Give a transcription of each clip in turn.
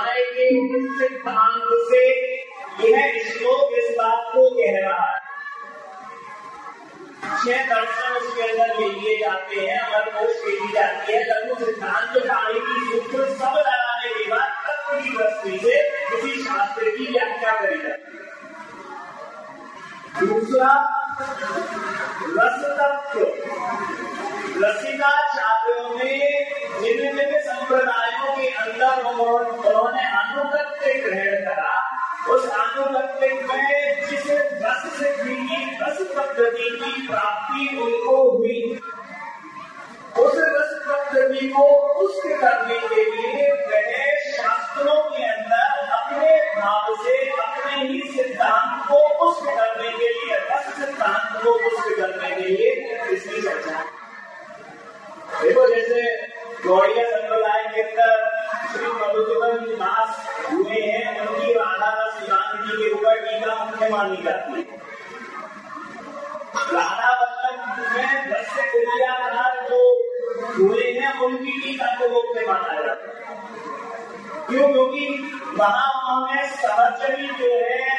न्याय के सिद्धांत से? यह श्लोक इस बात को कह रहा है। छह दर्शन उसके अंदर ले लिए जाते हैं अमर कोश ले ली जाती है। लघु सिद्धांत पाणी की सूत्र सब लगाने के बाद तत्व की दृष्टि से किसी शास्त्र की व्याख्या करी जाती है। दूसरा रस तत्व रसिकाचार्यों ने जिन जिन संप्रदायों के अंदर उन्होंने अनुगत्य ग्रहण करा। उस अनुगत्य में जिस रस से मिली रस पद्धति की प्राप्ति उनको हुई। उस रस पद्धति को पुष्ट करने के लिए वह शास्त्रों के अंदर अपने भाव से, अपने ही सिद्धांत को पुष्ट करने के लिए, रस सिद्धांत को पुष्ट करने के लिए इसकी चर्चा। देखो, जैसे गौड़िया संप्रदाय के अंदर श्री मधुसूदन दास हुए हैं उनकी राधा रस जी के ऊपर टीका मुख्य मानी जाती है राधा वल्लभ में दस से जो हुए हैं उनकी टीका को मुख्य माना जाता है क्यों क्योंकि वहाँ उन्होंने सहचरी जो है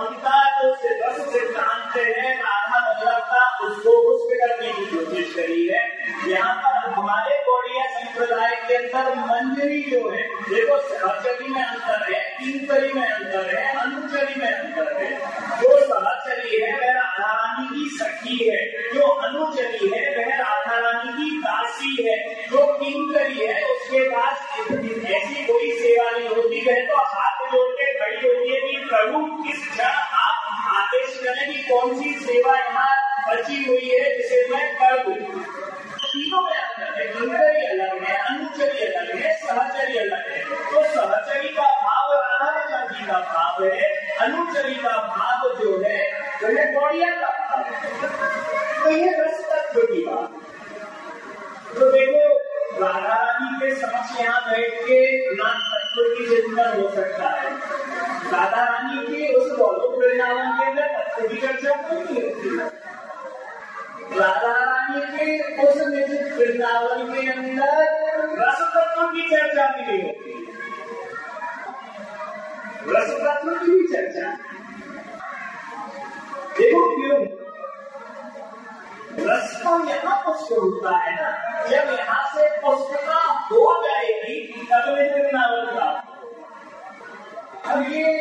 उनका जो सिद्धांत है राधा वल्लभ का उसको पुष्ट करने की कोशिश करी है यहाँ पर हमारे गौड़िया संप्रदाय के अंदर मंजरी जो है, देखो सहचरी में अंतर है किंकरी में अंतर है, अनुचरी में अंतर है। जो सहचरी है, वह राधा रानी की सखी है। जो अनुचरी है, वह राधा रानी की दासी है। जो किंकरी है, उसके पास ऐसी कोई सेवा नहीं होती। है तो हाथ जोड़ के खड़ी होती है की, प्रभु किस क्षण आप आदेश करें कि कौन सी सेवा यहाँ बची हुई है, जिसे मैं कर दूँ? अलग है अनुचरी अलग है सहचरी अलग है तो सहचरी का भाव राधा जी का भाव है अनुचरी का भाव जो है। तो ये रस तत्व तो देखो, राधा रानी के समक्ष यहाँ बैठ के ना तत्व की हो सकता है। राधा रानी के उस गौरव वृंदावन के अंदर चर्चा राधा रानी के उस निज वृंदावन के अंदर रस तत्व की चर्चा नहीं होती रस तत्व की भी चर्चा देखो क्यों रस तो यहाँ पुष्प होता है ना जब यहाँ से पुष्पता हो जाएगी तब वृंदावन का अब ये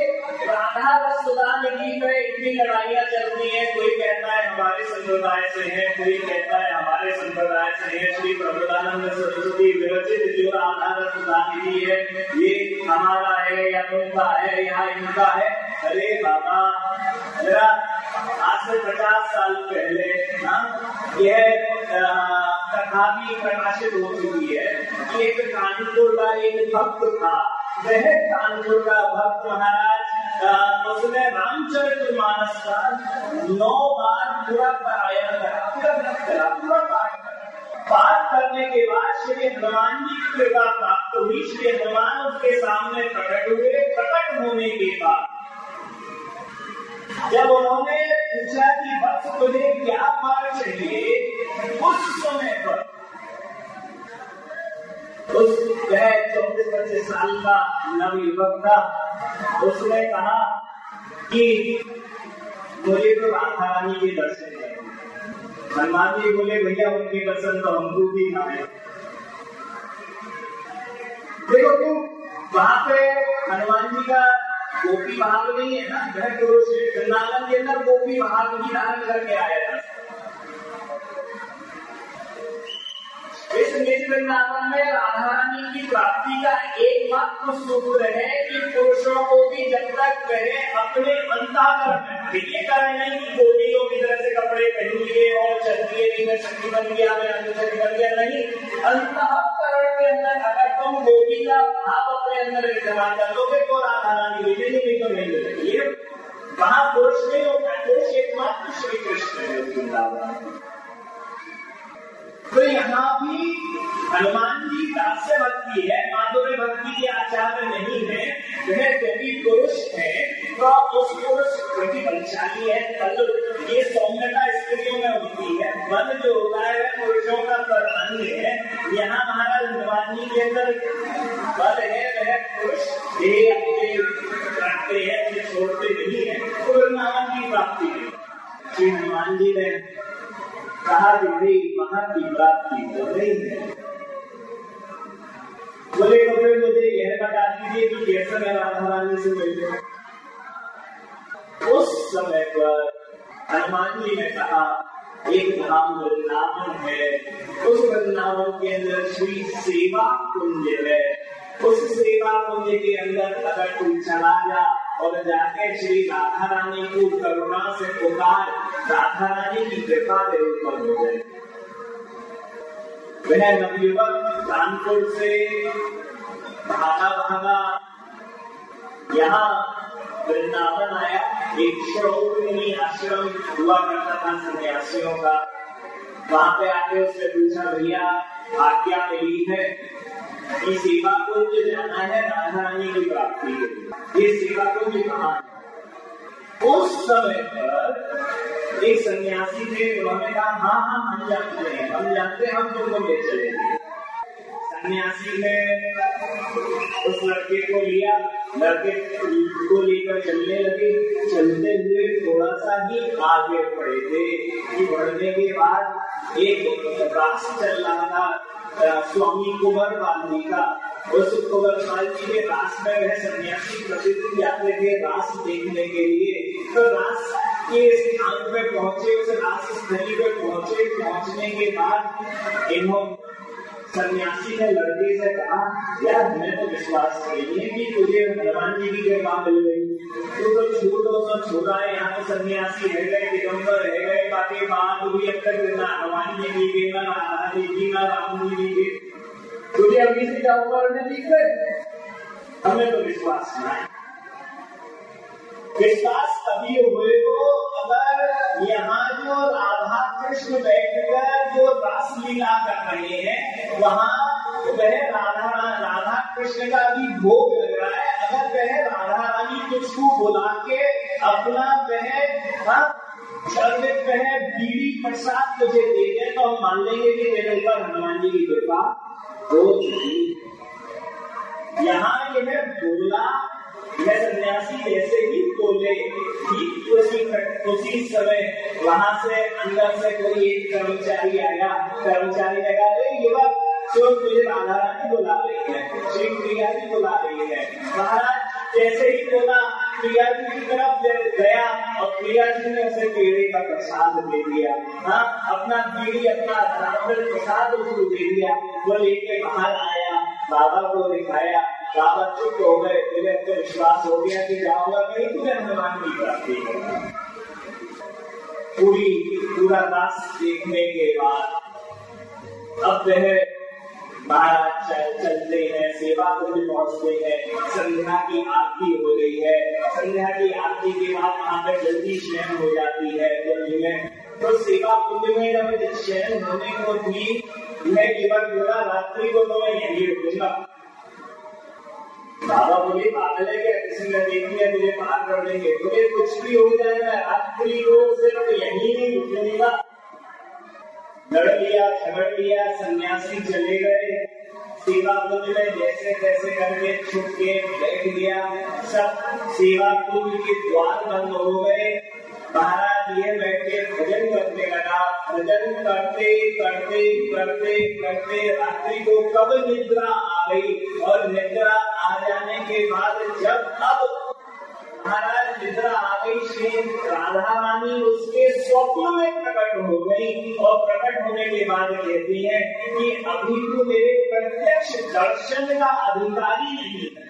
राधा रसुदा नदी में इतनी लड़ाइयाँ चलती हैं। कोई कहता है हमारे संप्रदाय से है कोई कहता है हमारे संप्रदाय से है। श्री प्रबोधानंद सरस्वती विरचित जो राधा रसुदा निधि है ये हमारा है या उनका है या इनका है? अरे बाबा मेरा आज से पचास साल पहले हाँ, यह कथा भी प्रकाशित हो चुकी है। एक कानपुर का एक भक्त था। वह कानपुर का भक्त महाराज उसने रामचरित मानस का नौ बार पूरा पारायण करा पूरा करा पूरा पाठ पाठ करने के बाद श्री हनुमान जी की कृपा प्राप्त हुई श्री हनुमान उसके सामने प्रकट हुए प्रकट होने के बाद जब उन्होंने पूछा कि भक्त तुझे क्या पार चाहिए उस समय पर उस वह चौबीस पच्चीस साल का नव युवक था। उसने कहा कि मुझे तो राधा रानी के दर्शन हनुमान जी बोले, भैया, उनके दर्शन तो हमको भी ना है देखो तुम वहाँ पे हनुमान जी का गोपी भाग नहीं है ना? वह पुरुष वृंदावन के अंदर गोपी भाग भी धारण करके आया था। इस वृंदावन में राधारानी की प्राप्ति का एकमात्र सूत्र है कि पुरुषों को भी जब तक वह अपने अंताकरण में ये कारण नहीं कि गोपियों की तरह से कपड़े पहन लिए और चल लिए मैं शक्ति बन गया मैं अनुशक्ति बन गया नहीं। अंतकरण के अंदर अगर तुम गोपी का भाव अपने अंदर इस्तेमाल कर लोगे तो राधा रानी मिलेगी नहीं तो नहीं मिलेगी। वहाँ पुरुष नहीं होता, पुरुष एकमात्र श्री कृष्ण है। वृंदावन तो यहाँ भी हनुमान जी दास्य भक्ति है माधुर्य भक्ति के आचार्य नहीं है वह यदि पुरुष है तो उस पुरुष प्रति बलशाली है कल ये सौम्यता स्त्रियों में होती है बल जो होता है पुरुषों का प्रधान है यहाँ महाराज हनुमान जी के अंदर बल है, वह पुरुष अपने रखते हैं छोड़ते नहीं है। तो वृंदावन की प्राप्ति है। श्री हनुमान जी ने कहा कि भाई वहाँ की प्राप्ति तो नहीं है। बोले तो फिर मुझे यह बता दीजिए कि कैसे मैं राधा रानी से मिलते उस समय पर हनुमान जी ने कहा, एक धाम वृंदावन है। उस वृंदावन के अंदर श्री सेवा कुंज है। उस सेवा कुंज के अंदर अगर तू चला जा और जाके श्री राधा रानी को करुणा से पुकार राधा रानी की कृपा के ऊपर हो जाए वह नवयुवक कानपुर से भागा भागा यहाँ वृंदावन आया। एक श्रोणी आश्रम हुआ करता था सन्यासियों का। वहाँ पे आके उसने पूछा, भैया, आज्ञा मिली है? कि सेवा कुंज जाना है राधा रानी की प्राप्ति के ये सेवा कुंज कहा उस समय पर एक सन्यासी थे, उन्होंने कहा हाँ हाँ हम जानते हैं, हम जानते हैं, हम तुमको ले चलेंगे। सन्यासी ने उस लड़के को लिया, लड़के को लेकर चलने लगे। चलते हुए थोड़ा सा ही आगे बढ़े थे। बढ़ने के बाद एक रास्ता चल रहा था। स्वामी कुंवर वाल्मी का, उस कुंवर जी के रास में वह सन्यासी प्रतिदिन यात्रा के रास देखने के लिए तो रास के स्थान पे पहुँचे, उस रास स्थली पे पहुँचे, पहुँचने के बाद इन्होंने सन्यासी ने लड़के से कहा, यार हमें तो विश्वास है कि तुझे हनुमान जी की कृपा मिल गई। तू तो छूट हो सब छूटा है, यहाँ तो सन्यासी रह गए, दिगंबर रह गए बाकी बात भी अब तक ना हनुमान जी की गई ना राधा जी की ना राम जी की गई तुझे अभी से क्या ऊपर ने दिख गए हमें तो विश्वास नहीं विश्वास तभी हुए को अगर यहाँ जो राधा कृष्ण बैठकर जो रास लीला कर रहे हैं वहाँ वह राधा राधा कृष्ण का भी भोग लग रहा है। अगर वह राधा रानी तुझको बुला के अपना वह हाँ, वह बीड़ी प्रसाद तुझे दे दे तो हम मान लेंगे कि तेरे ऊपर हनुमान जी की कृपा हो चुकी यहाँ यह बोला यह सन्यासी ऐसे ही बोले ठीक उसी उसी समय वहाँ से अंदर से कोई एक कर्मचारी आया, कर्मचारी लगा दे युवक जो मुझे राधा रानी बुला रही है, श्री प्रिया जी बुला रही है। महाराज जैसे ही बोला, प्रिया जी की तरफ़ गया और प्रिया जी ने उसे पेड़े का प्रसाद दे दिया। हाँ अपना पीढ़ी अपना प्रसाद उसको दे दिया। वो लेके बाहर आया, बाबा को दिखाया चुप हो गए मुझे तो विश्वास हो गया कि जाऊँगा कहीं तुझे हनुमान की प्राप्ति पूरी पूरा दास देखने के बाद अब वह महाराज चल, चलते हैं सेवा को भी पहुँचते हैं। संध्या की आरती हो गई है। संध्या की आरती के बाद वहाँ पर जल्दी शयन हो जाती है। जल्दी में तो सेवा कुंड में जब शयन होने को भी मैं केवल बोला रात्रि को तो मैं यही रुकूँगा। बाबा बोले, पागल है क्या? किसी ने देख लिया तुझे पार कर देंगे बोले कुछ भी हो जाएगा रात्रि को सिर्फ़ यही नहीं रुकेगा। लड़ लिया झगड़ लिया सन्यासी चले गए। सेवा कुंज में जैसे तैसे करके छुप के बैठ गया। सब सेवा कुंज के द्वार बंद हो गए। महाराज ये बैठे भजन करने लगा। भजन करते करते करते करते रात्रि को कब निद्रा आ गई और निद्रा आ जाने के बाद जब अब महाराज निद्रा आ गई, श्री राधा रानी उसके स्वप्न में प्रकट हो गई और प्रकट होने के बाद कहती है कि अभी तो मेरे प्रत्यक्ष दर्शन का अधिकारी नहीं है।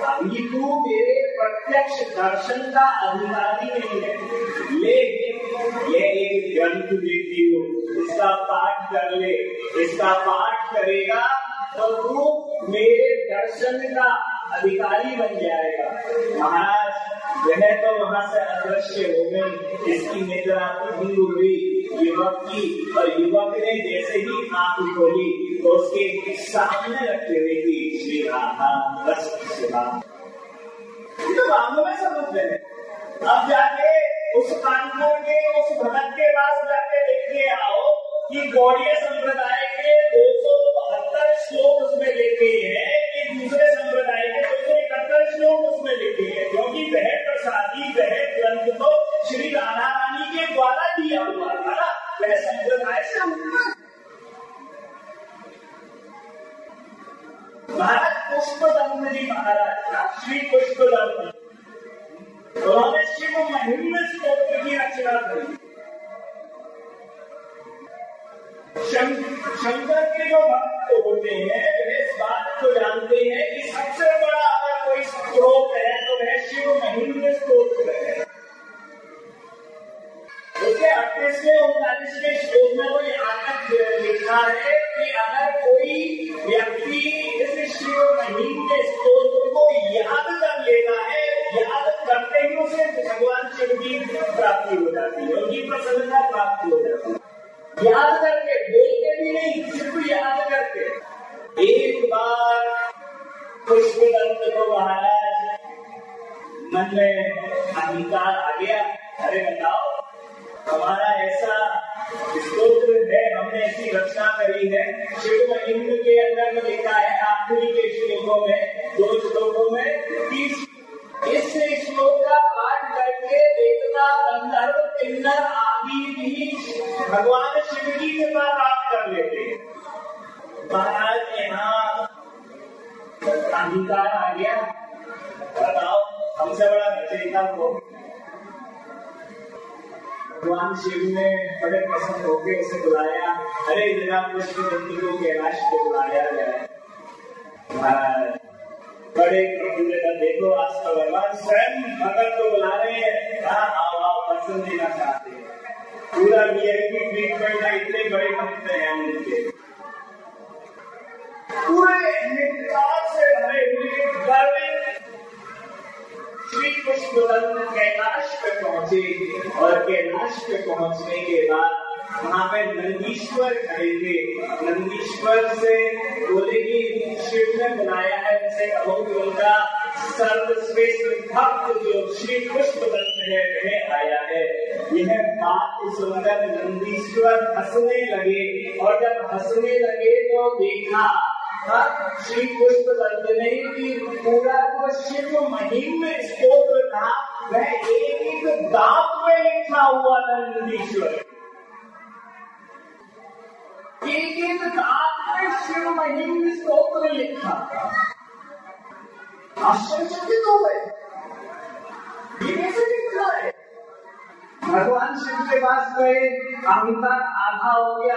अभी तू मेरे प्रत्यक्ष दर्शन का अधिकारी नहीं है। लेकिन ये एक ग्रंथ देती हो, इसका पाठ कर ले, इसका पाठ करेगा तो तू मेरे दर्शन का अधिकारी बन जाएगा। महाराज तो से अदृश्य हो इसकी निद्रा युवक की और युवक ने जैसे ही आँख खोली तो उसके सामने रखी हुई थी श्री राधा सेवा। तो मामलों में समझ गए। अब जाके उस कानपुर के, उस भगत के पास जाके देखिए आओ कि गौड़िया संप्रदाय के दो सौ बहत्तर श्लोक उसमें लिखे हैं कि दूसरे संप्रदाय के श्लोक उसमें लिखे हैं क्योंकि वह प्रसादी वह ग्रंथ तो श्री राधा रानी के द्वारा दिया हुआ था वह संप्रदाय से महाराज पुष्पदम्भ जी महाराज का श्री पुष्प पुष्पदम्भ उन्होंने शिव महिम स्त्रोत्र की रचना करी शंकर के जो भक्त होते हैं, वे इस बात को जानते हैं कि सबसे बड़ा अगर कोई स्त्रोत है तो वह शिव महिंद्र स्त्रोत्र है। उसके अट्ठाईसवें उनतालीसवें श्लोक में वो यहाँ तक लिखा है कि अगर कोई व्यक्ति इस शिव महिंद्र स्त्रोत्र को याद कर लेता है, याद करते ही उसे भगवान शिव की प्राप्ति हो जाती है, उनकी प्रसन्नता प्राप्त हो जाती है। याद करके, बोलते भी नहीं सिर्फ़ याद करके। एक बार पुष्पदंत को महाराज मन में अहंकार आ गया। अरे बताओ, हमारा ऐसा स्त्रोत्र है, हमने ऐसी रचना करी है। शिव महिंद के अंदर में लिखा है, आखिरी के श्लोकों में, दो श्लोकों में इस श्लोक का भगवान शिव की कृपा प्राप्त कर लेते महाराज यहाँ अधिकार आ गया। बताओ, हमसे बड़ा रचयिता को भगवान शिव ने बड़े प्रसन्न होकर उसे बुलाया। अरे जरा पुष्प को कैलाश को बुलाया जाए बड़े प्रफुल्ल देखो, आज तो भगवान स्वयं भगत को बुला रहे हैं। कहा आओ आओ, दर्शन देना चाहते हैं। पूरा वीआईपी ट्रीटमेंट है इतने बड़े भक्त हैं उनके पूरे निकाल से भरे हुए गर्वित श्री पुष्प कैलाश पे पहुँचे और कैलाश पे पहुँचने के बाद वहाँ पे नंदीश्वर थे। नंदीश्वर से बोले की शिव ने बुलाया है कहो उनका सर्वश्रेष्ठ भक्त जो श्री दत्त है, वह आया है। यह बात सुनकर नंदीश्वर हंसने लगे और जब हंसने लगे तो देखा श्री पुष्प दत्त ने कि पूरा जो शिव महिम में स्त्रोत्र था, वह एक एक दांत में लिखा हुआ था नंदीश्वर। एक एक दांत में शिव महिम स्त्रोत्र लिखा था आश्चर्यचकित हो गए ये कैसे लिखा है भगवान शिव के पास गए अहंकार आधा हो गया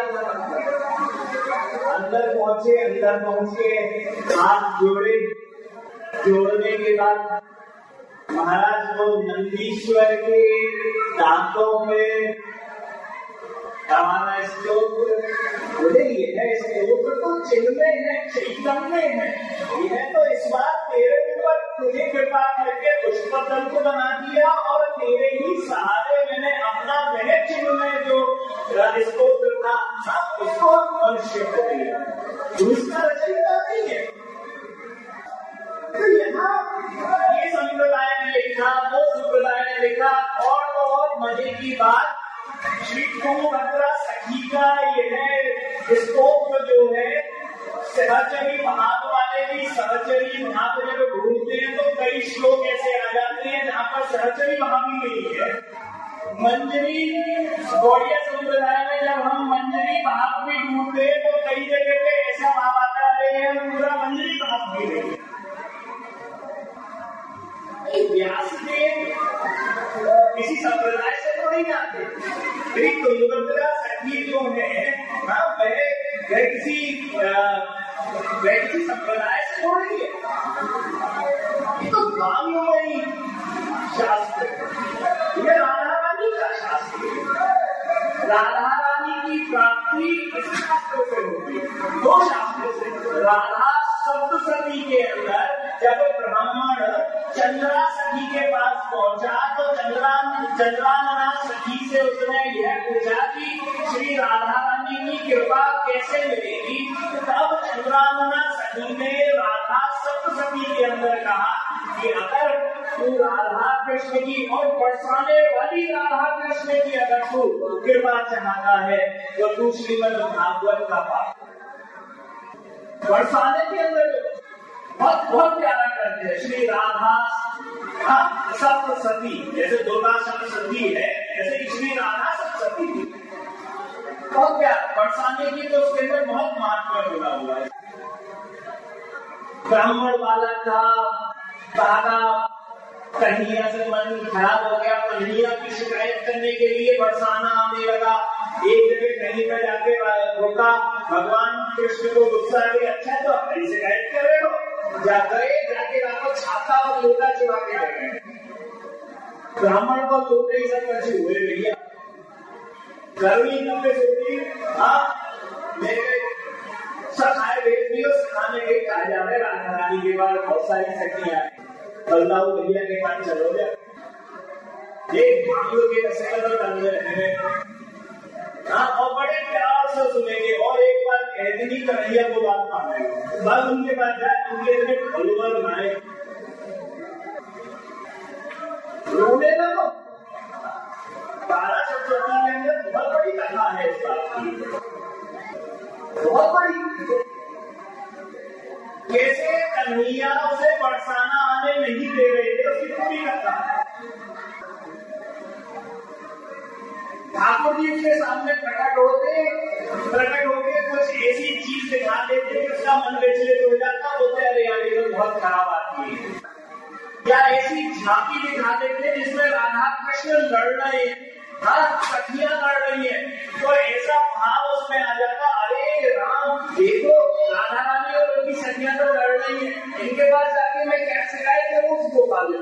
अंदर पहुँचे अंदर पहुँच हाथ जोड़े जोड़ने के बाद महाराज को नंदीश्वर के दांतों में बोले ये है स्तोत्र तो चिन्ह है चैतन्य है यह तो इस बार तेरे ऊपर तुझे कृपा करके दुष्पतन को बना दिया और तेरे ही सहारे मैंने अपना वह चिन्ह जो स्तोत्र था उसको मनुष्य को दिया इसका रचयिता नहीं है ये संप्रदाय ने लिखा, वो संप्रदाय ने लिखा, और तो और मज़े की बात श्री तुंगभद्रा सखी का यह स्तोत्र जो है सहचरी महात्मा भी सहचरी महात्मा जब ढूंढते हैं तो कई श्लोक ऐसे आ जाते हैं जहाँ पर सहचरी भी नहीं है मंजरी गौड़िया संप्रदाय में जब हम मंजरी भाव भी ढूंढते हैं। तो कई जगह पे ऐसा भाव आता है पूरा मंजरी भाव भी व्यास देव किसी संप्रदाय से तो नहीं जाते लेकिन तुंगभद्रा सखी जो है हाँ वह वह किसी वह किसी संप्रदाय से हो रही है। तो काव्यमयी शास्त्र यह राधा रानी का शास्त्र राधा रानी की प्राप्ति इस शास्त्र से होती है? दो शास्त्र से। राधा सप्तशती के अंदर जब ब्राह्मण चंद्रा सखी के पास पहुँचा तो चंद्रा चंद्रानना सखी से उसने यह पूछा कि श्री राधा रानी की कृपा कैसे मिलेगी? तब चंद्रानना सखी ने राधा सप्तशती के अंदर कहा कि अगर तू राधा कृष्ण की और बरसाने वाली राधा कृष्ण की अगर तू कृपा चाहता है तो तू श्रीमद भागवत का पाठ बरसाने के अंदर बहुत बहुत प्यारा करते हैं। श्री राधा हाँ, सप्तशती जैसे दुर्गा सप्तशती है ऐसे श्री राधा सप्तशती थी बहुत प्यार। बरसाने की तो उसके अंदर बहुत महात्मा जुड़ा हुआ है। ब्राह्मण बालक था दादा कन्हैया से मन खराब हो गया। कन्हैया की शिकायत करने के लिए बरसाना आने लगा। एक जगह कहीं पर जाके रोका भगवान कृष्ण को गुस्सा आ अच्छा तो अपनी शिकायत कर रहे हो। जा ब्राह्मण को लोटे ही सब अच्छे हुए भैया गर्मी नब्बे सोती मेरे सखाए भेज दियो सिखाने के कहा जाते राधा रानी के बाद बहुत सारी शक्तियाँ बल्लाऊ भैया के पास चलो जा एक भाइयों के रसे तो टंगे रहे हाँ। और बड़े प्यार से सुनेंगे। और एक बार कह देंगे कन्हैया को बात बस उनके पास जाए, उनके बनाए रोने बारह चतुर्थी के अंदर बहुत बड़ी कथा है इस बात की। बहुत बड़ी। कैसे कन्हैया उसे बरसाना आने नहीं दे रहे थे, उसकी पूरी कथा है। ठाकुर जी उसके सामने प्रकट होते प्रकट होके कुछ ऐसी चीज़ दिखा देते उसका मन विचलित हो जाता बोलते अरे यार, ये तो बहुत खराब आती है। या ऐसी झांकी दिखा देते जिसमें राधा कृष्ण लड़ रहे हाँ सखियाँ लड़ रही है। तो ऐसा भाव उसमें आ जाता, अरे राम, देखो, राधा रानी और उनकी सखियाँ तो लड़ रही है। इनके पास जाके मैं कैसे शिकायत करूँ गोपाल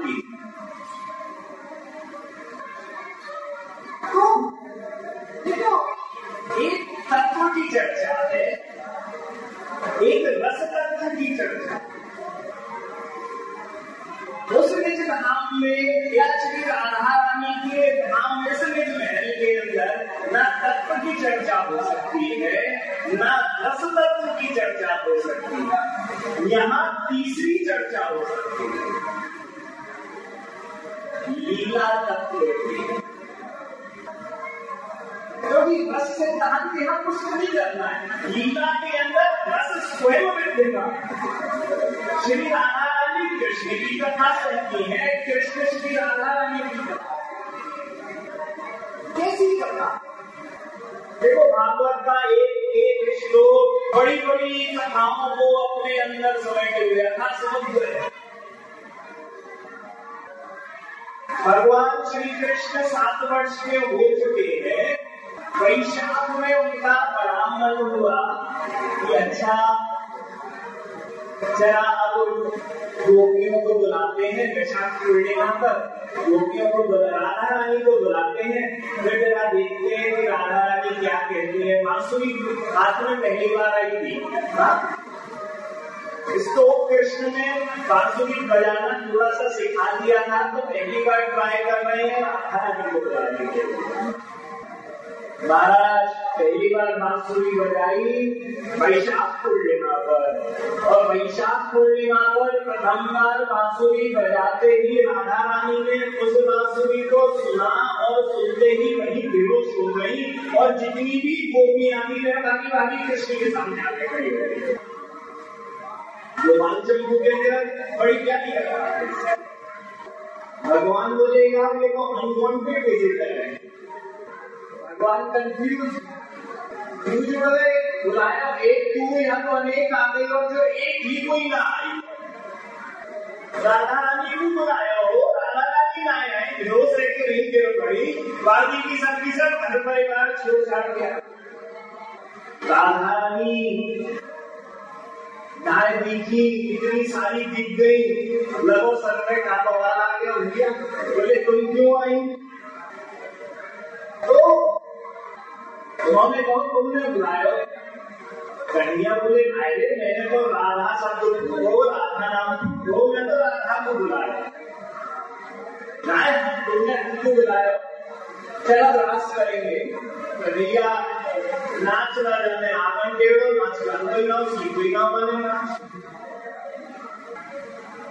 देखो एक तत्व की चर्चा है। एक रस तत्व की चर्चा। उस निज धाम में या श्री राधा रानी के धाम में से निज महल के अंदर न तत्व की चर्चा हो सकती है, न रस तत्व की चर्चा हो सकती है। यहाँ तीसरी चर्चा हो सकती है। लीला तत्व की। क्योंकि रस से सिद्धांत यहाँ कुछ नहीं करना है। लीला के अंदर रस स्वयं विद्यमान श्री राधा रानी कृष्ण की कथा कहती है, कृष्ण श्री राधा रानी की कथा। कैसी कथा? देखो, भागवत का एक एक श्लोक बड़ी बड़ी कथाओं को अपने अंदर समेटे हुए था समुद्र भगवान श्री कृष्ण सात वर्ष के हो चुके हैं। वैशाख में उनका परामर्श हुआ कि अच्छा जरा अब गोपियों को बुलाते हैं वैशाख पूर्णिमा पर गोपियों को राधा रानी को बुलाते हैं फिर जरा देखते हैं कि राधा रानी क्या कहती है बांसुरी हाथ में पहली बार आई थी? इसको कृष्ण ने बांसुरी बजाना थोड़ा सा सिखा दिया था तो पहली बार ट्राई कर रहे हैं राधा रानी को बुलाने के लिए महाराज, पहली बार बांसुरी बजाई वैशाख पूर्णिमा पर और वैशाख पूर्णिमा पर प्रथम बार बांसुरी बजाते ही राधा रानी ने उस बांसुरी को सुना और सुनते ही वही बेहोश हो गई और जितनी भी गोपियाँ थी वह भागी भागी कृष्ण के सामने हो गई। रोमांचन भूपेंद्र बड़ी क्या किया भगवान बोलेगा देखो अनवांटेड विजिटर है भगवान कंफ्यूज फ्यूज बोले बुलाया एक तू या तो अनेक आ गई और जो एक ही कोई ना आई। राधा रानी को बुलाया हो राधा रानी ना आए, बेहोश रह के नहीं गिर पड़ी। बाकी की सब की सब घर परिवार छोड़ गया राधा रानी गाय दिखी, इतनी सारी दिख गई। लगो सर में कांटा वाला आ गया। बोले, तुम क्यों आई? तो तुमने बुलाया कन्हैया बोले मैंने तो राधा शब्द को राधा नाम को मैं तो राधा को बुलाया तुमने हमको बुलाया चलो रास करेंगे नाच नाच गाना ही ना सीखी ना बने नाच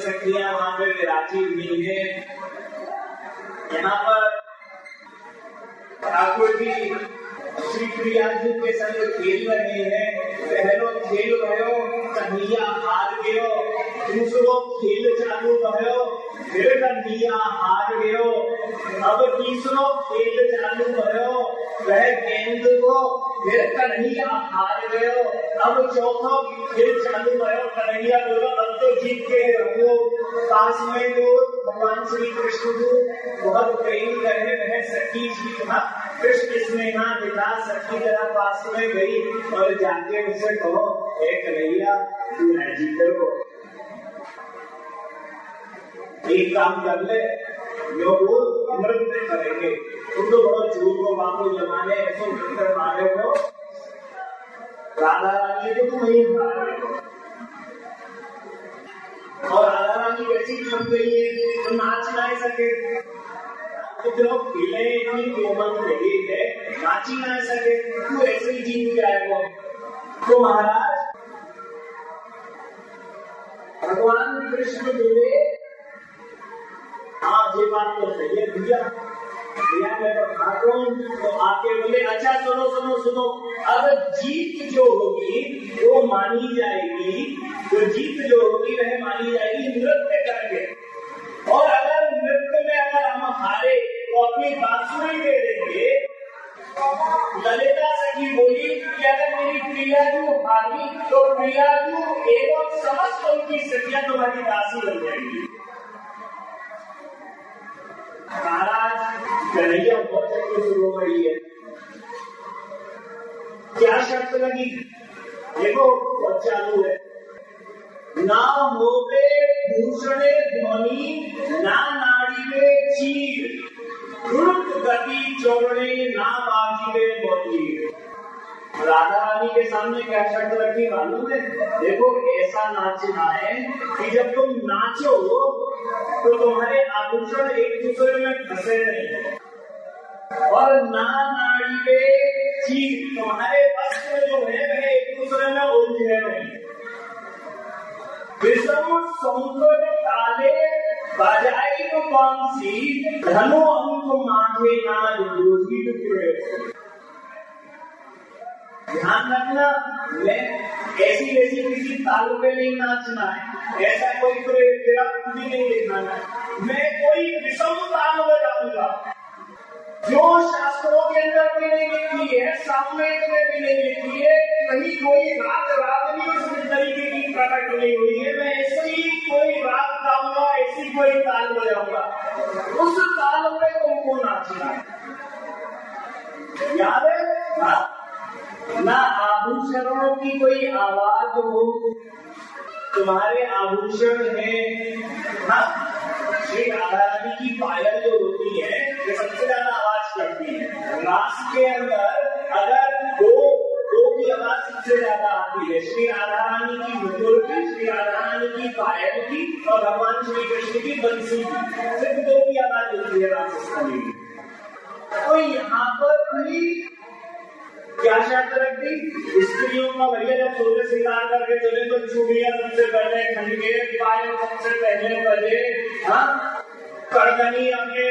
सखियाँ वहाँ पे विराजी हुई है। यहाँ पर ठाकुर जी श्री प्रिया जी के संग खेल रहे हैं। पहलो खेल भयो कन्हैया हार गयो दूसरो खेल चालू भयो फिर कन्हैया हार गयो अब तीसरो खेल चालू भयो वह गेंद को फिर कन्हैया हार गयो अब चौथो खेल चालू भयो कन्हैया बोलो, अब तो जीत के रहो पास में जो भगवान श्री कृष्ण को बहुत प्रेम करे वह सखी जी था कृष्ण स्नेहा पिता सखी जरा पास में गई और जाके उससे कहो एक कन्हैया, तू राज़ी करो एक काम कर ले वो नृत्य करेंगे। तुम तो बहुत झूठ को बापू जमाने ऐसे नृत्य मारे हो। राधा रानी को तुम नहीं रहे हो। और राधा रानी वैसी थक गई है तो नाच ना सके। तो खेले इतनी कोमल लगी है? नाची ना सके। तू ऐसे ही जीत जाएगा तो महाराज, भगवान कृष्ण बोले हाँ ये बात तो सही कौन तो आके बोले अच्छा सुनो सुनो सुनो। अब जीत जो होगी, वो मानी जाएगी। जो जीत जो होगी, वह मानी जाएगी नृत्य करके। और अगर नृत्य में अगर हम हारे तो अपनी बांसुरी दे देंगे ललिता सखी बोली, कि अगर मेरी प्रिया जो हारी तो प्रिया जो एवं समस्त उनकी सखियाँ तुम्हारी दासी बन जाएँगी। महाराज, कन्हैया बहुत अच्छी शुरू हो गई है। क्या शर्त लगी? देखो, बहुत चालू है। ना मोबे भूषणे ध्वनि ना नाड़ी में चीर। द्रुत गति चौड़े ना बाजी में बोली। राधा रानी के सामने क्या शर्त रखी मालूम है? देखो, ऐसा नाचना है कि जब तुम नाचो तो तुम्हारे आभूषण एक दूसरे में फंसे नहीं और ना नाड़ी पे चीज़ तुम्हारे वस्त्र जो है, वह एक दूसरे में उलझे नहीं विषम सौंदर्य काले बजाई तो कौन सी? धनो अंक माथे ना योजित ध्यान रखना ऐसी वैसी किसी तालु पे नहीं नाचना है ऐसा कोई तेरा भी नहीं देखना है। मैं कोई विषम ताल बजाऊँगा जो शास्त्रों के अंदर भी नहीं लिखी है सामयिक में भी नहीं लिखी है, कहीं कोई रात रागनी उस तरीके की प्रकट नहीं हुई है, मैं ऐसी कोई रात गाऊँगा ऐसी कोई ताल बजाऊँगा उस ताल में तुमको नाचना है याद है? ना, ना आभूषणों की कोई आवाज़ हो तुम्हारे आभूषण में हाँ श्री राधा रानी की पायल जो होती है ये सबसे ज़्यादा आवाज़ करती है। रास के अंदर अगर दो दो की आवाज़ सबसे ज़्यादा आती है श्री राधा रानी की मुकुर की श्री राधा रानी की पायल की और भगवान श्री कृष्ण की बंसी की सिर्फ़ दो की आवाज़ होती है रास तो यहाँ पर भी क्या शर्त रख दी स्त्रियों का भैया जब सोचे स्वीकार करके चले तो चूड़िया सबसे पहले खंडे पाए सबसे पहले बजे हाँ? करदनी अपने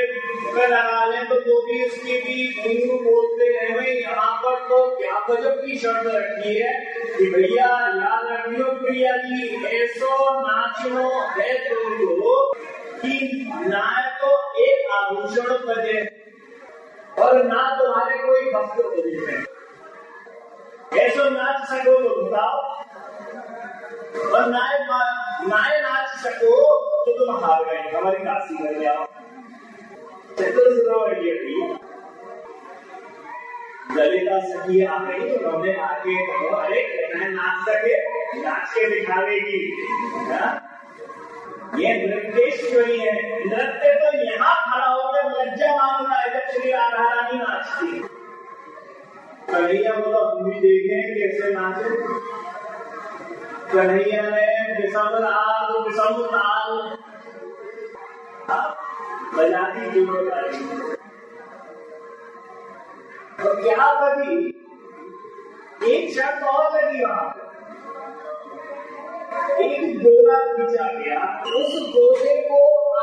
पे लगा ले तो वो भी उसकी भी गुरु बोलते हैं। भाई, यहाँ पर तो क्या गजब की शर्त रखी है कि भैया याद रखियो प्रिया जी, ऐसो नाचनो है तो कि ना तो एक आभूषण बजे। और ना तुम्हारे कोई भक्त हो ऐसो नाच सको तो बताओ। और नाय नाय नाच सको तो तुम हार गए, हमारी काशी कर जाओ ललिता सखी आ गई, उन्होंने आके कहो, अरे मैं नाच सके, नाच के दिखावेगी। ये नृत्येश्वरी है। नृत्य तो यहाँ खड़ा होकर लज्जा मांग रहा है जब श्री राधा रानी नाचती है। कन्हैया बोलो हम भी देखें कैसे नाचे कन्हैया ने विषम राग विषम ताल बजाती ज़िम्मेदारी तो क्या बनी एक शर्त और लगी वहाँ? एक गोला खींचा गया। उस गोले को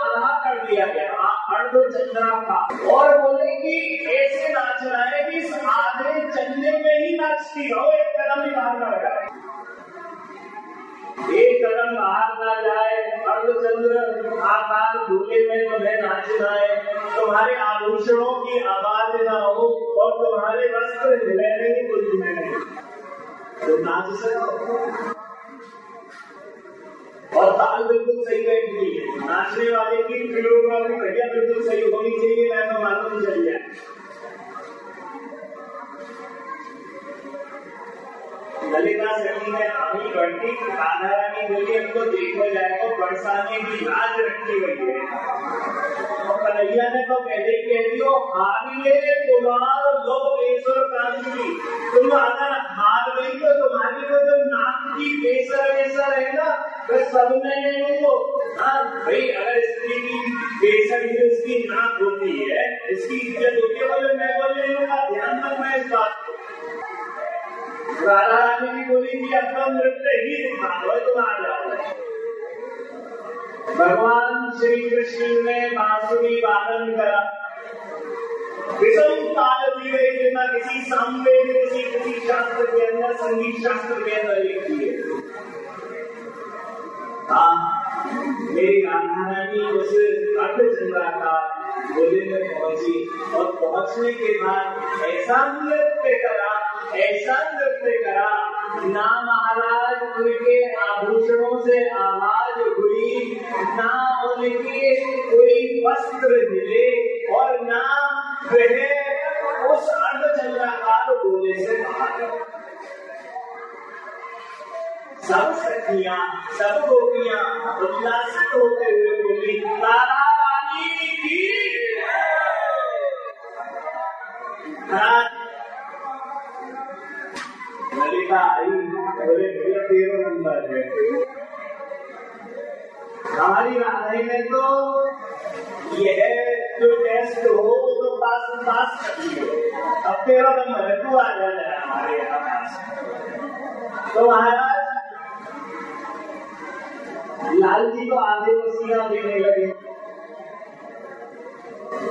आधा कर दिया गया। अर्ध चंद्रा का और बोले कि ऐसे नाचना है कि आधे चंद्रे में ही नाचती हो, एक कदम ही बाहर ना जाए। एक कदम बाहर ना जाए अर्धचंद्र आकार झूले में तुम्हें नाचना है। तुम्हारे आभूषणों की आवाज़ ना हो और तुम्हारे वस्त्र हिले नहीं कुछ में नहीं। तो नाच सकते और दाल बिल्कुल सही बैठनी है। नाचने वाले की बढ़िया बिल्कुल सही होनी चाहिए, मैं तो मालूम चल जाए ललिता सखी ने आमी बढ़ती राधा बोली हमको देखो जाए तो बरसाने की लाज रखी गई है कन्हैया ने तो पहले कह दियो हारिए तुम्हार लोग ईश्वर कांति तुम अगर हार गई तो तुम्हारी वो जो नाक की बेसर वेसर है ना वह सब में वो हाँ भाई अगर स्त्री की बेसर ही उसकी नाक होती है इसकी इज़्ज़त होती है बोले मैं बोले ध्यान रखना इस बात को राधा रानी की बोली थी अपना नृत्य ही भगवान श्री कृष्ण ने बांसुरी वादन करा। विषम काल विवेक न किसी सामवेद किसी किसी शास्त्र के अंदर संगीत शास्त्र के अंदर लिखी है हाँ मेरी राधा रानी उस अर्थ चंद्रा का गोले में पहुँची और पहुँचने के बाद ऐसा नृत्य करा, ऐसा नृत्य करा, ना महाराज उनके आभूषणों से आवाज़ हुई, ना उनके कोई वस्त्र हिले और ना वह उस अर्धचंद्राकार गोले से बाहर सब सखियाँ, सब गोपियाँ उल्लासित होते हुए बोली, तारा तेरह नंबर है हमारी राधाई में तो यह जो टेस्ट हो तो पास पास अब तेरह नंबर है तू आ जा हमारे यहाँ पास तो महाराज लाल जी को आधे पसीना देने लगे।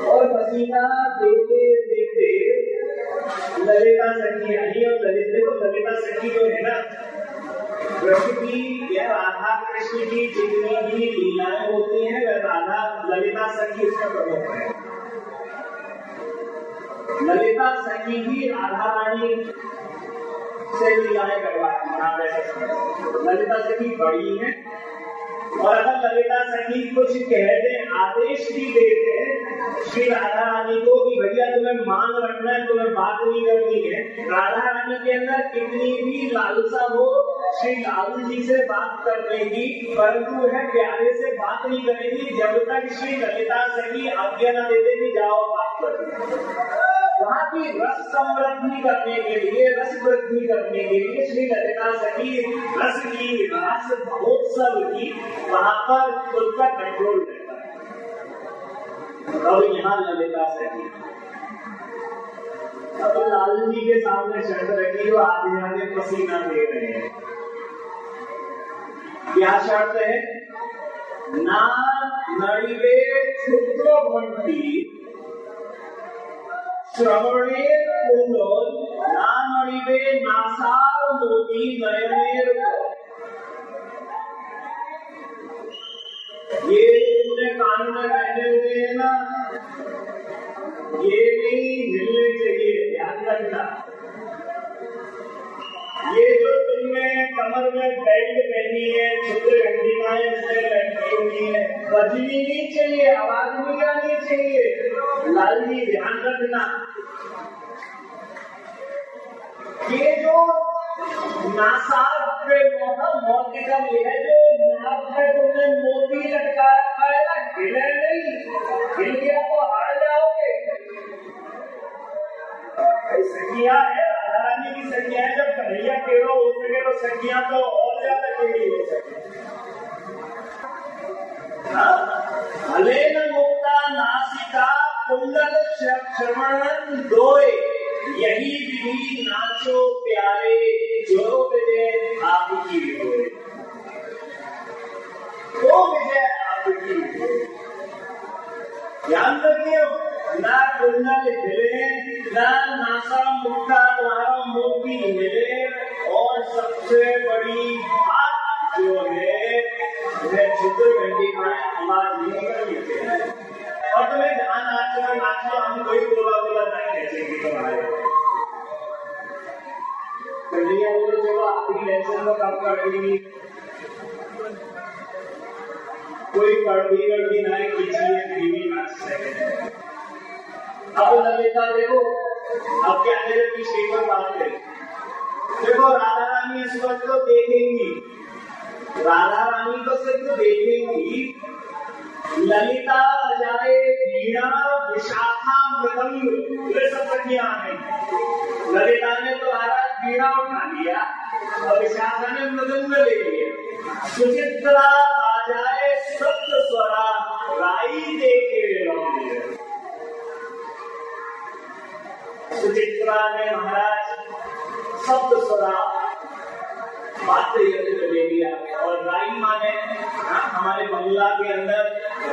और पसीना देते देते ललिता सखी आई और ललित देखो ललिता सखी जो है ना की या राधा कृष्ण की जितनी भी लीलाएँ होती हैं, वह राधा ललिता सखी उसका प्रमुख है। ललिता सखी ही राधा रानी से लीलाएँ करवाती ललिता सखी बड़ी है और अगर ललिता सखी कुछ कह दे आदेश भी देते हैं। श्री राधा रानी को कि भैया, तुम्हें मान रखना है, तुम्हें बात नहीं करनी है। राधा रानी के अंदर कितनी भी लालसा हो, श्री लालू जी से बात कर लेगी, परंतु वह प्यारे से बात नहीं करेगी। जब तक श्री ललिता सखी आज्ञा न दे देगी, जाओ बात कर। की रस समृद्धि करने के लिए, रस वृद्धि करने के लिए श्री ललिता सखी, रस की रस महोत्सव की वहाँ पर उनका कंट्रोल रहता है। और यहाँ ललिता सखी। अब लालू जी के सामने शर्त रखी, वो आधे आधे पसीना दे रहे हैं। क्या शर्त है? ना नड़िवे क्षुद्र घंटी श्रवणे कुंडल ना नड़िवे नासार मोती नयनेर ये तुमने कान में पहने हुए हैं ना ये नहीं, मिलने चाहिए ध्यान रखना। ये जो तुमने कमर में बेल्ट पहनी है छोटे घंटिकाएँ इसमें लटकी हुई है। बजनी नहीं चाहिए, आवाज़ नहीं आनी चाहिए। लाल जी ध्यान रखना। ये जो मोती का ये है जो नाक तुमने मोती लटका रखा है, ना हिले नहीं। हिल गया तो हार जाओगे। सखिया है रानी की सखिया है, जब कन्हैया टेढ़ो हो सके तो सखिया तो और ज़्यादा टेढ़ी हो सके। भले न मुक्ता नासिका कुंडल श्रवण दोए। यही विधि नाचो प्यारे जो विजय आपकी होए। तो विजय आपकी होए। ध्यान रखिए ना कुंडल हिले ना नासा मुक्ता तुम्हारा मोती हिले और सबसे बड़ी बात जो है वह छिद्र घंटी में आवाज़ नहीं कर लेते हैं और तुम्हें जहाँ नाचना नाचो हम कोई बोला बोला नहीं नाचेंगे तुम्हारे कन्हैया बोले चलो आपकी टेंशन को कम कर देंगी कोई कड़वी कड़वी ना खींचिए बीवी नाच सके अब ललिता देखो अब क्या की श्रीमत बात है देखो, राधा रानी इस वक्त तो देखेंगी। राधा रानी को सिर्फ़ देखेंगी। ललिता बजाए वीणा, विशाखा मृदंग ये सब सखियाँ हैं ललिता ने तो महाराज वीणा उठा लिया और विशाखा ने मृदंग ले लिया। सुचित्रा बजाए सप्त स्वरा, राई देखे। सुचित्रा ने महाराज स्वरा बातें यज्ञ ले लिया और राई माने हाँ, हमारे बंगला के अंदर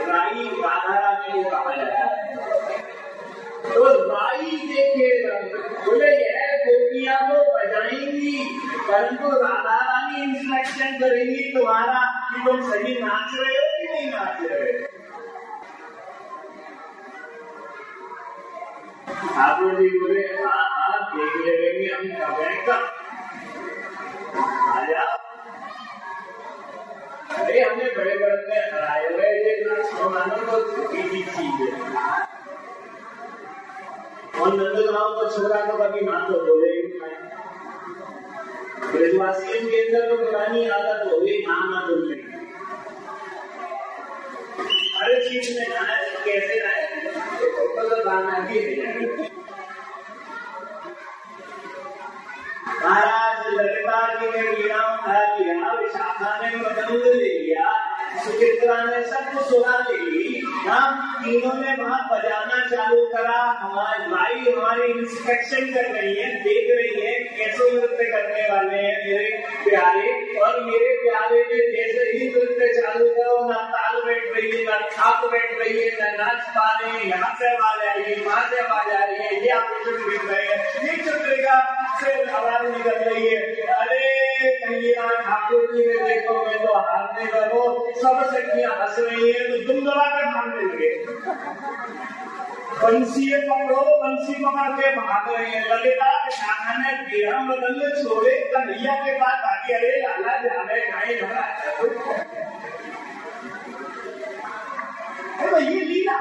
राई राधा रानी को कहा जाता है तो राई देखे बोले यह गोपियाँ तो बजाएँगी परंतु राधा रानी इंस्ट्रक्शन करेंगी तुम्हारा कि तुम सही नाच रहे हो कि नहीं नाच रहे ठाकुर जी बोले हाँ हाँ अरे, हमने बड़े बड़े हराए हुए तो चीज़ और को छोड़ा तो कभी ना तो बोले ब्रजवासियों के अंदर तो पुरानी आदत हो गई ना ना बोलने। हर चीज़ में कैसे ना महाराज दरबार जी ने था कि लिया विशाखा ने मदद ले लिया। सब कुछ सुना ली हम तीनों ने वहाँ बजाना चालू करा। हमारी भाई हमारी इंस्पेक्शन कर रही है, देख रही है कैसे नृत्य करने वाले हैं मेरे प्यारे। और मेरे प्यारे ने जैसे ही नृत्य चालू करो, ना ताल बैठ रही है, ना छाप बैठ रही है, ना नाच पा रहे हैं, यहाँ से आवाज़ आ रही है, वहाँ से आवाज़ आ रही है, ये आप देख रहे हैं। ये चक्रेगा से आवाज़ निकल रही है। अरे कहिए ठाकुर जी ने देखो, मैं तो हारने लगो सब सखियाँ हंस रही है तो दुम दबा कर भागने लगे। बंसी पकड़ो, बंसी पकड़ के भाग रहे हैं। ललिता के शाखा ने बेहम बदल छोड़े, कन्हैया के पास आके अरे, लाला जावे गाय भरा तो ये लीला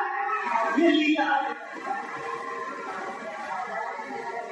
ये लीला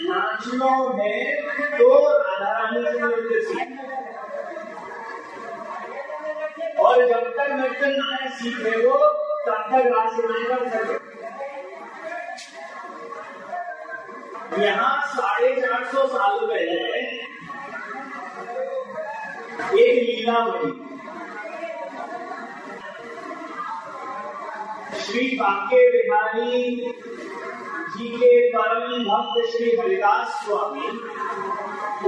नाचनो है तो राधा रानी से नृत्य सीख और जब तक नृत्य नायक सीख रहे हो तब तक राजसेवाएँ कर सके यहाँ साढ़े चार सौ साल पहले एक लीला बनी श्री बाके बिहारी जी के परम भक्त श्री हरिदास स्वामी,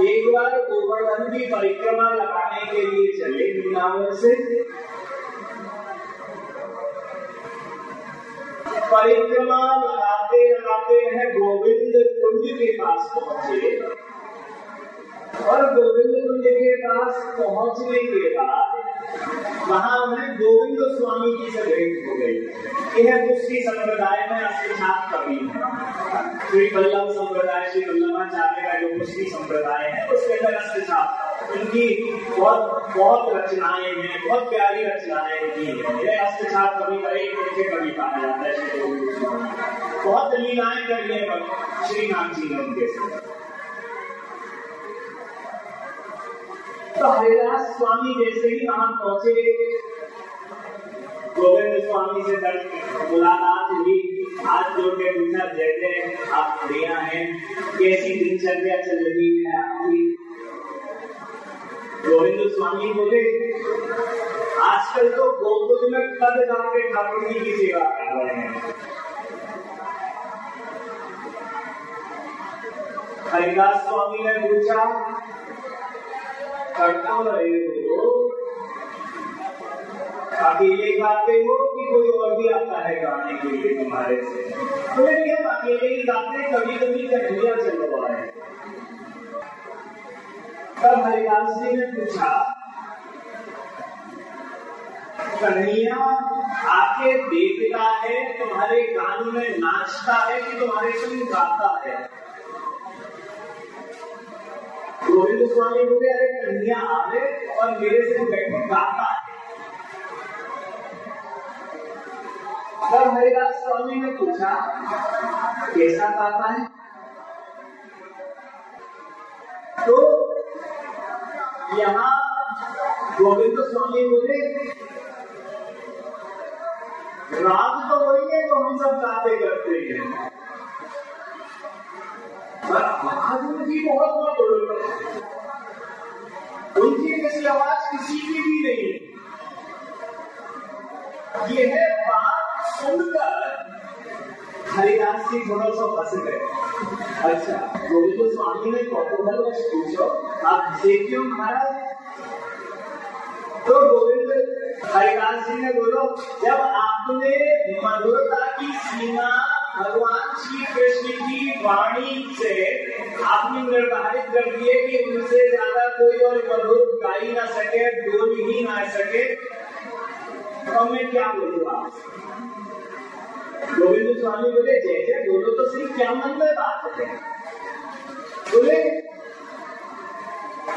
एक बार गोवर्धन की परिक्रमा लगाने के लिए चले वृंदावन से। परिक्रमा लगाते लगाते हैं गोविंद कुंज के पास पहुँचे। और गोविंद कुंज के पास पहुँचने के बाद वहाँ उन्हें गोविंद स्वामी की से भेंट हो गई। यह दूसरी संप्रदाय में अस्तिछाप कवि है। श्री वल्लभ संप्रदाय, श्री वल्लभाचार्य का जो मुस्लिम संप्रदाय है, उसके अंदर अस्तिछाप उनकी बहुत बहुत रचनाएँ हैं, बहुत प्यारी रचनाएँ की है। यह अस्तिछाप कवि का एक मुख्य कवि कहा जाता है श्री गोविंद स्वामी बहुत लीलाएँ करी है श्री नाम जी ने उनके साथ। तो हरिदास स्वामी जैसे ही वहाँ पहुँचे, गोविंद स्वामी से मुलाकात हुई। हाथ जोड़ के पूछा जैसे आप बढ़िया हैं। कैसी दिनचर्या चल रही है आपकी? गोविंद स्वामी बोले, आजकल तो गोकुल में कद के ठाकुर जी की सेवा कर रहे हैं। हरिदास स्वामी ने पूछा अकेले गाते हो कि कोई और भी आता है गाने के? लिए तुम्हारे से तो हम अकेले ही गाते कभी कभी कन्हैया चलो आए तब हरिदास जी ने पूछा कन्हैया आके देखता है तुम्हारे गान में नाचता है कि तुम्हारे संग गाता है गोविंद स्वामी बोले, अरे कन्या आवे और मेरे से बैठ गाता तब हरिदास स्वामी ने पूछा, कैसा गाता है? तो यहाँ गोविंद स्वामी बोले, राग तो वही है जो हम सब गाते करते हैं। महादेव जी बहुत बहुत उनकी जैसी आवाज़ किसी की भी नहीं यह बात सुनकर हरिदास जी थोड़ा सा फंस गए अच्छा गोविंद स्वामी ने कौतूहल पूछो आप से क्यों महाराज तो गोविंद हरिदास जी ने बोलो, जब आपने मधुरता की सीमा भगवान श्री कृष्ण की वाणी से आपने निर्धारित कर दिए कि उनसे ज़्यादा कोई और मधुर गा ही ना सके बोल ही ना सके। तो मैं क्या बोलू आप? गोविंद स्वामी बोले, जय जय, बोलो तो सिर्फ़ क्या मन में बात है? बोले,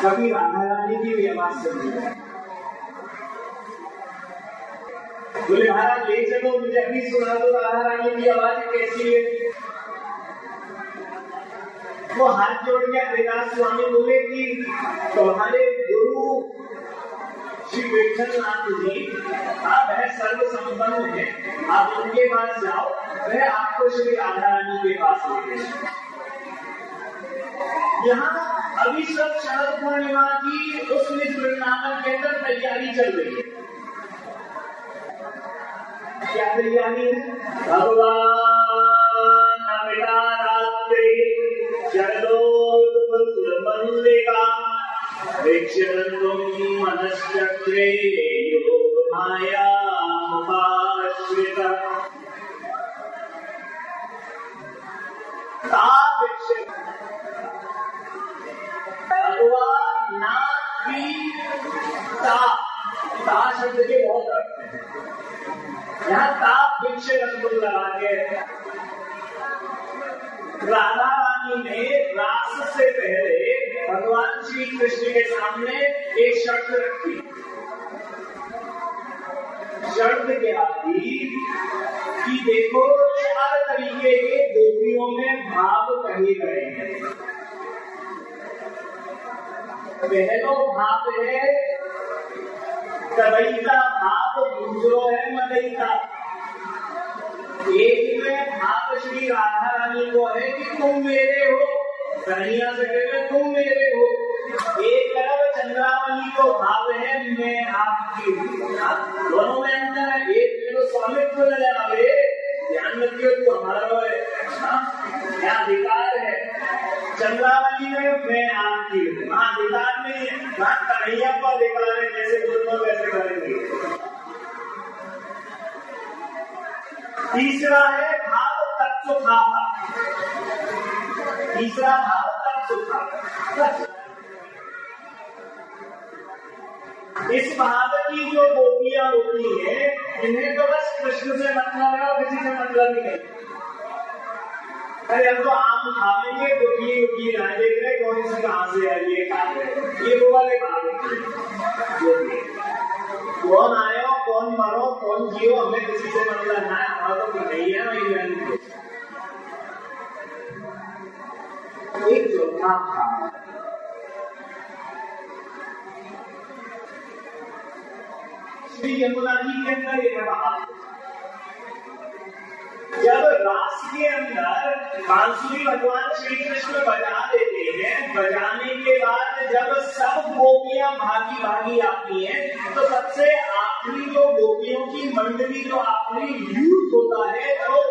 कभी राधा रानी की भी आवाज़ सुन बोले, महाराज ले चलो मुझे अभी सुना दो, राधा रानी की आवाज़ कैसी है? वो हाथ जोड़ के हरिदास स्वामी बोले कि, तुम्हारे गुरु श्री विठल नाथ जी, आप है सर्व संपन्न है। आप उनके पास जाओ वह आपको श्री राधा रानी के पास ले यहाँ अभी सब शरद पूर्णिमा की उस निज वृंदावन के अंदर तैयारी चल रही है। क्या तैयारी भगवान अमिता रात्रि शरदोल्लिका वीक्षन्तुं मनश्चक्रे योगमायामुपाश्रित भगवान ना शब्द के बहुत अर्थ है। यहाँ ताप लगा के राधा रानी ने रास से पहले भगवान श्री कृष्ण के सामने एक शर्त रखी। शर्त क्या थी कि देखो चार तरीके के गोपियों में भाव कहे गए हैं। पहलो भाव है कदईता भाव दूसरो है मदईता एक में भाव श्री राधा रानी को है कि तुम मेरे हो? कन्हैया से कहते तुम मेरे हो। एक तरफ़ चंद्रावली को भाव है, मैं आपकी दोनों में अंतर है। एक में तो स्वामित्व नज़र आवे ध्यान रखियो तो हमारा है क्या अधिकार है चंद्रावली में मैं आपकी वहाँ अधिकार नहीं है वहाँ कन्हैया को अधिकार है जैसे दोनों वैसे करेंगे तीसरा है भाव तत्व भाव तीसरा भाव तत्व भाव इस भाव की जो गोपियाँ होती है, इन्हें तो बस कृष्ण से मतलब है और किसी से मतलब ही। नहीं अरे हम तो आम खाएँगे दुखी दुखी रह देख रहे कौन से कहाँ से है खा रहे ये वो वाले भाव कौन आयो कौन मरो, कौन जियो, हमें किसी से मतलब ना हमारा तो नहीं है वही एक चौथा था श्री यमुना जी के अंदर ये बात जब रास के अंदर बांसुरी भगवान श्री कृष्ण बजा देते हैं बजाने के बाद जब सब गोपियाँ भागी भागी आती हैं तो सबसे आखिरी जो गोपियों की मंडली जो आखिरी यूथ होता है तो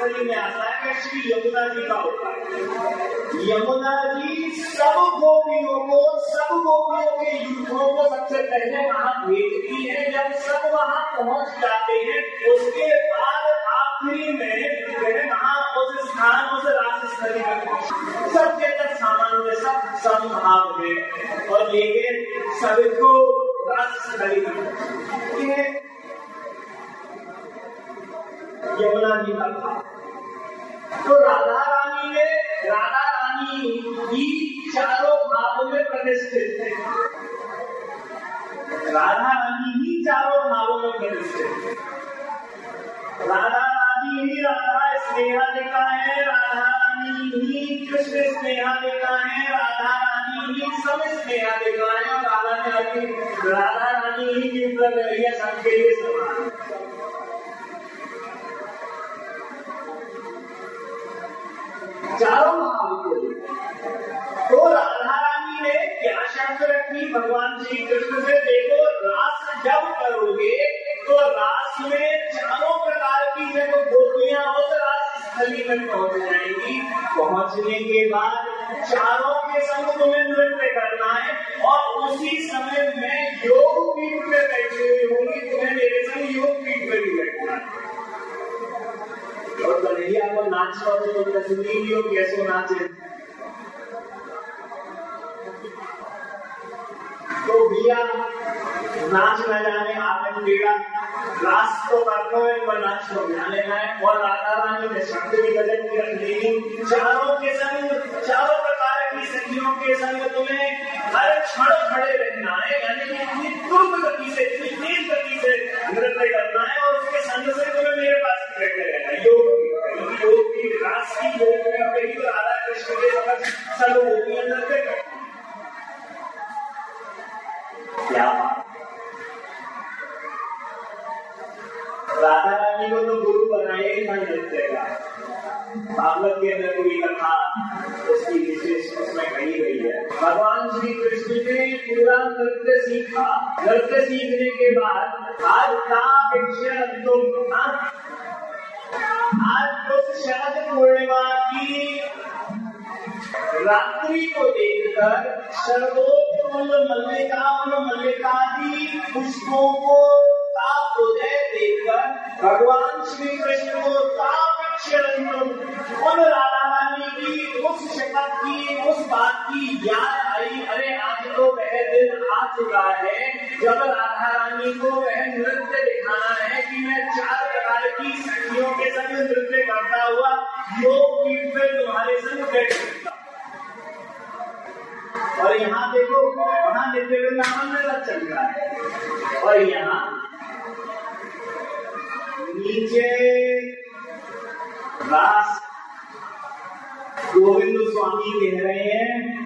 उस में आता है श्री यमुना जी का होता है यमुना जी सब गोपियों को सब गोपियों के युद्धों को सबसे पहले वहाँ भेजती है जब सब वहाँ पहुँच जाते हैं उसके बाद आखिरी में वह उस स्थान उस राजस्थली में सबके तक सामान में सब संभाव में और लेके सभी को में यमुना जी का था। तो राधा रानी ने, राधा रानी ही चारों भावों में प्रतिष्ठित है। राधा रानी ही चारों भावों में प्रतिष्ठित राधा रानी ही राधा स्नेहा देता है, राधा रानी ही कृष्ण स्नेहा देता है, राधा रानी ही सब स्नेहा देता है। राधा रानी राधा रानी ही निर्भर है सबके समान चारों महाविद्या तो राधा रानी ने क्या शर्त रखी? भगवान श्री कृष्ण से, देखो, रास जब करोगे तो रास में चारों प्रकार की जब गोपियाँ उस रास स्थली में पहुँच जाएँगी। पहुँचने के बाद चारों के संग तुम्हें नृत्य करना है और उसी समय मैं योग पीठ में बैठी हुई होंगी। तुम्हें मेरे संग योग पीठ में भी बैठना है। और कन्हैया को नाच हो तो तस्वीर नाचे तो भैया, नाच न जाने आपने पीड़ा तो पर नाच को जाने है, और राधा रानी ने शक्ति भी गजन की रख ली चारों के संग, चारों प्रकार की सखियों के संग तुम्हें हर क्षण खड़े रहना है। यानी कि इतनी गति से, इतनी तेज गति से नृत्य करना है और उसके संग से तुम्हें मेरे पास बैठे रहना योग योग की विकास की योग में राधा कृष्ण के समक्ष गोपियाँ नृत्य करते क्या राधा रानी को तो गुरु बनाए ही नृत्य का भागवत के अंदर पूरी कथा, उसकी विशेष उसमें कही गई है। भगवान श्री कृष्ण ने पूरा नृत्य सीखा। नृत्य सीखने के बाद आज का तुम आज उस शरद पूर्णिमा की रात्रि को देखकर सर्वोत्तम मल्लिका मल्लिका की पुष्पों को ताप उदय देखकर भगवान श्री कृष्ण को उन राधा रानी की उस शपथ की उस बात की याद आई अरे आज तो वह दिन आ चुका है जब राधा रानी को वह नृत्य दिखाना है कि मैं चार प्रकार की सखियों के संग नृत्य करता हुआ योग तुम्हारे संग बैठ सकता और यहाँ देखो, वहाँ नित्य वृंदावन में सब चल रहा है। और यहाँ नीचे रास गोविंद स्वामी कह रहे हैं।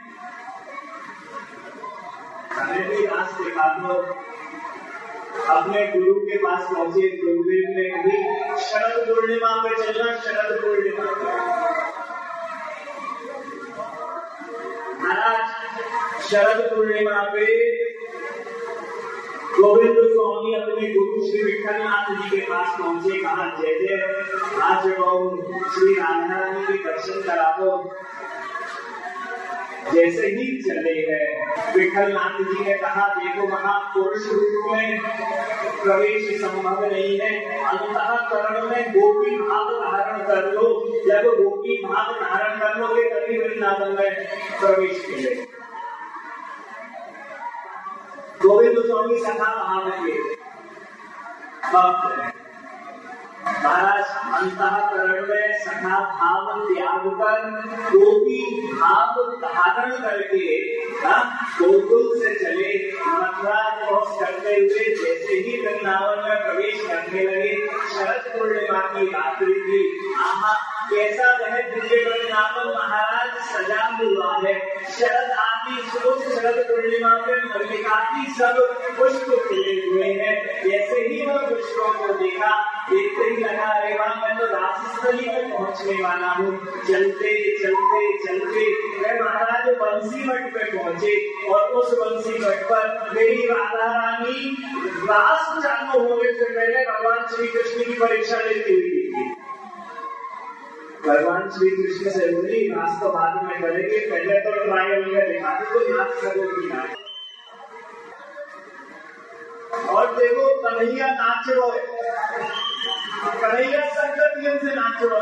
हमें भी रास दिखा दो। अपने गुरु के पास पहुँचे, गुरुदेव ने कभी शरद पूर्णिमा पे चलना, शरद पूर्णिमा महाराज, शरद पूर्णिमा पे गोविंद स्वामी अपने गुरु श्री विठलनाथ जी के पास पहुँचे, कहा, जय जय, आज श्री राधा रानी के दर्शन करा दो जैसे ही चले गए, विठल नाथ जी ने कहा, देखो महापुरुष रूप में प्रवेश संभव नहीं है। अंतः करण में गोपी भाव धारण कर लो। जब गोपी भाव धारण कर लोगे, तभी वृंदावन में प्रवेश मिले गोविंद स्वामी सखा भाव महाराज, अंतकरण में सखा भाव त्याग कर गोपी भाव धारण करके गोकुल से चले मथुरा क्रॉस करते हुए जैसे ही वृंदावन में प्रवेश करने लगे, शरद पूर्णिमा की रात्रि थी। आहा, कैसा वह दिव्य वृंदावन महाराज सजा हुआ है? शरद आदि सोच शरद की सब पुष्प खिले हुए हैं। जैसे ही वह पुष्पों को देखा, देखते ही लगा, अरे वाह, मैं तो राजस्थली में पहुँचने वाला हूँ। चलते चलते चलते, मैं महाराज बंसी मठ पे पहुँचे और उस बंसी मठ पर मेरी राधा रानी रास चालू होने से पहले भगवान श्री कृष्ण की परीक्षा लेती हुई थी भगवान श्री कृष्ण से बोली नाच तो बाद में करेंगे पहले तो ट्रायल में दिखाते तो नाच करोगी और देखो, कन्हैया नाच रो कन्हैया संगतियों से नाच रो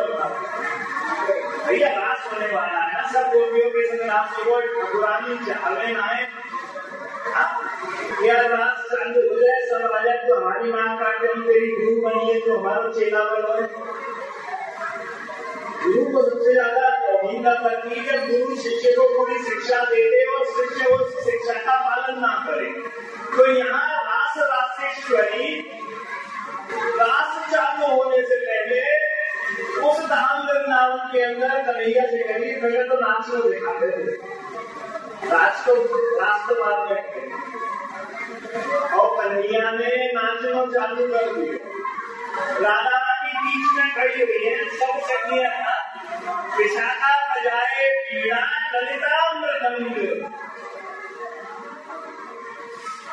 भैया, रास होने वाला है सब गोपियों के संग नाच रो पुरानी चाले आए। या रास चालू हो जाए, सब राजा तो हमारी मांग हम तेरी गुरु बनिए तो हमारा चेला बनो गुरु को सबसे ज़्यादा तोहिन करती है गुरु शिष्य को कोई शिक्षा दे दे और शिष्य उस शिक्षा का पालन ना करे तो यहाँ रास रासेश्वरी रास चालू होने से पहले उस धाम वृंदावन के अंदर कन्हैया से कही पहले तो नाच को दिखाते थे राज को राज में और कन्हैया ने नाचना चालू कर दिया राधा बीच में खड़ी हुई है ललिता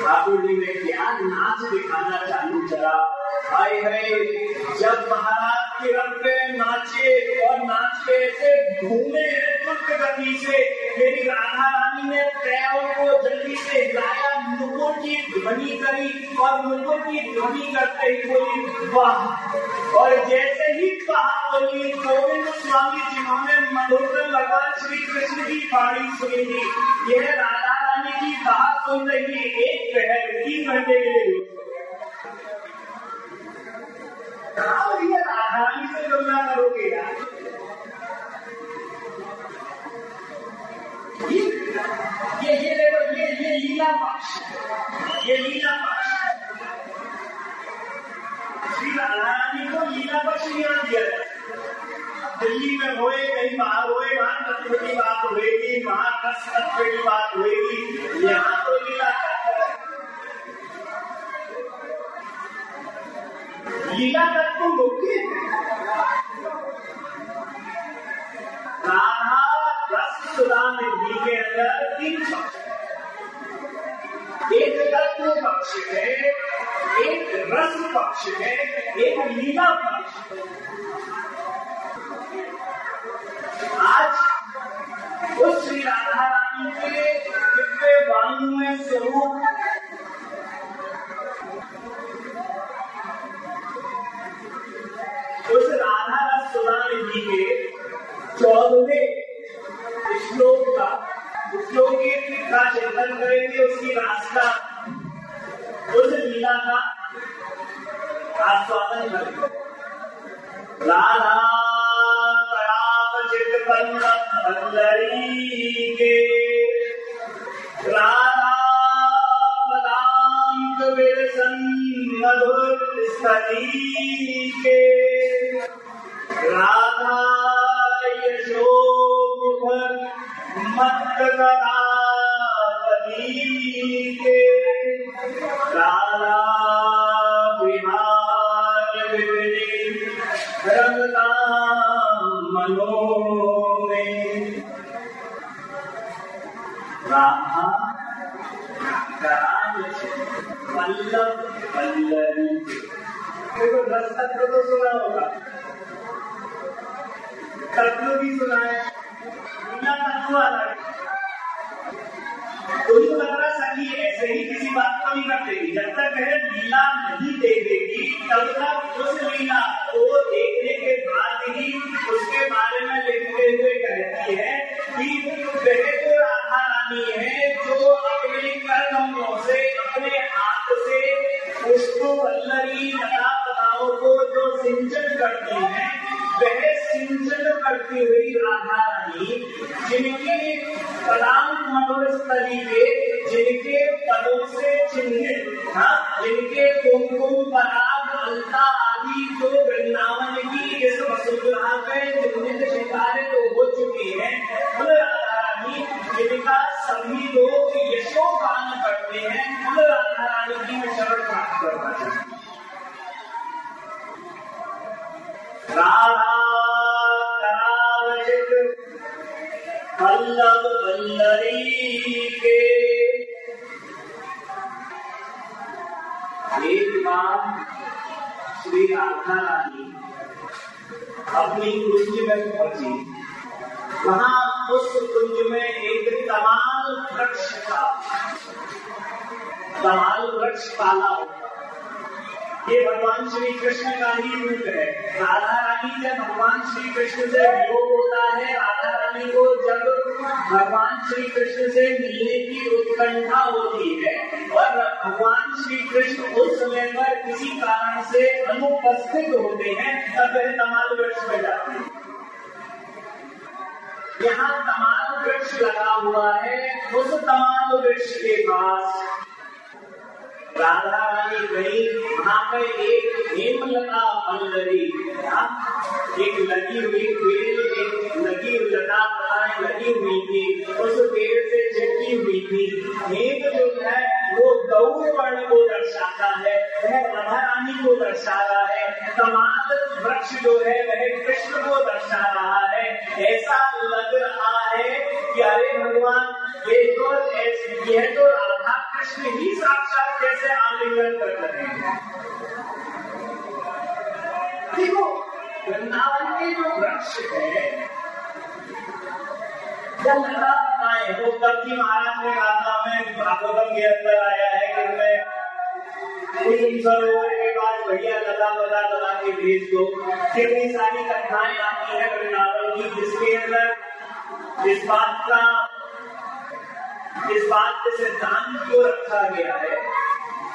ठाकुर जी ने क्या नाच दिखाना चालू करा आए है जब महाराज के रंग पे नाचे और नाच के ऐसे घूमे तुर्क गति से, मेरी राधा रानी ने पैरों को जल्दी से हिलाया, मुकुट की ध्वनि करी और मुकुट की ध्वनि करते ही बोली, वाह! और जैसे ही कहा बोली, गोविंद स्वामी जिन्होंने मधुर लगा श्री कृष्ण की बाणी सुनी थी, यह राधा रानी की बात सुन रही एक पहर तीन घंटे के लिए। ये लीला पक्ष श्री राधारानी को लीला पक्ष यहाँ दिया दिल्ली में होए कहीं बाहर होए वहाँ की बात होएगी, वहाँ तत्व की बात होएगी। यहाँ तो साक्षात कैसे आलिंगन कर रहे हैं? देखो, वृंदावन के जो वृक्ष है जब लता बताए वो कभी महाराज ने कहा था मैं भागवतम के अंदर आया है कि मैं। के पास बढ़िया लता बता बता के भेज दो। कितनी सारी कथाएँ आती है वृंदावन की, जिसके अंदर इस बात का इस बात के सिद्धांत को रखा गया है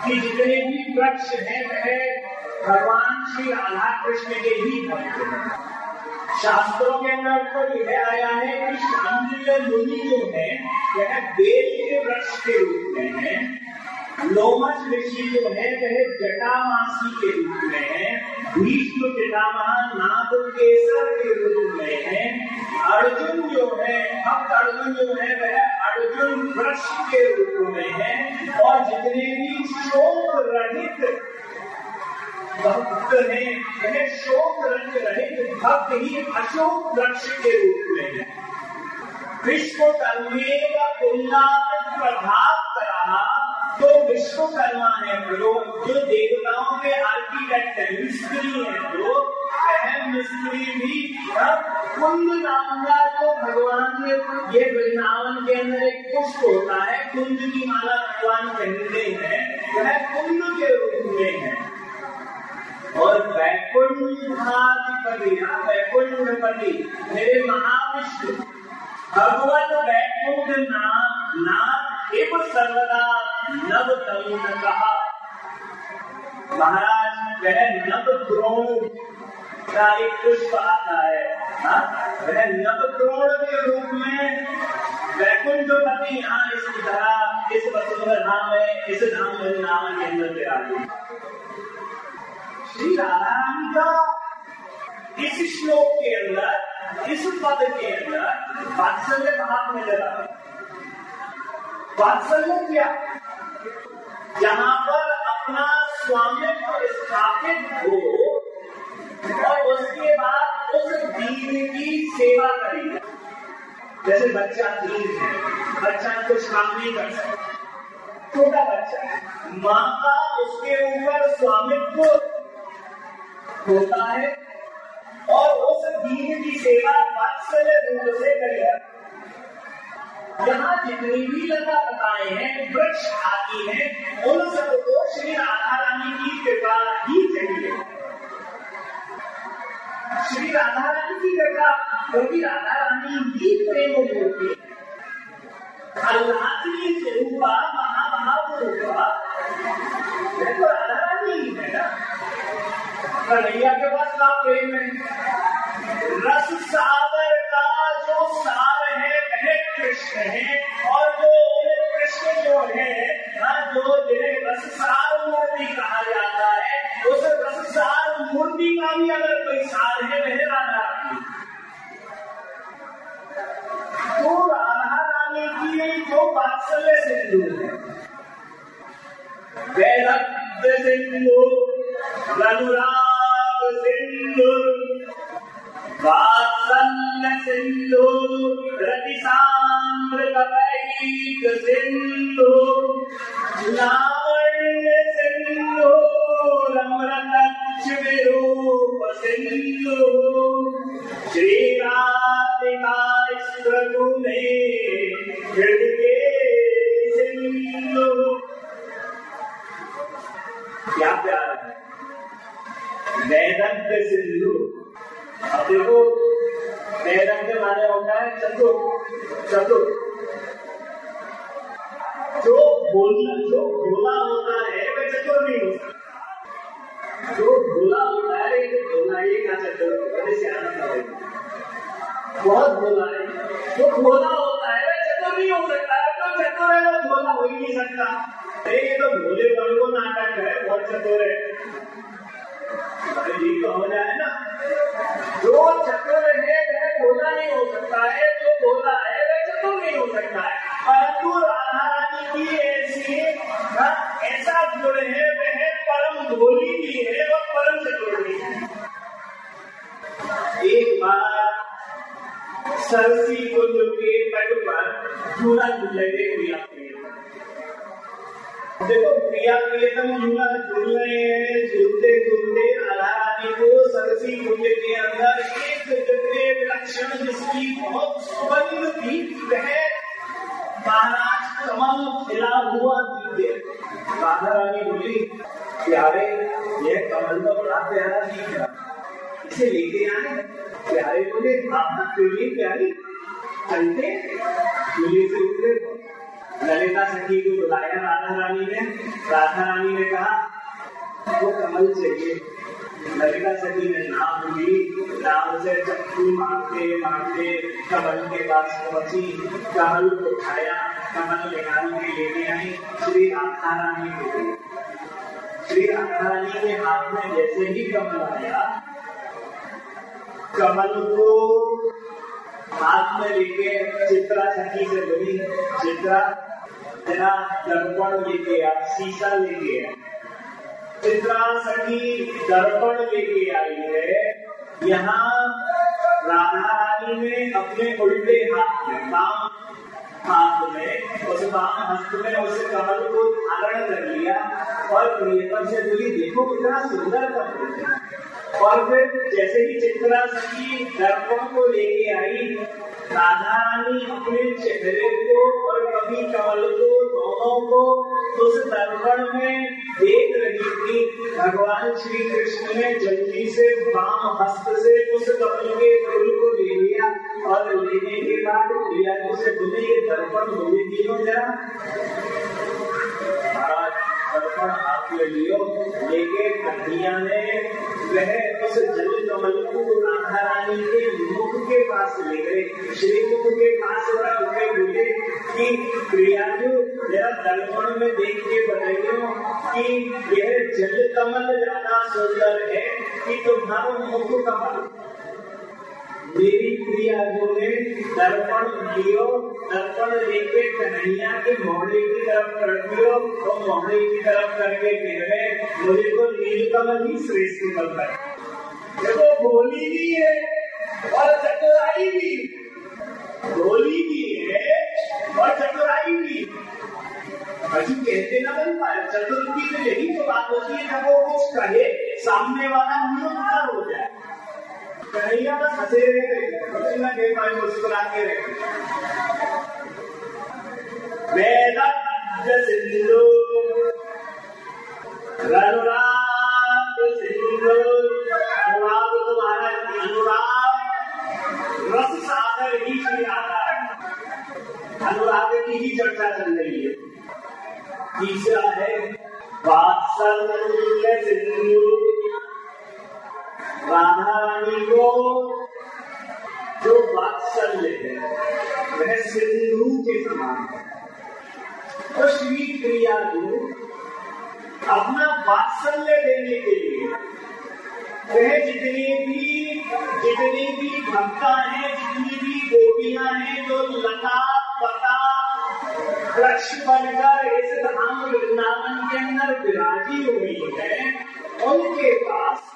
कि जितने भी वृक्ष हैं, वह भगवान श्री राधा कृष्ण के ही भक्त हैं। शास्त्रों के अंदर तो यह आया है कि शांति मुनि जो है, वह बेल के वृक्ष के रूप में है। लोमस ऋषि जो है, वह जटामासी के रूप में है। भीष्म पितामह नाग केसर के रूप में है। अर्जुन जो है भक्त अर्जुन जो है, वह अर्जुन वृक्ष के रूप में है और जितने भी शोक रहित भक्त है, वह शोक रहित भक्त ही अशोक वृक्ष के रूप में है। विश्व कर्मे का प्रभाव करा तो विश्वकर्मा है जो देवताओं के आर्किटेक्ट है, मिस्त्री है जो कुंद नाम का तो भगवान ये वृंदावन के अंदर एक पुष्प होता है कुंद की माला भगवान पहनते हैं, वह कुंद के रूप में है। और वैकुंठाधिपति वैकुंठपति मेरे महाविष्णु भगवान वैकुंठ नाम नाम एव सर्वदा नव तरुण कहा। महाराज, वह नव द्रोण एक पुष्प आता है हाँ? वह नव द्रोण के रूप में वैकुंठपति यहाँ इस तरह, इस वसुंधर धाम में इस धाम में नाम के अंदर विराजे श्री राधा का इस श्लोक के अंदर, इस पद के अंदर वात्सल्य भाव आ रहा वात्सल्य क्या? जहाँ पर अपना स्वामित्व स्थापित हो और उसके बाद उस दीन की सेवा करेगा। जैसे बच्चा दीन है, बच्चा कुछ काम नहीं कर सकता। छोटा बच्चा माँ का उसके ऊपर स्वामित्व होता है और उस दीन की सेवा वात्सल्य रूप से करेगा यहाँ जितनी भी लता बताए हैं, वृक्ष आती है, उन सबको श्री राधा रानी की कृपा ही चाहिए। श्री राधा रानी की कृपा क्योंकि राधा रानी ही प्रेम होती अल्लाह की स्वरूपा महामहारूपा तो राधा रानी ही है ना? कन्हैया के पास का प्रेम है। रस सागर का जो सार है, वह कृष्ण है और जो कृष्ण जो है जो जिन्हें रससार मूर्ति कहा जाता है, उस रससार मूर्ति का भी अगर कोई सार है, वह राधा रानी। तो राधा रानी की जो वात्सल्य सिंधु है। वैरक्त सिंधु रघुराग सिंधु वात्सल्य सिंधु रतिसाम्र कपैक सिंधु लावण्य सिंधु सिंधु श्री राधिका प्रभु सिंधु क्या प्यार है? वेदंत सिंधु अब देखो वेदंत माने होता है चतुर चतुर जो बोलना, जो बोला होता है वह चतुर नहीं। होता जो बोला होता है, ये बोला ये क्या चतुर बड़े से आनंद बहुत बोला है। भोला होता है चतुर नहीं हो सकता। तो चतुर है वो भोला हो ही नहीं सकता। ये तो भोले को नाटक है, बहुत चतुर है। तो हो जाए ना। जो चतुर है वह भोला नहीं हो सकता है, जो भोला है, वह चतुर नहीं हो सकता है। परंतु राधा रानी की ऐसी ऐसा गुण है, वह परम भोली भी है और परम चतुर भी है। एक बार सरसी कुंज के तट पर झूला झूले प्रिया देखो, प्रिया प्रियतम झूला झूल रहे हैं झूलते राधा रानी को सरसी कुंज के अंदर, एक दिव्य विलक्षण जिसकी बहुत सुगंध थी वह महाराज कमल खिला हुआ दिव्य राधा रानी बोली, प्यारे यह कमल तो बड़ा प्यारा दिख रहा इसे लेके आए। प्यारे बोले आपका प्रेमी प्यारी? चलते। चूल्हे से उतरे। ललिता सखी को बुलाया राधा रानी ने राधा रानी ने कहा वो कमल चाहिए ललिता सखी ने नाम ली नाम से चक्कू मारते मारते कमल के पास पहुँची कमल को खाया कमल निकाल के लेने आई श्री राधा रानी को श्री राधा रानी के हाथ में जैसे ही कमल आया कमल को हाथ में लेके चित्रा सखी से बोली चित्रा तेरा दर्पण लेके आ शीशा लेके आ चित्रा सखी दर्पण लेके आई है यहाँ राधा रानी ने अपने उल्टे हाथ में काम हाथ में, उस वाम हस्त में उस कमल को धारण कर लिया और प्रियतम से बोली, देखो कितना सुंदर कमल है। और फिर जैसे ही चित्रा सखी दर्पण को लेके आई, राधा रानी अपने चेहरे को और कभी कमल को, दोनों को उस दर्पण में देख रही थी। भगवान श्री कृष्ण ने जल्दी से वाम हस्त से उस कमल के फूल को ले लिया और लेने के बाद प्रिया से बोले, ये दर्पण मुझे दियो जरा। दर्पण में लियो लेके कन्हैया ने वह उस जल कमल को राधा रानी के मुख के पास ले गए। श्री मुख के पास के बोले कि प्रिया जो जरा दर्पण में देख के बताइयो कि यह जल कमल ज़्यादा सुंदर है कि तुम्हारा मुख कमल मेरी प्रिया जो ने दर्पण लियो दर्पण लेके कन्हैया के मोहड़े की तरफ़ कर दियो तो मोहड़े की तरफ़ करके कह रहे मुझे तो नीलकमल ही श्रेष्ठ बनता है। देखो, बोली भी है और चतुराई भी। बोली भी है और चतुराई भी। अभी कहते ना बन पाए चतुर्थी में यही तो बात होती है जब वो कुछ कहे, सामने वाला मुँह हो जाए। कन्हैया बस हंसे रहते कुछ न कह पाए मुस्कुराते रहते वेद सिंधु, अनुराग सिंधु, अनुराग तुम्हारा अनुराग, रस सागर ही श्री अनुराग की ही चर्चा चल रही है। तीसरा है वात्सल्य सिंधु तो श्री प्रिया को अपना वात्सल्य देने के लिए वह जितनी भी जितनी भी भक्ता है, जितनी भी गोपियाँ हैं, जो लता, पता वृक्ष बनकर इस धाम वृंदावन के अंदर विराजी हुई है, उनके पास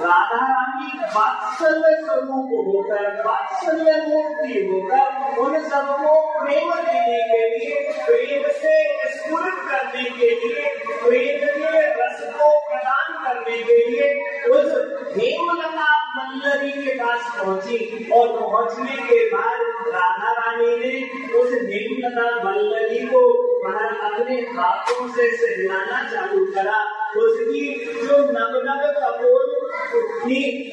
राधा रानी वात्सल्य स्वरूप होकर वात्सल्य मूर्ति होकर उन सबको प्रेम देने के लिए प्रेम से स्फुरित करने के लिए प्रेम के रस को प्रदान करने के लिए उस हेमलता मल्लरी के पास पहुँची और पहुँचने के बाद राधा रानी ने उस हेमलता मल्लरी को अपने हाथों से सहलाना चालू करा। उसकी जो नव नव कपोल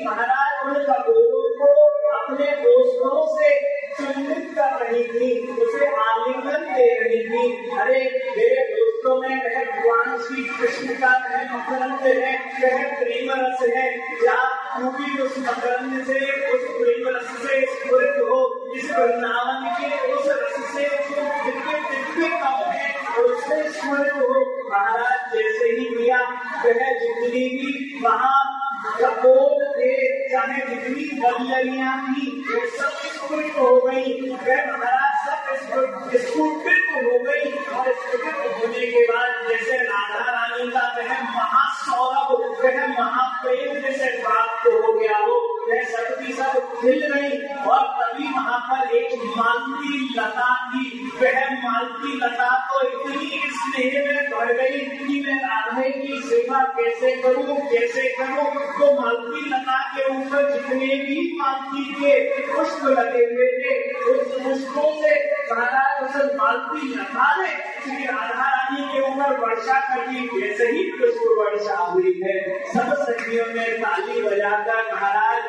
महाराज उन कपोलों को अपने दोस्तों से चिन्हित कर रही थी, उसे आलिंगन दे रही थी। अरे, मेरे दोस्तों में वह भगवान श्री कृष्ण का वह मकरंद है, वह प्रेम रस है। या तू भी उस मकरंद से, उस प्रेम रस से स्फुरित हो। इस वृंदावन के उस रस से दिव्य दिव्य कब है, उससे स्मरण हो। महाराज जैसे ही किया वह जितनी भी वहाँ चाहे जितनी बदलियाँ थी, वो सब स्फुट हो गई। वह महाराज सब स्फुटित हो गई और स्फुटित होने के बाद जैसे राधा रानी का वह महासौरभ, वह महाप्रेम जैसे प्राप्त हो गया हो वह सब खिल गई और तभी वहाँ पर एक मालती लता थी, वह मालती लता तो इतनी स्नेह में बढ़ गई कि मैं राधे की सेवा कैसे करूँ कैसे करूँ? तो मालती लता के ऊपर जितने भी मालती के पुष्प लगे हुए थे। उस पुष्पों से महाराज उस मालती लता ने श्री राधा रानी के ऊपर वर्षा कर। दी वैसे ही पुष्प वर्षा हुई है। सब सखियों ने ताली बजाकर महाराज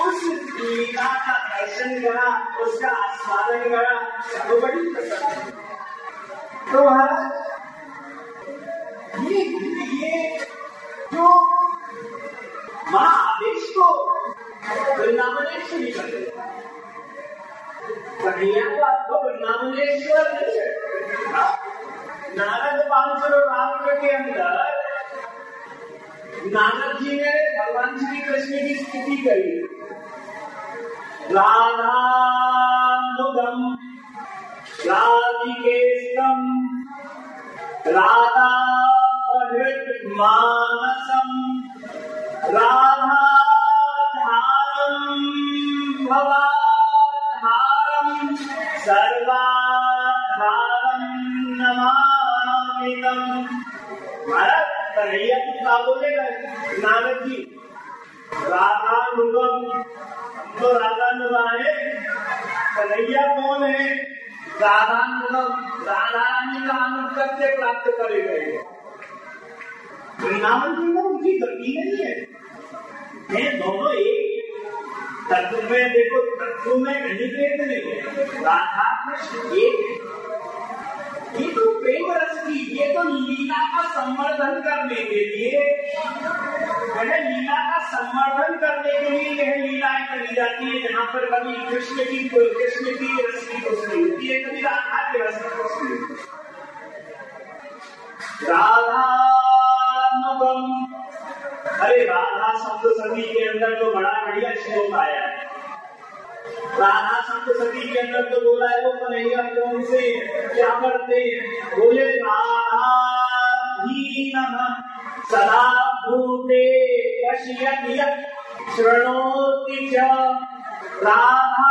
उस लीला का दर्शन करा, उसका आस्वादन करा सब बड़ी पसंद तो महाराज, ये ये जो माँ आदेश को वृंदावनेश्वरी कर कन्हैया को आपको वृंदावनेश्वर नहीं है? नारद पाँच सौ राम के अंदर नानक जी ने भगवान श्री कृष्ण की स्थिति करी। राधानुगम राधिकेशम राधा मानसम राधा धारम भवाधारम सर्वाधारम नानक जी। राधानुगम तो राधानुगा है कन्हैया कौन है? राधानुगम राधा रानी का अनुगत्य प्राप्त करे गए। वृंदावन की में उनकी गति नहीं है। ये दोनों एक। तत्व में देखो, तत्व में भेद नहीं है। राधा कृष्ण एक। है ये तो प्रेम रस की ये तो लीला का संवर्धन करने के लिए। वह लीला का संवर्धन करने के लिए यह लीलाएँ करी जाती है, जहाँ पर कभी कृष्ण की कृष्ण की रस की कुश्ती होती है, कभी राधा की रस की कुश्ती होती है। राधा अरे राधा शब्द सभी के अंदर तो बड़ा बढ़िया श्लोक आया राधा संत सती के अंदर तो बोला है, वो कन्हैया कौन से क्या करते बोले, राधा सदा भूते पश्यति शृणोति च। राधा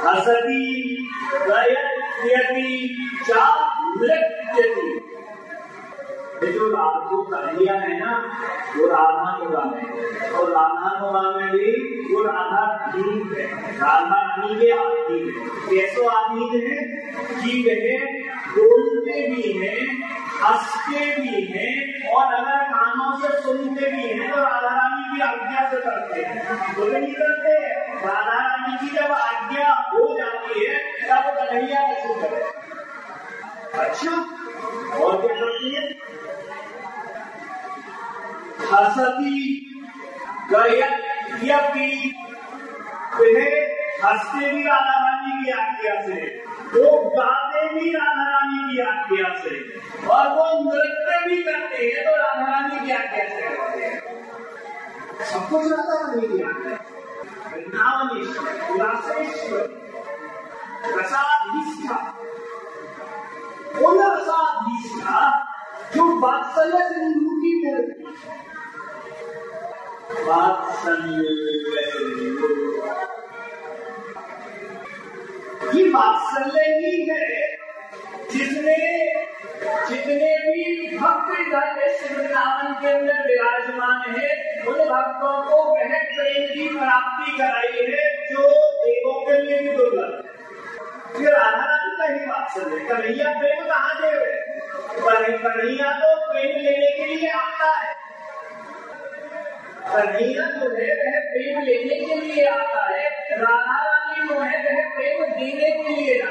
हसति गयत्यति च नृत्यति ये जो जो कन्हैया है ना, वो राधा को नुगा में और राधा नुगा में भी वो राधा धीप है। राधा रानी के आदमी है। कैसो आधीन है कि वह बोलते भी हैं, हँसते भी हैं, और अगर कानों से सुनते भी है तो राधा रानी की आज्ञा से करते हैं। बोले नहीं करते? राधा रानी की जब आज्ञा हो जाती है, तब कन्हैया कैसे करे? अच्छा और क्या करती है? हसती गयपी हँसते भी राधा रानी की आज्ञा से, वो गाते भी राधा रानी की आज्ञा से, और वो नृत्य भी करते हैं तो राधा रानी की आज्ञा से करते हैं। सब कुछ राधा रानी की आज्ञा वृंदावनेश्वर उल्लासेश्वर रसाधीष्ठा, वो रसाधीष्ठा, जो वात्सल्य सिंधु की वात्सल्य ही है जिसने जितने भी भक्त इधर वृंदावन के अंदर विराजमान है, उन भक्तों को वह प्रेम की प्राप्ति कराई है जो देवों के लिए भी दुर्लभ राधा रानी का ही वात्सल्य कन्हैया प्रेम कहाँ दे कन्हैया तो प्रेम लेने के लिए आता है। कन्हैया जो है, वह प्रेम लेने के लिए आता है। राधा रानी जो है, वह प्रेम देने के लिए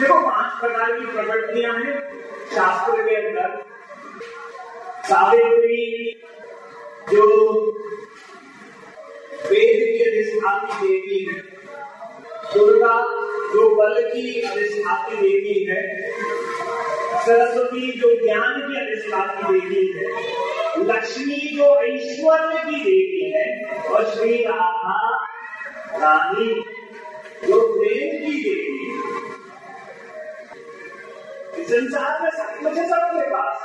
देखो, पाँच प्रकार की प्रवृत्तियाँ हैं। शास्त्र के अंदर सावित्री, जो वेद की अधिष्ठाती देवी है। दुर्गा, जो बल की अधिष्ठाती देवी है। सरस्वती जो ज्ञान की अधिष्ठाती देवी है, लक्ष्मी जो ऐश्वर्य की देवी है, और श्री राधा रानी जो प्रेम की देवी है। संसार में सब कुछ है सबके पास।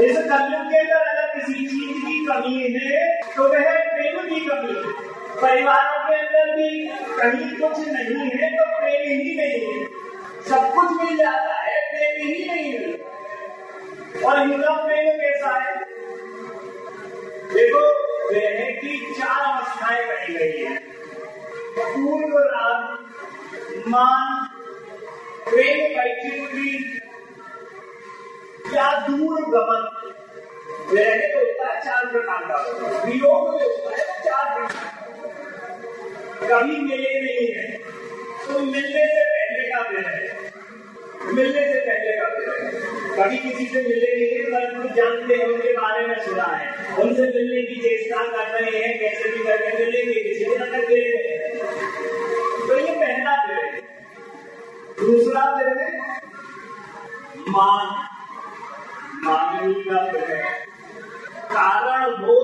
इस कलयुग के अंदर अगर किसी चीज़ की कमी है तो वह प्रेम की कमी है। परिवारों के अंदर भी कहीं कुछ नहीं है तो प्रेम ही नहीं है। सब कुछ मिल जाता है। प्रेम ही नहीं है और इनका प्रेम कैसा है देखो वह की चार अवस्थाएँ बनी गई है पूर्व राग मान प्रेम वैचित्री या दूर गमन रहने तो होता है चार प्रकार का वियोग जो होता है। चार प्रकार कभी मिले नहीं है तो मिलने से पहले का है। मिलने से पहले का है। कभी किसी से मिले नहीं पर जानते हैं, उनके बारे में सुना है। उनसे मिलने की चेष्टा कर रहे हैं, कैसे भी करके मिलेंगे, किसी को न दे तो ये पहला है। दूसरा है मान मानवी का है। कारण हो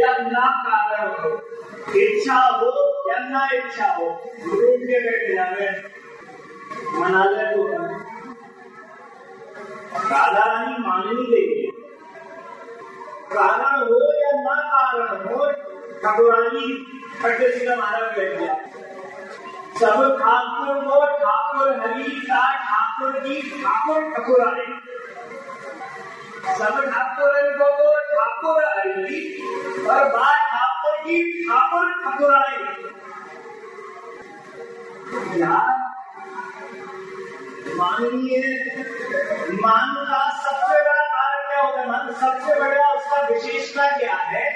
या ना कारण हो, इच्छा हो या ना इच्छा हो रूप के बैठ जावे मना ले तो राधा रानी माननी देगी कारण हो या ना कारण हो, ठाकुरानी खट्टे महाराज बैठ गया सब ठाकुर को ठाकुर हरि का ठाकुर की ठाकुर ठकुराई सब ठाकुर को ठाकुर हरि और बात ठाकुर की ठाकुर ठकुराई माननीय मान का सबसे बड़ा कारण क्या होता है मान सबसे बड़ा उसका विशेषता क्या है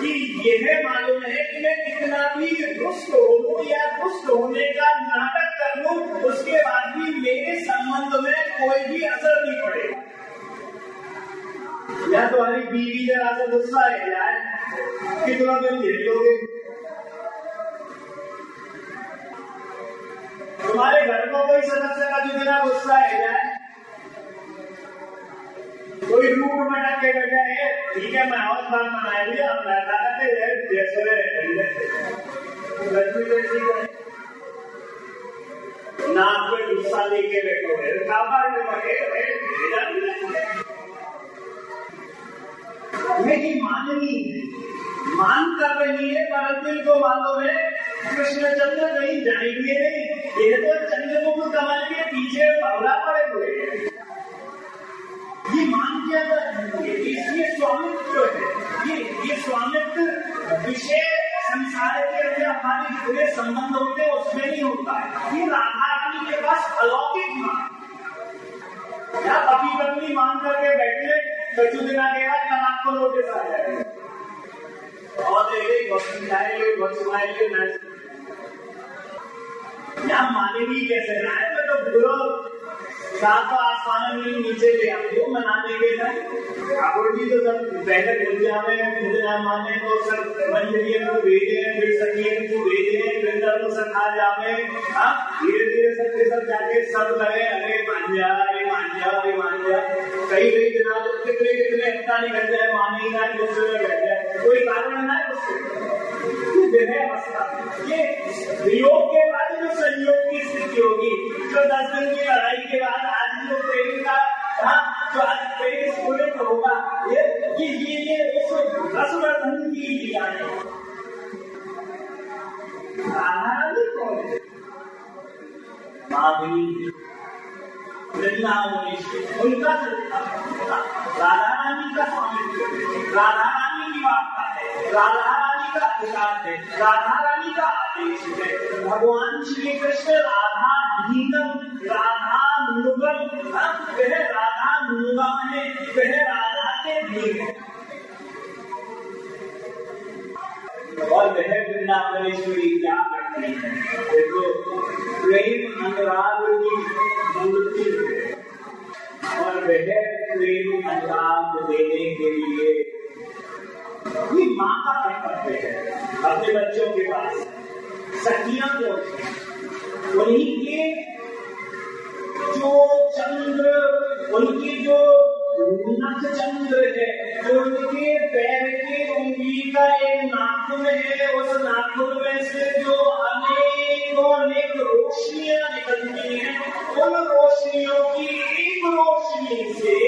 कि यह मालूम है कि मैं कितना भी दुष्ट हो या दुष्ट होने का नाटक कर लू उसके बाद भी मेरे संबंध में कोई भी असर नहीं पड़ेगा या तुम्हारी बीवी जरा सा गुस्सा है यार? कितना दिन झेल तुम्हारे घर में कोई सदस्य का जो बिना गुस्सा है, जाए। कोई रूप में के बैठे है, ठीक है, मैं और बार मनाए भी हम दादा जैसे लक्ष्मी जैसी नाक पे गुस्सा लेके बैठो है, काबर में बैठे माननी मान कर रही है परंतु इनको मालूम है कृष्णचंद्र कहीं जाएँगे नहीं ये तो चंद्रमुख कमल के पीछे पगला पड़े हुए ये मान क्या इसलिए स्वामित्व जो है, ये ये स्वामित्व विषय संसार के अंदर हमारे पूरे संबंध होते उसमें नहीं होता है। ये राधा रानी के पास अलौकिक मान। या पति पत्नी मान करके बैठे कचू दिना के बाद कल आपको नोटिस आ जाएगा। और बहुत समझाएँगे बहुत सुनाएँगे मैच यहाँ मानवी कैसे ना है मैं तो में नीचे ले आते मनाने के लिए ठाकुर जी तो सब पहले मिल जावे मुझे ना माने तो सब मंजरिय को भेजे फिर सखियन को भेजे फिर धर्म सखा जावे हाँ। धीरे धीरे सबके सब जाके सब लगे अरे जा अरे जा अरे जा कई कई दिना तो कितने कितने हफ़्ता निकल जाए माने ही ना गुस्से में बैठ जाए कोई कारण ना है गुस्से ये वियोग के बाद जो संयोग की स्थिति होगी जो दस दिन की लड़ाई के बाद आज जो प्रेम का जो आज प्रेम स्फुरित होगा। ये ये ये ये उस रसवर्धन की लिया है। राधारानी उनका राधा रानी का स्वामित्व राधा रानी की वार्ता है राधा रानी का अधिकार है राधा रानी का आदेश है भगवान श्री कृष्ण राधा धीनम राधा नुगम वह राधा नुगम है वह राधा के है और वह वृंदावनेश्वरी क्या करती है देखो, प्रेम अनुराग की मूर्ति और वह प्रेम अनुराग देने के लिए ये माँ का कर्तव्य है अपने बच्चों के पास, सखियाँ थी उन्हीं के जो चंद्र उनकी जो नख चंद्र है जो उनके पैर के उंगली का एक नाखून है उस नाखून में से जो अनेकों अनेक रोशनियाँ निकलती हैं उन रोशनियों की एक रोशनी से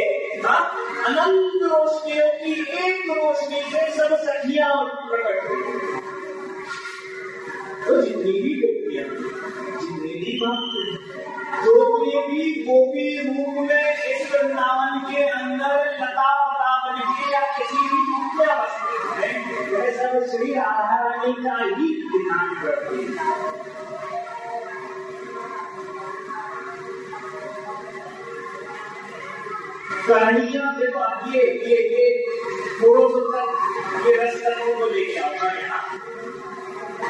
हाँ, अनंत रोशनियों की एक रोशनी से सब सखियाँ प्रकट हुई तो जितनी भी गोपियाँ जितनी भी जो भी गोपी रूप में इस वृंदावन के अंदर लता पता के या किसी भी रूप में अवस्थित है। वह सब श्री राधा का ही ध्यान करते हैं। कहानियाँ देखो ये ये ये सा ये रस को लेके आऊँगा यहाँ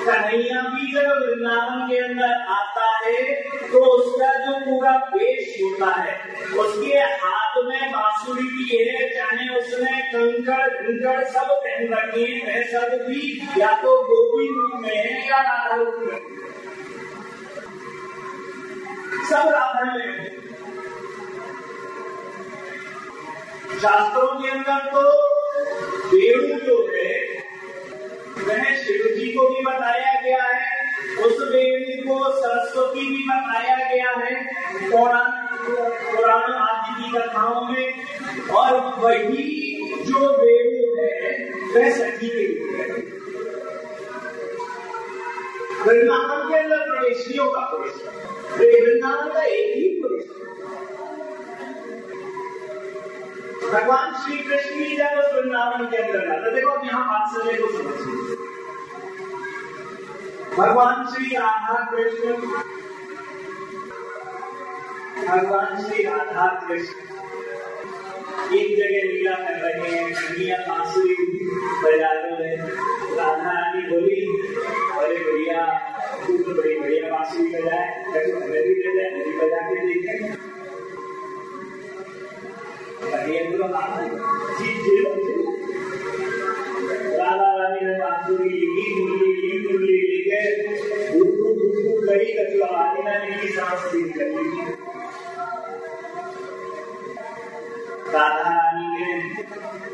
कन्हैया भी जब वृंदावन के अंदर आता है तो उसका जो पूरा पेश होता है, उसके हाथ में बांसुरी की है, चाहे उसने कंकड़ कंकड़ सब पहन रखे वह सब भी या तो गोपी रूप में है या राधा रूप में। सब राधा में शास्त्रों के अंदर तो देव जो है वह शिव जी को भी बताया गया है उस देवी को सरस्वती भी बताया गया है पुराण आदि की कथाओं में। और वही जो देव है, वह सखी के है। वृंदावन के अंदर प्रवेशियों का पुरुष वृंदावन का एक ही पुरुष भगवान श्री कृष्ण भी जब उस वृंदावन के अंदर जाते देखो अब यहाँ वात्सल्य को समझिए भगवान श्री राधा कृष्ण। भगवान श्री राधा कृष्ण। एक जगह लीला कर रहे हैं, कन्हैया बांसुरी बजा रहे हैं राधा रानी बोली, अरे भैया, तू तो बड़ी बढ़िया बांसुरी बजाए। हमें भी दे जाए हमें बजा के देखें। राधा रानी ने बांसुरी ली मुरली ली मुरली लेके गुरु गुरु करी कभी आदि ना की सांस दी करी राधा रानी ने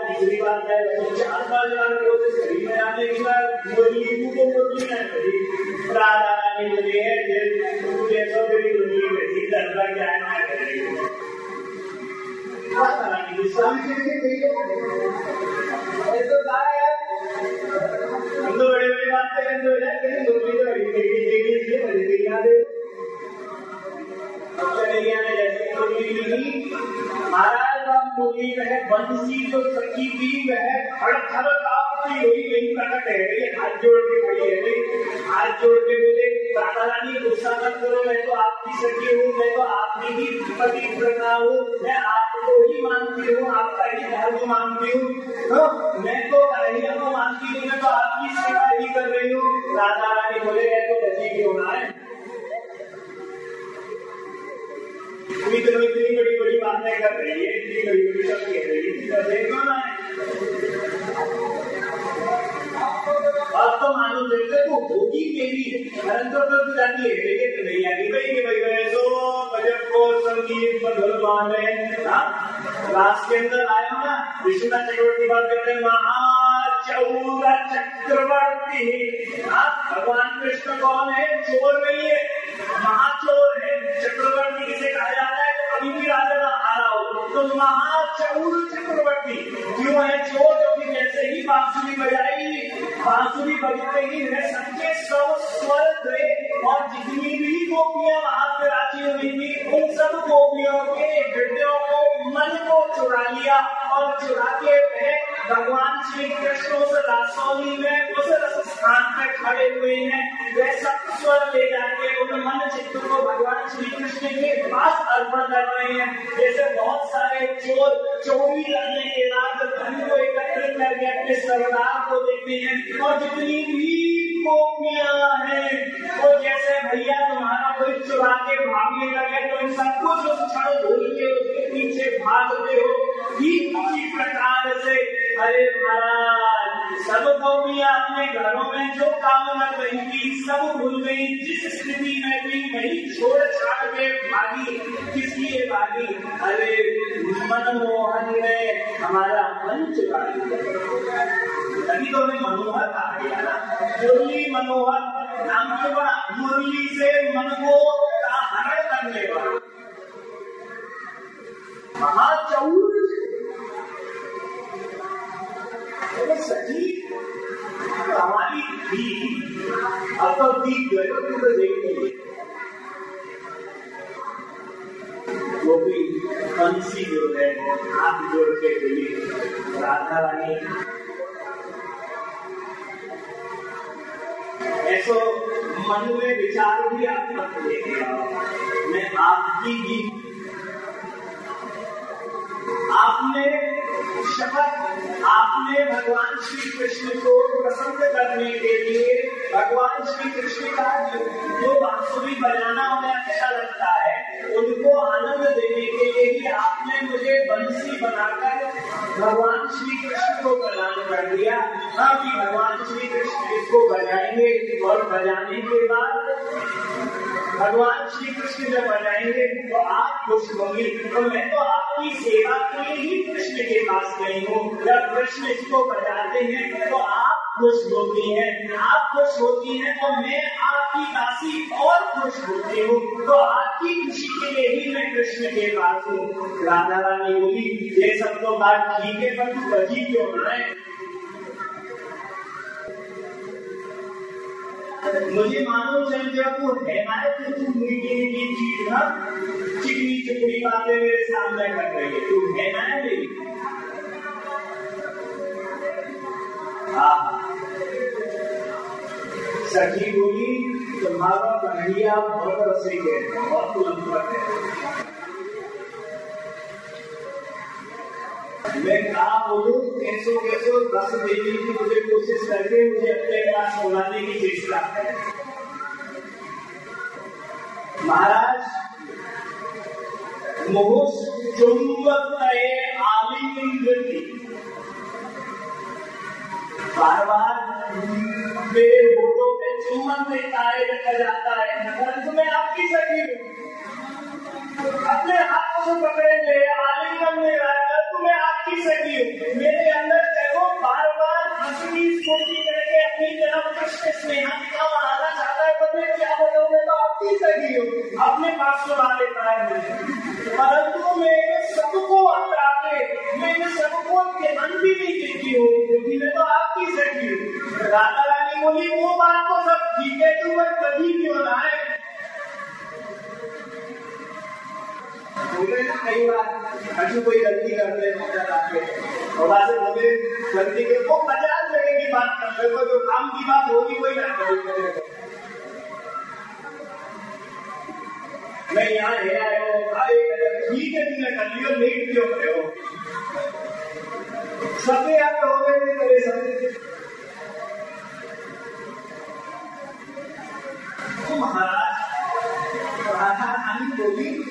तीसरी बार मैं चार बार जाने को शरीर में आने की बार मुरली को मुरली में बजी राधा रानी मुझे है मुझे सब मेरी मुरली में थी दरबार क्या है, मैं करेगी राधा रानी की शांति से ऐसा गाया हम तो बड़े बड़े बात करें तो यार, कहीं मुरली तो बड़ी देखी देखी इसलिए बड़ी देखी याद है वह बंसी जो सखी थी वह हर थर कांपती हुई यही प्रकट है गई हाथ जोड़ के खड़ी है गई हाथ जोड़ के बोले राधा रानी गुस्सा मत करो मैं तो आपकी सखी हूँ मैं तो आपकी ही पति प्रथा हूँ मैं आपको ही मानती हूँ आपका ही धर्म मानती हूँ मैं तो कन्हैया को मानती हूँ, मैं तो आपकी सेवा ही कर रही हूँ। राधा रानी बोले, मैं तो बची क्यों ना है इतनी बड़ी बड़ी बातें कर रही है इतनी बड़ी बड़ी सब कह रही है देखो ना अब तो तो तो संगीत मधुर मान है? रास के अंदर आया ना विश्वनाथ चक्रवर्ती बात करते हैं महाचौरा चक्रवर्ती आप भगवान कृष्ण कौन है चोर नहीं है महाचोर है चक्रवर्ती किसे कहा जाता है तो कभी भी राजा आ रहा हो तो महाचौर चक्रवर्ती क्यों है चोर जो क्योंकि जैसे ही बांसुरी बजाई बांसुरी बजते ही वह सबके सब स्वर थे और जितनी भी गोपियाँ वहाँ पे राज़ी हुई थी उन सब गोपियों के हृदयों को मन को चुरा लिया और चुरा के वह भगवान श्री कृष्ण उस रासोली में उस स्थान पर खड़े हुए हैं वे सब स्वर ले जाके उन मन चित्त को भगवान श्री कृष्ण के पास अर्पण कर रहे हैं जैसे बहुत सारे चोर चोरी करने के बाद धन को एकत्रित करके अपने सरदार को देते हैं और जितनी भी गोपियाँ हैं वो जैसे भैया तुम्हारा कोई चुरा के भागने लगे तो इन सब कुछ उस क्षण भूल के उसके पीछे भागते हो उसी प्रकार से अरे महाराज सब गोपियाँ अपने घरों में जो काम कर रही थी, सब भूल गई। जिस स्थिति में भी वही छोड़ छाड़ के भागी, किस भागी? अरे मनमोहन ने हमारा मन चुरा तभी तो हमें मनोहर कहा गया ना। मुरली मनोहर नाम क्यों बड़ा, मुरली से मन को हरण करने वाला। महाचौर तो हमारी भी अब तो दीप गए तो देखिए वो भी बंसी जो है, हाथ जोड़ के बोली, राधा रानी। ऐसो मन में विचार भी आप मत लेके आओ। मैं आपकी ही आपने शपथ आपने भगवान श्री कृष्ण को प्रसन्न करने के लिए भगवान श्री कृष्ण का जो, बांसुरी बजाना उन्हें अच्छा लगता है उनको आनंद देने के लिए ही आपने मुझे बंसी बनाकर भगवान श्री कृष्ण को प्रदान कर दिया। अभी भगवान श्री कृष्ण इसको बजाएँगे और बजाने के बाद भगवान श्री कृष्ण जब बजाएँगे तो आप खुश होंगे तो मैं तो आपकी सेवा के लिए ही कृष्ण के पास गई हूँ। जब कृष्ण इसको बजाते हैं तो आप खुश होती हैं। आप खुश होती हैं तो मैं आपकी दासी और खुश होती हूँ। तो आपकी खुशी के लिए ही मैं कृष्ण के पास हूँ। राधा रानी बोली, ये सब तो बात ठीक है, पर तू बजी क्यों ना मुझे मालूम चल गया तू है। ना तो तू मीठी मीठी चीज़ ना, चिकनी चिकनी बातें मेरे सामने कर रही है। तू है ना मेरी सखी बोली, तुम्हारा कन्हैया बहुत रसिक है, बहुत लंबत है। मैं कहा बोलू कैसो कैसो रस देने की मुझे कोशिश करके मुझे अपने पास बुलाने की चेष्टा है। महाराज मोह चुंबक आलिंगति बार बार मेरे होठों पे चुम्बन देता है, रखा जाता है। मैं आपकी सखी हूँ अपने हाथों से पकड़ेंगे आलिंगन में रहकर मैं आपकी हूँ। मेरे अंदर चाहे बार बार हंसनी स्फूर्ति करके अपनी तरफ़ कृष्ण स्नेहा बढ़ाना चाहता है तो मैं क्या मैं तो आपकी सखी हूँ। अपने पास सुना लेता है मुझे। परंतु मैं सबको हटा के मैं सबको ध्यान भी नहीं देती हूँ, क्योंकि मैं तो आपकी सखी हूँ। राधा रानी बोली, वो बात तो सब ठीक है तू मैं कभी क्यों ना बोले ना कई कोई गलती करते के पचास जगह की बात कर रहे जो काम की बात होगी वही ना मैं यहाँ आए हो ठीक है तुमने कर लियो लेट क्यों रहे हो सबे आप हो गए थे मेरे सबे तो महाराज राधा रानी तू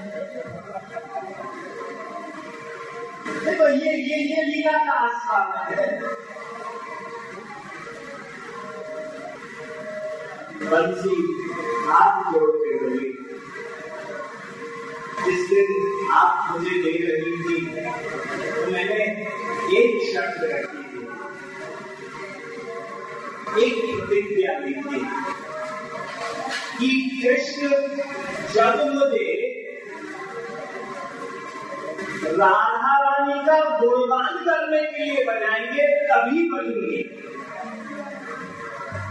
देखो, ये ये ये का आस्वाद है बंसी हाथ जोड़ के बोली जिस दिन आप मुझे दे रही थी तो मैंने एक शर्त रखी थी। एक प्रतिज्ञा दी थी कि कृष्ण जब मुझे राधा रानी का गुणगान करने के लिए बजाएँगे तभी बजेंगे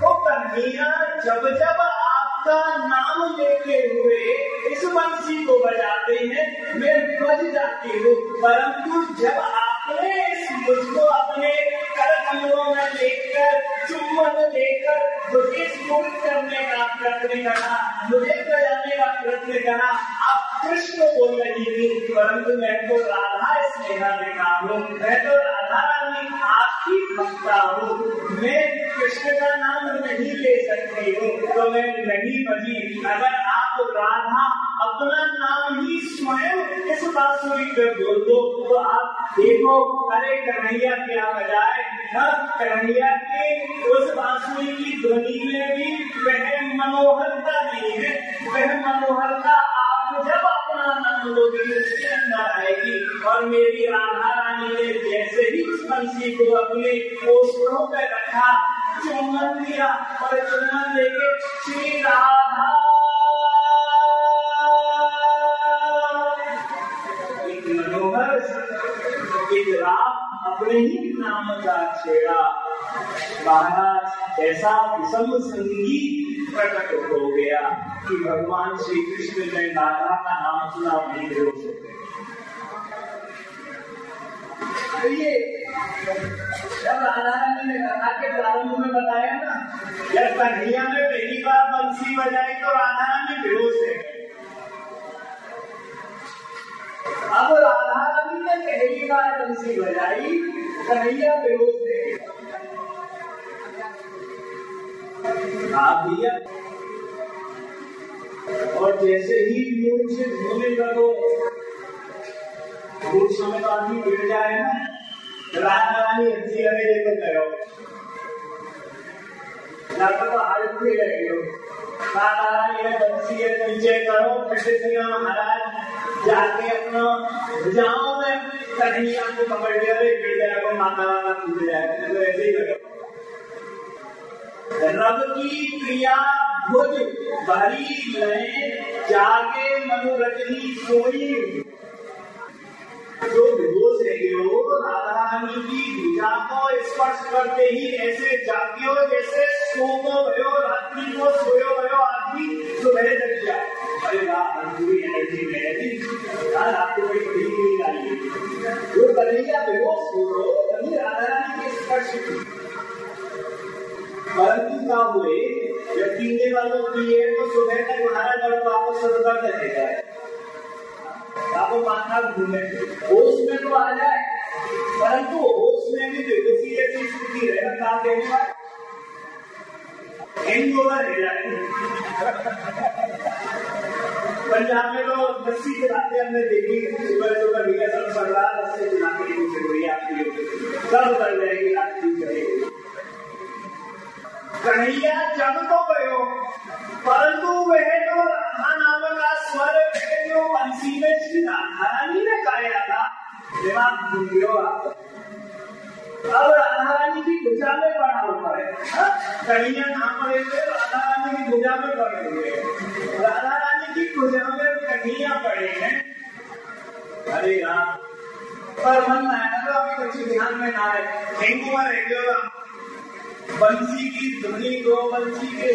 तो कन्हैया जब जब आपका नाम लेते हुए इस बंसी को बजाते हैं, मैं बज जाती हूँ। परंतु जब आपने इस मुझको अपने कर कमलों में लेकर, चुम्बन लेकर मुझे स्मृत करने का प्रयत्न करा, मुझे बजाने का प्रयत्न करा, आप कृष्ण बोल रही थी परंतु मैं तो राधा स्नेहा में हूँ। मैं तो राधा रानी आपकी भक्ता हूँ। मैं कृष्ण का नाम नहीं ले सकती हूँ तो मैं नहीं बजी अगर आप राधा अपना नाम ही स्वयं इस बांसुरी पे बोल दो तो आप देखो अरे कन्हैया क्या बजाए। हाँ, कन्हैया की उस बांसुरी की ध्वनि में भी वह मनोहरता नहीं है। वह मनोहरता जब अपना नाम उसके अंदर आएगी और मेरी राधा रानी ने जैसे ही उस बंसी को अपने पोस्टरों पे रखा चुम्बन दिया और चुम्बन लेके श्री राधा। अपने ही नाम का छेड़ा महाराज ऐसा विषम संगीत प्रकट हो गया कि भगवान श्री कृष्ण ने राधा का नाम सुना नहीं हो ये जब राधा रानी ने कथा के प्रारंभ में बताया ना, जब कन्हैया ने पहली बार बंसी बजाई तो राधा रानी बेहोश है अब राधा रानी ने पहली बार बंसी बजाई, कन्हैया बेहोश है आप भैया और जैसे ही मुँह से धोने लगो कुछ समय तो आदमी गिर जाए ना रानी हँसी लगे लेकर करो तो हालत भी लगे हो। राधा रानी ने बंसी है नीचे करो कृष्ण सिंह महाराज जाके अपना भुजाओं में कन्हैया को पकड़ लिया रे गिर जाएगा माता वाला टूट जाएगा तो ऐसे ही करो। रब की क्रिया भुज, भरी लय जागे मनोरजनी सोई। जो बेहोश रह हो राधा रानी की भुजा को स्पर्श करते ही ऐसे जागे हो, जैसे सोमो भयो, रात्रि को सोयो भयो, आदमी सुबह जग जाए। अरे वाह पूरी एनर्जी में है यार आपको कोई बड़ी नींद आई जो कन्हैया बेहोश हो, तभी राधा रानी के स्पर्श परंतु क्या हुए जब पीने वालों पिए तो सुबह तक और वापस सर दर्द रहेगा आपको माथा घूमे। होश में तो आ जाए। परंतु होश में भी तो इसी ऐसी स्थिति रहेगा काम देने का हैंग ओवर जाए पंजाब में तो लस्सी पिलाते हमने देखी। सुबह सुबह भैया सब रहा लस्सी के नीचे हुई आपकी। सब कर जाएगी आपकी करेगी कन्हैया जब तो गयो परंतु वह जो राधा नाम का स्वर जो बंसी में श्री राधा रानी ने गाया था। दिमाग भूल गयो अब राधा रानी की भुजा में पड़ा हुआ है। कन्हैया कहाँ पड़े हुए राधा रानी की भुजा में पड़े हुए राधा रानी की भुजा में कन्हैया पड़े हैं। अरे राम पर मन में आया तो अभी कुछ ध्यान में ना आए हैंग ओवर है क्यों बंसी की ध्वनि को बंसी के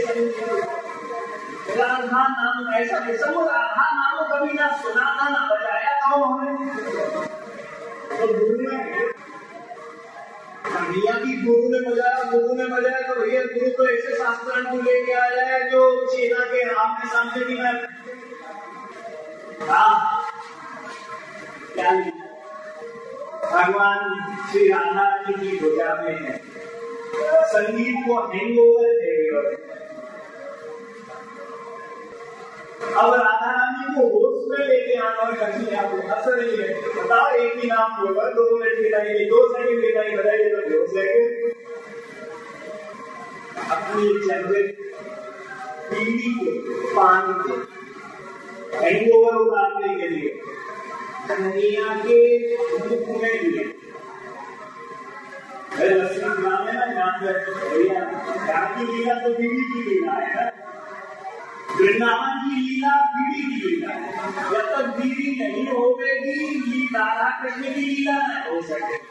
राधा नाम ऐसा ऐसा वो राधा नाम कभी ना सुना था ना बजाया था उन्होंने तो गुरु ने भैया की गुरु ने बजाया गुरु ने बजाया तो भैया गुरु तो ऐसे शास्त्रांत को लेके आया है जो चेना के राम के सामने भी मैं क्या भगवान श्री राधा जी की भुजा में है। संगीत को हैंगओवर अब राधा रानी को होश में लेके आना और कहीं आपको हंस रही है। बताओ, एक ही नाम होगा दो मिनट की नहीं दो सेकंड की नहीं बताइए तो दो सेकंड अपनी चंद्रित पीढ़ी को पानी को हैंगओवर उतारने के लिए। कन्हैया के मुख में लिए है। लीला लीला है वृंदावन की लीला बीवी की लीला जब तक बीवी नहीं होगी राधा कृष्ण की लीला न हो सके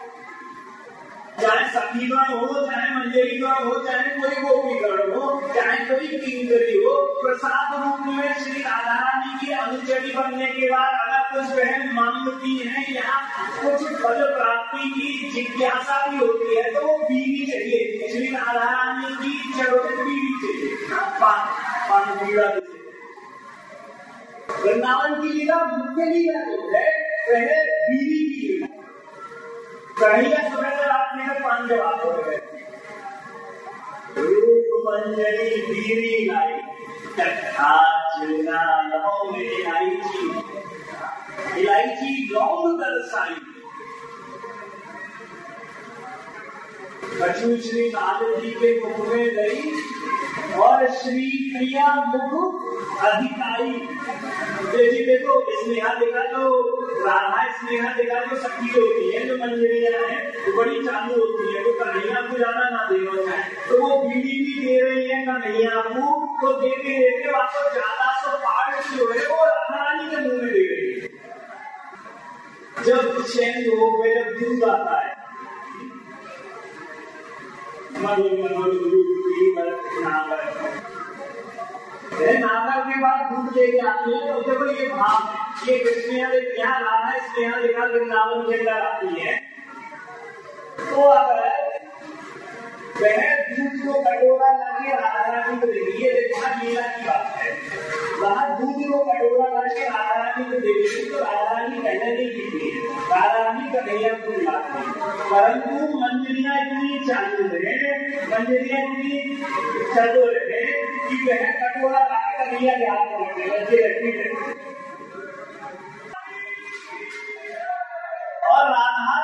चाहे सखीगण हो, चाहे मंजरीगण हो, चाहे कोई गोपीगण हो, चाहे कोई किंकरी हो, प्रसाद रूप में श्री राधा रानी की अनुचरी बनने के बाद अगर कुछ बहन मांगती है या कुछ फल प्राप्ति की जिज्ञासा भी होती है तो वो बीवी चाहिए। श्री राधा रानी की चरों बीवी चाहिए। पान पीड़ा वृंदावन की लीला मुख्य लीला जो है, वह बीवी की लीला कहीं सुबह से रात में पान जवाब हो गए इलायची। इलायची लौंग दर्शाई। कछु श्री जी के मुख में गई और श्री प्रिया मुख अधिकारी। देखिए देखो स्नेहा देखा तो राधा स्नेहा देखा तो सखी होती है, जो मंजरिया है, वो बड़ी चालू होती है तो कन्हैया को ज़्यादा ना देना चाहे। तो वो बीड़ी भी दे रही है कन्हैया को तो देते देते वापस ज़्यादा सो पाठ जो है, वो राधा रानी के मुँह में दे रही है। जब चैन हो गए, जब दूध आता है मधुर नागर के बाद दूध लेके आती है तो देखो ये भाव ये कृष्णिया यहाँ राधा स्नेहा देखा वृंदावन के अंदर आती है तो अगर वह दूध को कटोरा लाके राधा रानी को देगी। ये देखा लीला की बात है। वहाँ दूध को कटोरा लाके राधा रानी को देगी तो राधा रानी पहले नहीं की राधा रानी को लाती परंतु मंजरिया इतनी चालू है, मंजरिया इतनी चतुर है कि वह कटोरा लाके कन्हैया के हाथ में रखे रखी है। और राधा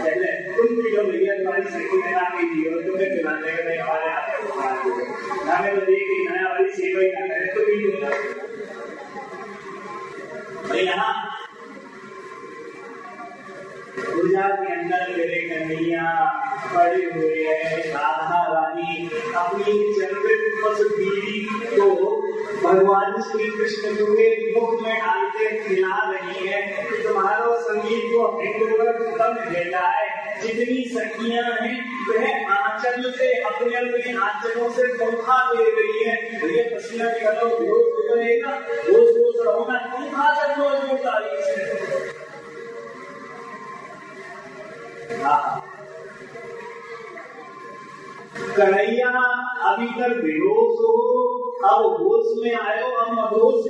पहले तुम भैया तुम्हारी सेवा में आ गई थी और तुम्हें का नहीं हमारे हाथ हमें तो देख नया वाली सेवा ना करे तो भी नहीं यहाँ पूजा के अंदर मेरे कन्हैया पड़े हुए हैं राधा रानी अपनी चंद्र बीवी को भगवान श्री कृष्ण के मुख में डालते खिला रही है तुम्हारा संगीत को अपने खत्म भेजा है। जितनी सखियाँ हैं, वह आंचल से अपने अपने आंचलों से पंखा दे रही है। ये पसीना निकलो बेहोश हो जाएगा होश होश रहो ना पंखा चलो जो तारीख से कन्हैया, अभी तक बेहोश हो, अब होश में आयो, हम अबोश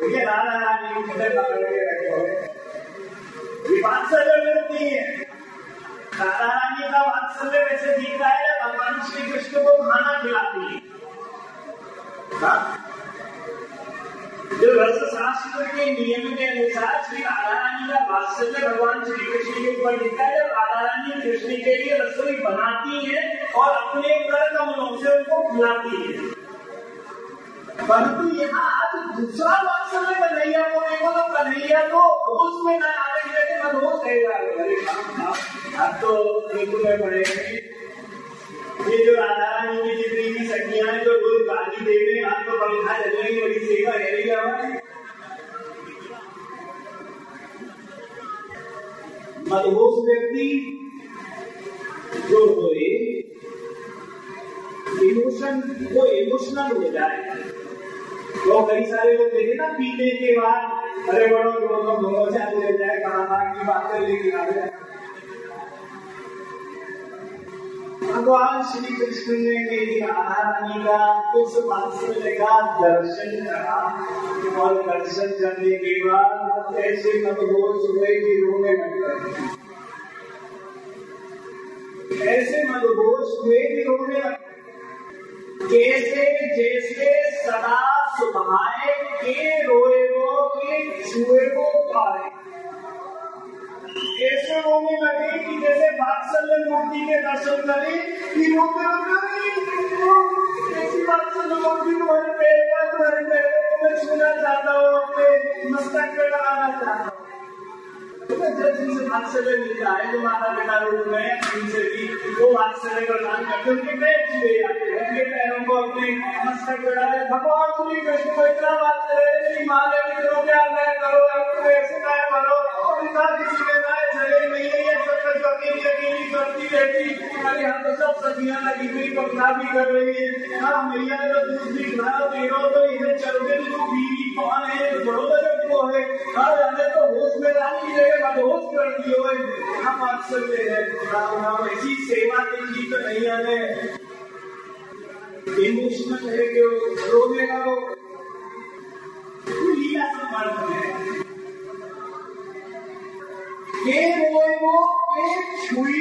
देखिए राधा रानी पकड़ के वात्सल्य है। वैसे दिखता है। भगवान श्री कृष्ण को खाना खिलाती है। जो रस शास्त्र के नियम के अनुसार श्री राधा रानी का वात्सल्य भगवान श्री कृष्ण के ऊपर दिखता है जब राधा रानी कृष्ण के लिए रसोई बनाती है और अपने कर कमलों से उनको खिलाती है परंतु यहाँ आज दूसरा वात्सल्य कन्हैया को देखो तो कन्हैया को उसमें न आने के लिए मधोस कहेगा तो बिल्कुल पड़ेगा ये जो राधा रानी की जितनी भी सखियाँ हैं जो गुरु गाली दे रहे हैं आपको पंखा जलेगी बड़ी सेवा है रही हमारी मदहोश व्यक्ति जो होए इमोशन वो इमोशनल हो जाए तो कई सारे लोग देखे ना पीने के बाद अरे बड़ो लोग दोनों चालू हो जाए कहा की बात कर लेकिन आ जाए भगवान श्री कृष्ण ने मेरी राधा का उस वात्सल्य का दर्शन करा। और दर्शन करने के बाद ऐसे मदहोश हुए कि रोने लग गए। ऐसे मदहोश हुए कि रोने लग कैसे जैसे सदा सुभाए, के रोए वो, के छुए वो पाए। ऐसे होने लगे कि जैसे वात्सल्य मूर्ति के दर्शन करे कि रोते ऐसी वात्सल्य मूर्ति तुम्हारे पैर पर तुम्हारे पैर को मैं छूना चाहता हूँ अपने मस्तक पे लगाना चाहता हूँ जब जिनसे वात्सल्य मिलता है जो माता पिता रूप में भी वो वात्सल्य प्रदान करते उनके पैर जाते हैं उनके पैरों को अपने मस्तक भगवान श्री कृष्ण को इतना करे मेरी माँ ने मित्रों के आग्रह करो ऐसे गाय भरो और इतना किसी के गाय चले नहीं है। सब जो अकेली अकेली करती रहती हमारे यहाँ तो सब सखियाँ लगी हुई कपड़ा भी कर रही है। हाँ मैया ने तो दूध भी खिलाओ पीरो तो इधर चलोगे तो बीवी कौन है बड़ोदा वो है हाँ हमें तो होश में डाली जगह मदहोश कर दियो हम अक्सर राम राम, ऐसी सेवा की तो नहीं आने इमोशनल है कि रोने लगो लीला संबंध है। रोए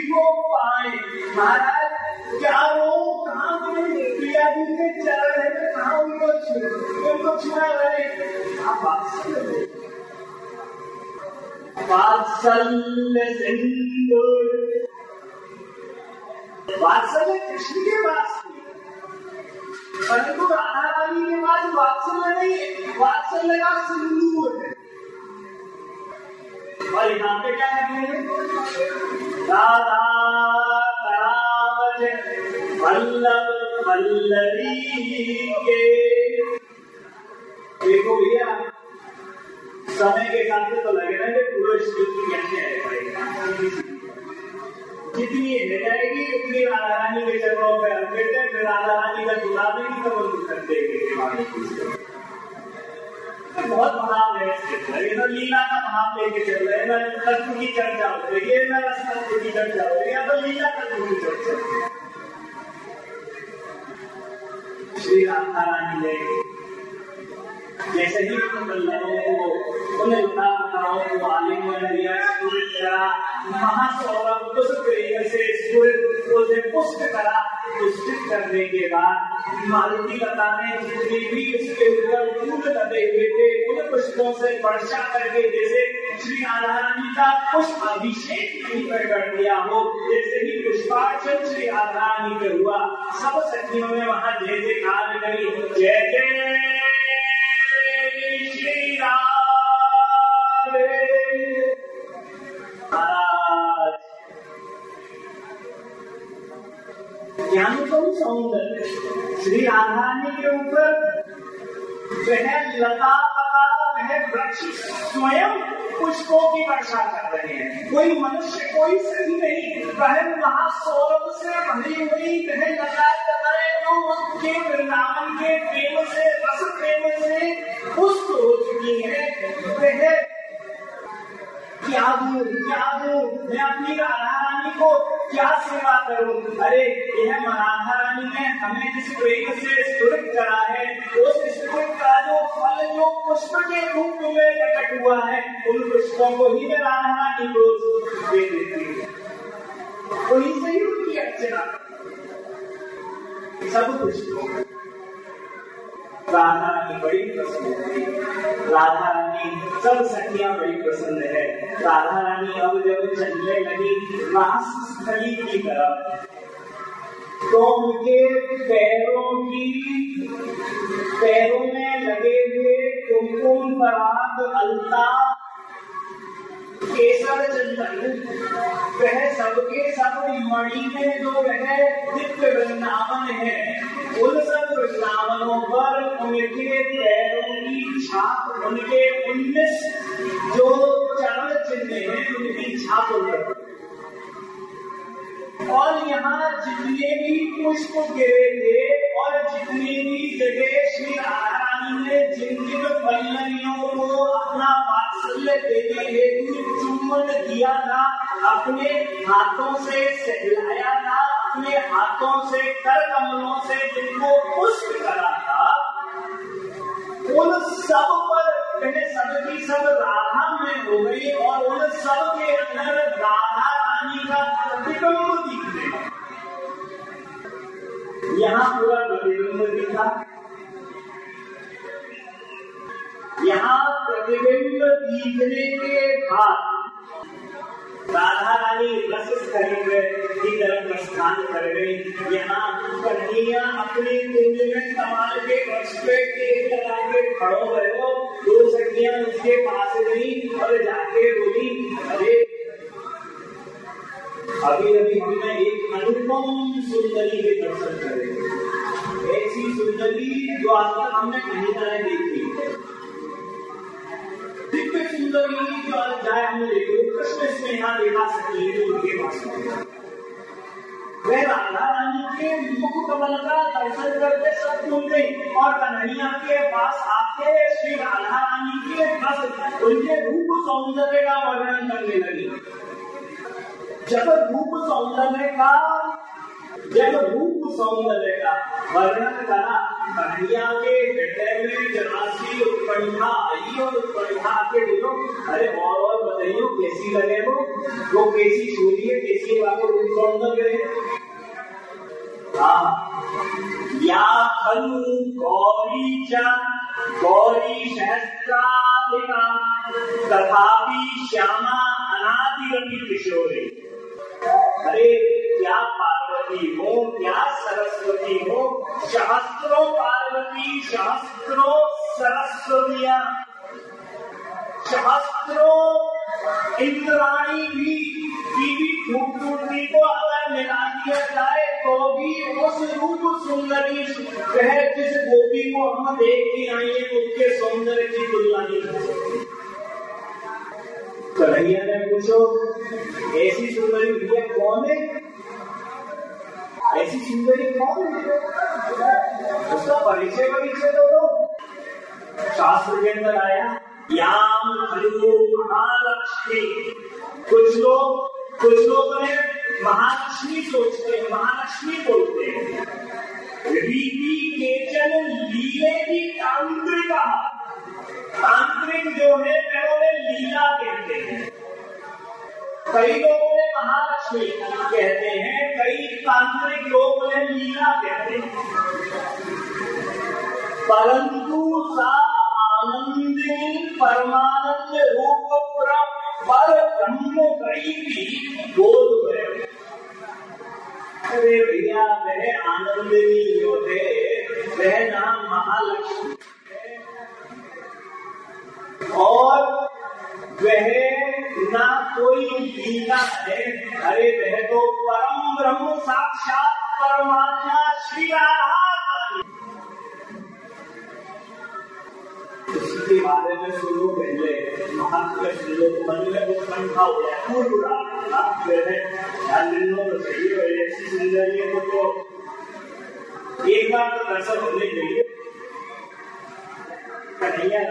के पाए महाराज क्या वो कहाँ प्रिया जी के चरण है कहाँ उनको उनको छुआ रहे आप वात्सल्य सिंधु वात्सल्य कृष्ण के पास परंतु राधा रानी के पास वात्सल्य नहीं है वात्सल्य का सिंदूर है और यहाँ पे क्या है? राधा वल्लभ वल्लरी के। देखो भैया, समय के हिसाब से तो लगे ना पूरा स्तुति कैसे आएगा जितनी रह जाएगी, उतनी राधा रानी के चरणों पर अर्पित है फिर राधा रानी का गुलाबी की तो बंद कर देंगे बहुत महाव है। ये तो लीला का भाव लेके चल रहे हैं। ना तत्व की चर्चा हो रही है ना तत्व की चर्चा हो रही है तो लीला तत्व की चर्चा श्री राधा रानी ने जैसे ही बल्लभों को उन्हें उताराओं को आलिंगन दिया स्फुरित करा महासौरभ प्रेम से स्फुरित उसे पुष्ट करा। पुष्टित करने के बाद मारुति लता ने जितने भी उसके ऊपर फूल लगे हुए थे, उन पुष्पों से वर्षा करके जैसे श्री राधा का पुष्प अभिषेक पर कर दिया हो, जैसे ही पुष्पार्चन श्री राधा रानी पे हुआ। सब सखियों ने वहाँ जय जयकार करी। जय जय! ज्ञानतम सौंदर्य श्री राधारानी के ऊपर वह लता पता वह वृक्ष स्वयं पुष्पों की वर्षा कर रहे हैं कोई मनुष्य कोई सही नहीं वह महासौरभ से भरी हुई वह लता लताएँ जो उसके वृंदावन के प्रेम से रस प्रेम से पुष्ट हो चुकी है, वह क्या दूँ क्या दूँ मैं अपनी राधा रानी को क्या सेवा करूँ? अरे, यह राधा रानी ने हमें जिस प्रेम से स्तुत करा है, उस स्तुत का जो फल, जो पुष्प के रूप में प्रकट हुआ है, उन पुष्पों को ही मैं राधा रानी को दे देती हूँ। उन्हीं से ही उनकी अर्चना। सब पुष्पों राधा रानी बड़ी प्रसन्न है। राधा रानी सब सखियाँ बड़ी प्रसन्न है। राधा रानी अब जब चलने लगी रास स्थली की तरफ़ तो उनके पैरों की, पैरों में लगे हुए कुमकुम पराग अलता केसर चंदन वह सबके सब मणि में जो वह दिव्य वृंदावन है, उन सब वृंदावनों पर उनके पैरों की छाप उनके उन्नीस जो चरण चिन्ह है, उनकी छाप और यहाँ जितने भी पुष्प गिरे थे और जितनी भी जगह श्री राधा रानी ने जिन जिन को अपना वात्सल्य देने हेतु चुम्बन किया था, अपने हाथों से सहलाया था, अपने हाथों से कर कमलों से जिनको पुष्प करा था, उन सब पर कहे सबकी सब राधा में हो गई और उन सब के अंदर राधा का प्रतिबिंब दिखने यहाँ पूरा प्रतिबिंब दिखा यहाँ प्रतिबिंब दिखने के बाद रानी रस स्थली की तरफ़ प्रस्थान कर गई यहाँ कन्हैया अपनी कुंज में कमाल के वृक्ष पे टेक लगा के खड़ो गयो दो सखियाँ उसके पास गई और जाके बोली अरे अभी अभी हमने एक अनुपम सुंदरी के दर्शन करे। ऐसी सुंदरी जो आज तक हमने कहीं तरह देखी दिव्य सुंदरी जो आज जाए हमने देखी कृष्ण स्नेहा देखा सकती है उनके पास। राधा रानी के मुख कमल का दर्शन करके सब भूल गई और कन्हैया के पास आके श्री राधा रानी के बस उनके रूप सौंदर्य का वर्णन करने लगी। जब रूप सौंदर्य का, जब रूप सौंदर्य का वर्णन करा कन्हैया के हृदय में जरासी उत्कंठा आई और उत्कंठा के दिनों, अरे और और बताइयो, कैसी लगे वो? वो कैसी सूर्य, कैसी बाबू रूप सौंदर्य हाँ? या खलु गौरी च, गौरी सहस्राधिका, तथापि श्यामा अनादिरपि किशोरी। अरे क्या पार्वती हो, क्या सरस्वती हो सहस्त्रों पार्वती सहस्त्रों सरस्वतिया। सहस्त्रों इंद्राणी भी, की खूबसूरती को अगर मिला दिया जाए तो भी उस रूप सुंदरी वह जिस गोपी को हम देख के है, उसके सौंदर्य की तुलना नहीं कर सकते। कन्हैया ने पूछो। ऐसी सुंदरी भैया कौन है? ऐसी सुंदरी कौन है? उसका परिचय परिचय दो तो। शास्त्र के अंदर आया, याम महालक्ष्मी। कुछ लोग कुछ लोग महालक्ष्मी सोचते हैं, महालक्ष्मी बोलते हैं। रीति केचन लीले की तांत्रिका। तांत्रिक जो है उन्हें लीला कहते हैं। कई लोगों ने महालक्ष्मी कहते हैं, कई तांत्रिक लोग उन्हें लीला कहते हैं। परंतु सा आनंदिनी परमानंद रूप पर ब्रह्म कई भी बोध है। अरे भैया वह आनंदिनी जो है वह नाम महालक्ष्मी। और वह ना कोई गीता है। अरे वह तो परम ब्रह्म साक्षात परमात्मा श्री इसके बारे में सुनो पहले। महात्मा सुनो मन में वो कंठा हो गया। पूरा आप जो है तो को एक बार तो दर्शन होने चाहिए कन्हैया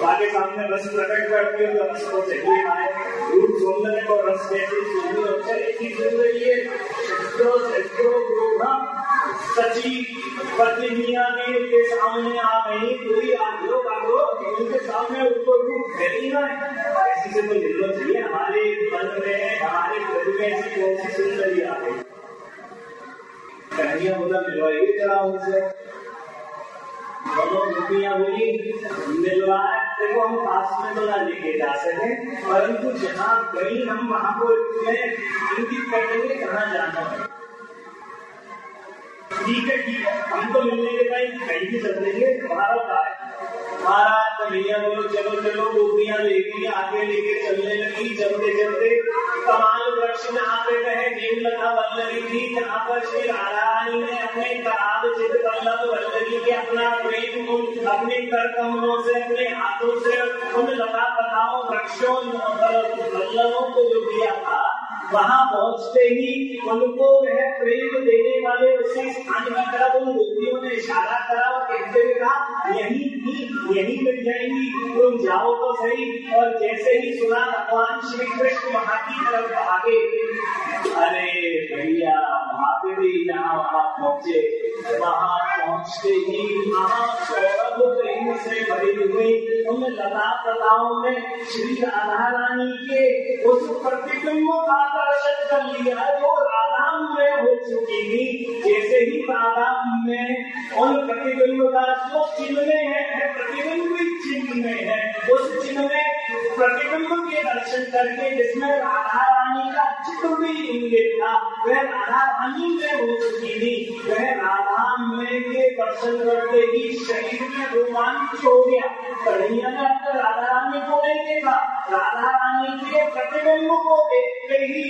बाकी सामने रस प्रकट करती है तो रस को चाहिए आए रूप सौंदर्य को रस कैसे अच्छा इतनी सुंदर ये शस्त्रों शस्त्रों ग्रोहा सची पत्नी मियाँ ने के सामने आ गई। कोई आगो आगो। उनके सामने उसको रूप फैली ना ऐसी से तो मिलना चाहिए। हमारे मन में हमारे घर में ऐसी कौन सी सुंदरी आ गई? कन्हैया बोला, मिलवाइए जरा उनसे। दोनों गोपियाँ बोली, मिलवाए, देखो हम पास में तो ना लेके जा सके परंतु जहाँ गई हम वहाँ को इंगित कर देंगे कहाँ जाना है? ठीक है ठीक है, हम तो मिलने के टाइम कहीं भी चल देंगे हमारा का महाराज तो भैया बोलो, चलो चलो, गोपियाँ लेके, आगे लेके चलने लगी, चलते चलते, कमाल वृक्ष में आगे गए जीव लता वल्लरी थी, जहाँ पर श्री रानी ने अपने कराल चित वल्लभ वल्लरी के अपना प्रेम उन अपने कर कमलों से, अपने हाथों से, उन लता पताओं वृक्षों को जो दिया था वहाँ पहुँचते ही उनको वह प्रेम देने वाले उसी स्थान की तरफ़ उन गोपियों ने इशारा करा और कहते हुए कहा, यही थी, यही मिल जाएँगी। तुम जाओ तो सही और जैसे ही सुना भगवान श्री कृष्ण वहाँ की तरफ़ भागे। अरे भैया भी जहाँ वहाँ पहुँचे, वहाँ पहुँचते ही महासौरभ प्रेम से भरी हुई उन लता प्रताओं में श्री राधा रानी के उस प्रतिबिंब का दर्शन कर लिया जो राधा में हो चुकी थी जैसे ही राधा में उन प्रतिबिंब का जो चिन्ह में है प्रतिबिंब भी चिन्ह में है, उस चिन्ह में प्रतिबिंब के दर्शन करके जिसमें राधा रानी का चित्र भी इंगित था, वह राधा रानी में हो चुकी थी वह राधा में के दर्शन करते ही शरीर में रोमांच हो गया। कन्हैया ने अपने राधा रानी को नहीं देखा राधा रानी के प्रतिबिंब को देखते ही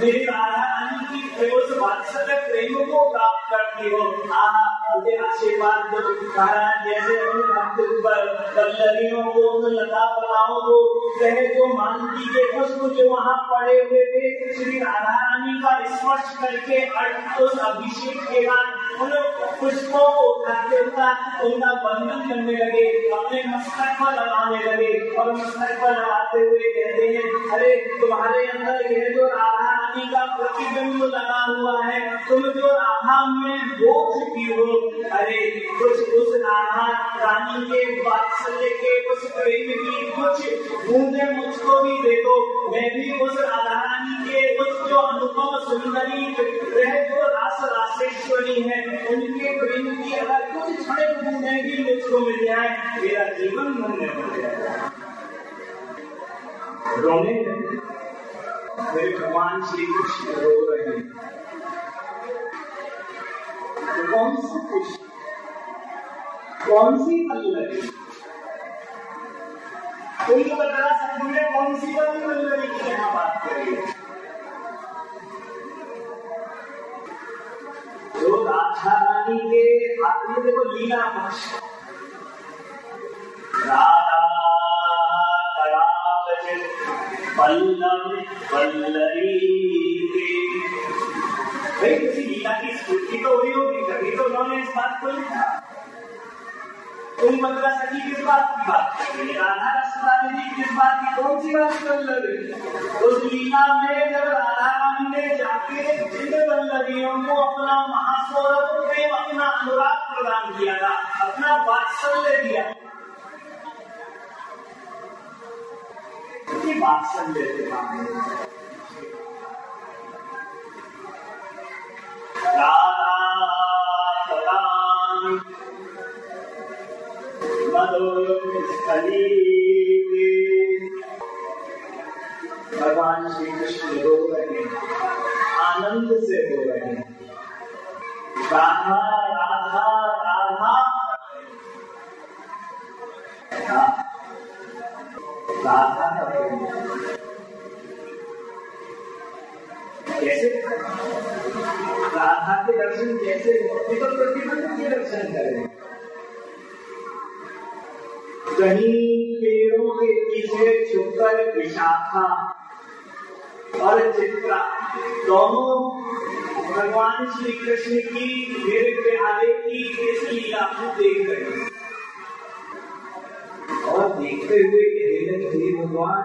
मेरी राधा रानी की प्रेम वात्सल्य प्रेम को प्राप्त करती हो। आहा आशीर्वाद जैसे को लता बताओ को कहे तो मानती के पुष्प जो वहाँ पड़े हुए श्री राधा रानी का स्पर्श करके बंधन करने लगे, अपने मस्तक पर लगाने लगे और मस्तक पर लगाते हुए कहते हैं, अरे, तुम्हारे अंदर यह जो राधा रानी का प्रतिबिंब लगा हुआ है, तुम जो राधा में हो चुकी हो अरे, कुछ उस राधा रानी के वात्सल्य के उस प्रेम की कुछ बूंदे मुझको भी दे दो। मैं भी उस राधा रानी के उस जो अनुभव सुंदरी वह जो रास राशेश्वरी है, उनके प्रेम की अगर कुछ क्षण बूंदे भी मुझको मिल जाए, मेरा जीवन धन्य हो जाएगा रोने मेरे भगवान श्री कृष्ण रो रहे हैं। कौन सी खुशी कौन सी कोई तो बता सकते हैं कौन सी वाली की बात करिए जो राधा रानी के हाथ में देखो लीला पक्ष राधा पल्लव पल्लवी। भाई किसी लीला की स्फूर्ति तो हुई होगी कभी तो उन्होंने इस बात को लिखा तुम मद्रा सखी किस बात की बात राधा रसदा जी किस बात की कौन सी बात कर रही उस लीला में जब राधा रानी ने जाके जिन वल्लभियों को अपना महासौरभ प्रेम अपना अनुराग प्रदान किया था अपना वात्सल्य दिया वात्सल्य के मामले भगवान श्री कृष्ण रो रहे आनंद से रो रहे राधा राधा राधा राधा कैसे? राधा के दर्शन कैसे? तो प्रतिबंध के दर्शन करें। कहीं पेड़ों के पीछे छुपकर विशाखा और चित्रा। दोनों भगवान श्री कृष्ण की, मेरे प्यारे की इस लीला को देख रहे और देखते हुए भगवान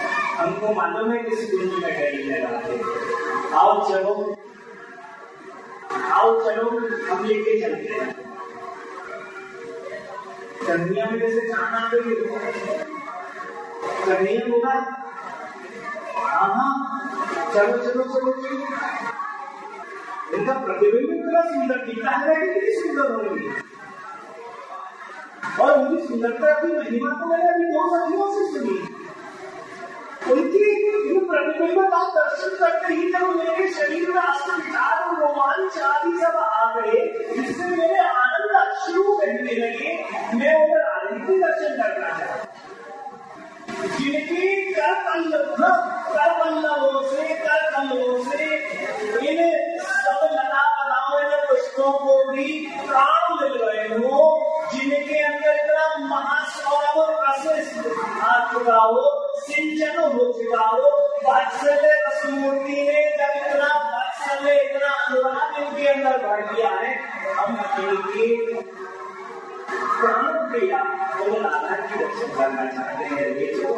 हमको मालूम है किस कुंज में है। राधे आओ चलो। आओ चलो, हम लेके चलते हैं। कन्हैया में जैसे चाँद आ गई कन्हैया होगा? हाँ हाँ। चलो चलो चलो। इनका प्रतिबिंब इतना सुंदर दिखता है कितनी सुंदर होगी और उनकी सुंदरता की महिमा तो मैंने अभी दो सदियों से सुनी उनकी प्रतिबिंब का दर्शन करते ही जब मेरे शरीर में अस्त विचार और रोमांच आदि सब आ गए, जिससे मेरे आनंद अश्रु बहने लगे, मैं उधर आनंद के दर्शन करना चाहता जिनकी कर कर से कर कल्लों से इन सब भी प्राण मिल गए हो जिनके अंदर इतना चुका हो, सिंचन हो चुका हो, वात्सल्य रसमूर्ति ने जब इतना वात्सल्य, इतना अनुराग इनके अंदर भर दिया है, हम क्रिया केवल आधार की रक्षा करना चाहते हैं। ये जो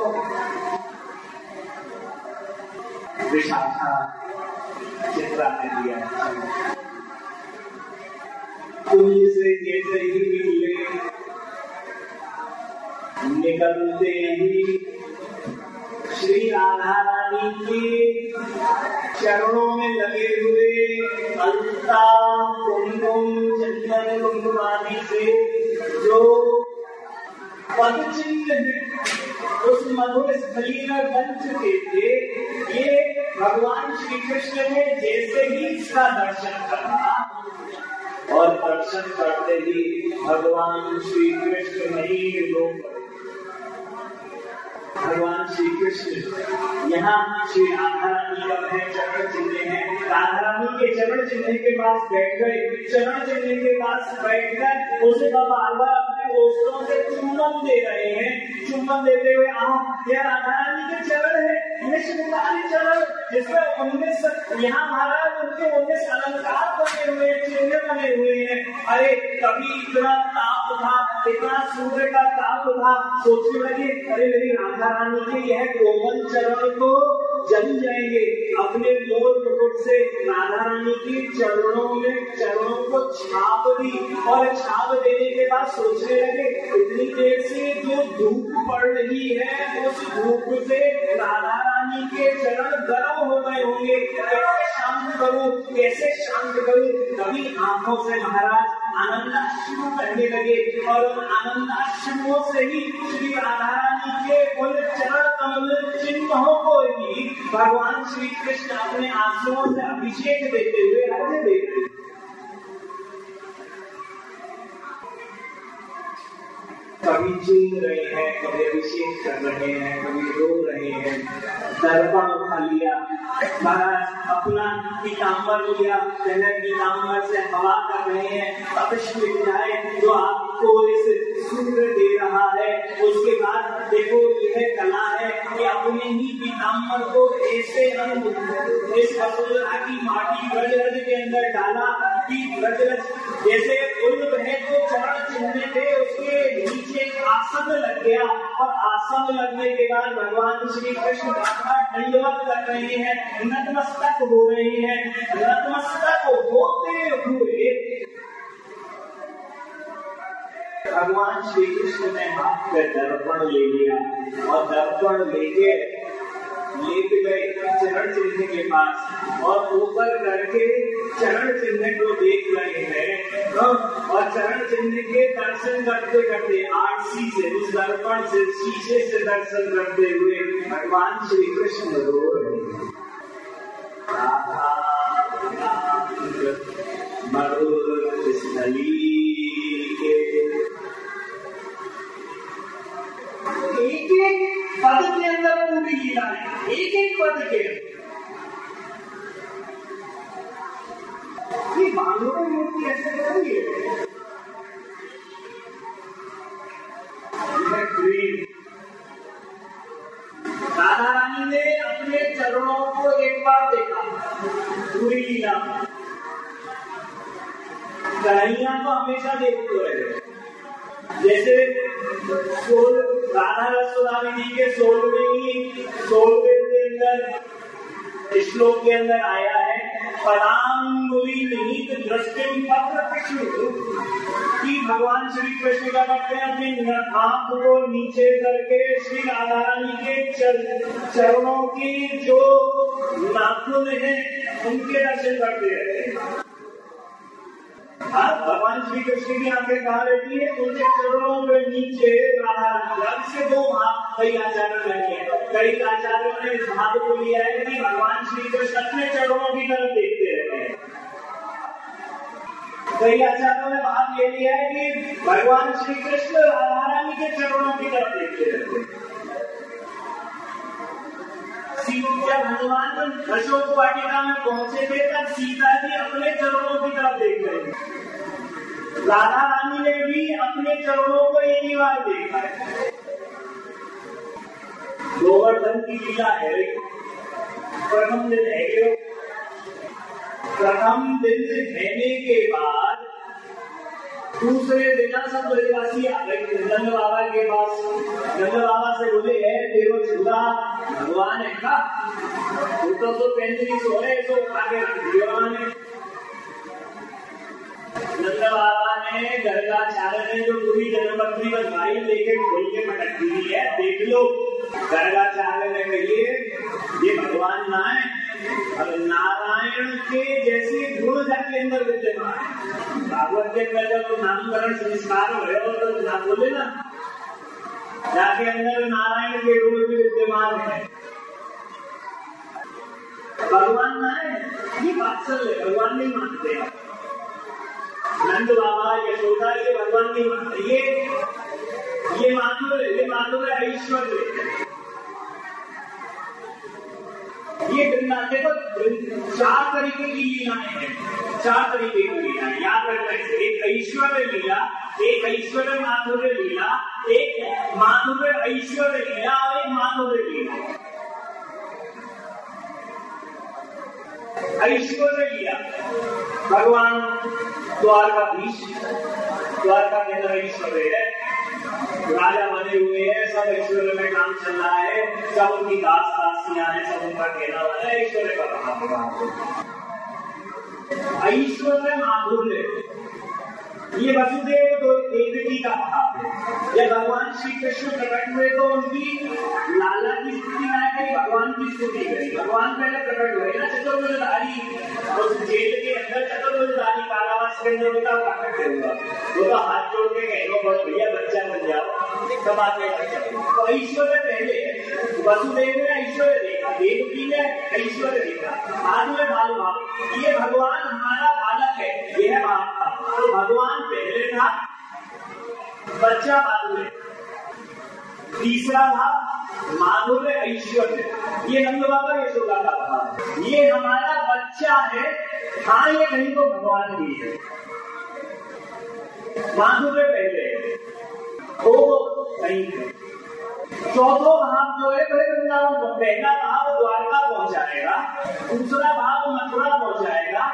विशाखा चित्रा ने दिया ही। निकलते ही श्री राधा रानी के चरणों में लगे हुए अलता कुमकुम चंदन कुमकुमानी से जो पद चिन्ह उस मधुर स्थली में बन चुके थे ये भगवान श्री कृष्ण ने जैसे ही इसका दर्शन करा और दर्शन करते ही भगवान श्री कृष्ण नहीं लोग भगवान श्री कृष्ण यहाँ श्री राधा रानी का अपने चरण चिन्ह है। राधा रानी के चरण चिन्ह के पास बैठ गए चरण चिन्ह के पास बैठ कर उसे बार बार अपने दोस्तों से चुम्बन दे रहे हैं। चुम्बन देते हुए आ यह राधा रानी के चरण है निष्ठारी चरण, जिसमें उन्नीस यहाँ महाराज उनके उन्नीस अलंकार बने हुए चिन्ह बने हुए हैं। अरे, कभी इतना ताप था इतना सूर्य का ताप था सोचने लगे, अरे मेरी राधा रानी के यह कोमल चरण को जल जाएँगे। अपने मोर मुकुट से राधा रानी के चरणों में, चरणों को छाप दी और छाप देने के बाद सोचने लगे, इतनी देर से जो धूप पड़ रही है, उस धूप से राधा रानी के चरण गर्म हो गए होंगे। कैसे शांत करूँ? कैसे शांत करूँ? तभी आँखों से महाराज आनंदाश्रु करने लगे। और उन आनंदाश्रुओं से ही श्री राधा रानी के उन चरण कमल चिन्हों को ही भगवान श्री कृष्ण अपने आंसुओं से अभिषेक देते हुए अर्घ्य देते कभी चूम रहे हैं, कभी अभिषेक कर रहे हैं, कभी रो रहे हैं। दरबा उठा लिया। महाराज, अपना पीताम्बर लिया पहले पीताम्बर से हवा कर रहे हैं। मिट जाए जो आपको इस सूर्य दे रहा है, उसके बाद देखो, यह कला है कि अपने ही पीताम्बर को ऐसे इस की माटी रज रज के अंदर डाला कि जैसे है तो चरण चिन्ह थे, उसके नीचे आसन लग गया। और आसन लगने के बाद भगवान श्री कृष्ण दंडवत कर रहे हैं, नतमस्तक हो रहे हैं। नतमस्तक होते हुए भगवान श्री कृष्ण ने हाथ पे दर्पण ले लिया। और दर्पण लेके लेट गए चरण चिन्ह के पास और ऊपर करके चरण चिन्ह को देख रहे हैं। और चरण चिन्ह के दर्शन करते करते आरसी से उस दर्पण से, शीशे से दर्शन करते हुए भगवान श्री कृष्ण रो रहे हैं। मधुर स्थली एक एक पद के अंदर पूरी लीला है। एक एक पद के। बांधों में मूर्ति ऐसे करेंगे। राधा रानी ने अपने चरणों को एक बार देखा। पूरी लीला। कन्हैया को हमेशा देखते रहे। जैसे सोल राधा रसोदामी जी के सोलहवीं सोलहवें के अंदर, श्लोक के अंदर आया है पदांगुली निहित दृष्टि पत्र कृष्ण कि भगवान श्री कृष्ण का करते हैं अपने हाथ को नीचे करके श्री राधा रानी के चरणों की जो नाखून है, उनके दर्शन करते रहते। हैं हाँ भगवान श्री कृष्ण की आँखें कहा रहती है, उनके चरणों के नीचे राधा रानी से दो कई आचार्य लगे हैं कई आचार्यों ने इस भाग को लिया है कि भगवान श्री कृष्ण अपने चरणों की तरफ़ देखते रहते हैं। कई आचार्यों ने भाग ये लिया है कि भगवान श्री कृष्ण राधा रानी के चरणों की तरफ़ देखते रहते हैं। जब हनुमान अशोक वाटिका में पहुँचे थे तब सीता जी अपने चरणों की तरफ़ देख रहे राधा रानी ने भी अपने चरणों को एक ही बार देखा है गोवर्धन की लीला है प्रथम दिन है प्रथम दिन रहने के बाद दूसरे दिन सब ब्रजवासी नंद बाबा के पास नंद बाबा से बोले, है तेरो झूला भगवान है का? तो तो सो है तो आगे भगवान है नंद बाबा ने गरगा चार ने जो पूरी जन्मपत्री बनवाई लेके खोल के पटक दी है, देख लो गरगा चार ने कहिए, ये भगवान ना है। अब नारायण के जैसे गुण जाके अंदर विद्यमान है भागवत के अंदर जब नामकरण संस्कार हो तो ना बोले ना। जाके अंदर नारायण के गुण भी विद्यमान है। भगवान ना है ये रहे भगवान नहीं मानते। नंद बाबा ये यशोदा, ये भगवान नहीं मानते। ये ये माधुर ये माधुर ऐश्वर्य ये वृंदा देखो, चार तरीके की लीलाएँ हैं। चार तरीके की लीलाएँ, याद रखना एक ऐश्वर्य लीला, एक ऐश्वर्य माधुर्य लीला, एक माधुर्य ऐश्वर्य लीला और एक माधुर्य लीला। ऐश्वर्य लीला। भगवान द्वारकाधीश, द्वारका के अंदर ऐश्वर्य है। राजा बने हुए हैं, सब ऐश्वर्य में काम चल रहा है, सब उनकी दास दासियाँ हैं सब उनका ठेला वाला ऐश्वर्य का ईश्वर ऐश्वर्य माधुर्य ये वसुदेव तो देवकी का है जब भगवान श्री कृष्ण प्रकट हुए तो उनकी लाला की स्तुति ना करी भगवान की स्तुति करी भगवान पहले प्रकट हुए। ना चतुर्भुजधारी, उस जेल के अंदर चतुर्भुजधारी कारावास के अंदर उनका प्रकट हुआ। वो तो हाथ जोड़ के बहुत भैया बच्चा बन जाओ। कमाते तो ऐश्वर्य पहले वसुदेव ने ऐश्वर्य देखा देवकी ने ऐश्वर्य देखा आज में बाल भाव ये भगवान हमारा बालक है, यह बात था। तो भगवान पहले था, बच्चा बाद में। तीसरा भाव माधुर्य ऐश्वर्य। ये नंद बाबा यशोदा का भाव ये हमारा बच्चा है। हाँ ये कहीं तो भगवान भी है। माधुर्य पहले वो कहीं है। चौथो भाव जो है, बड़े वृंदावन को पहला भाव द्वारका पहुंचाएगा दूसरा भाव मथुरा पहुंचाएगा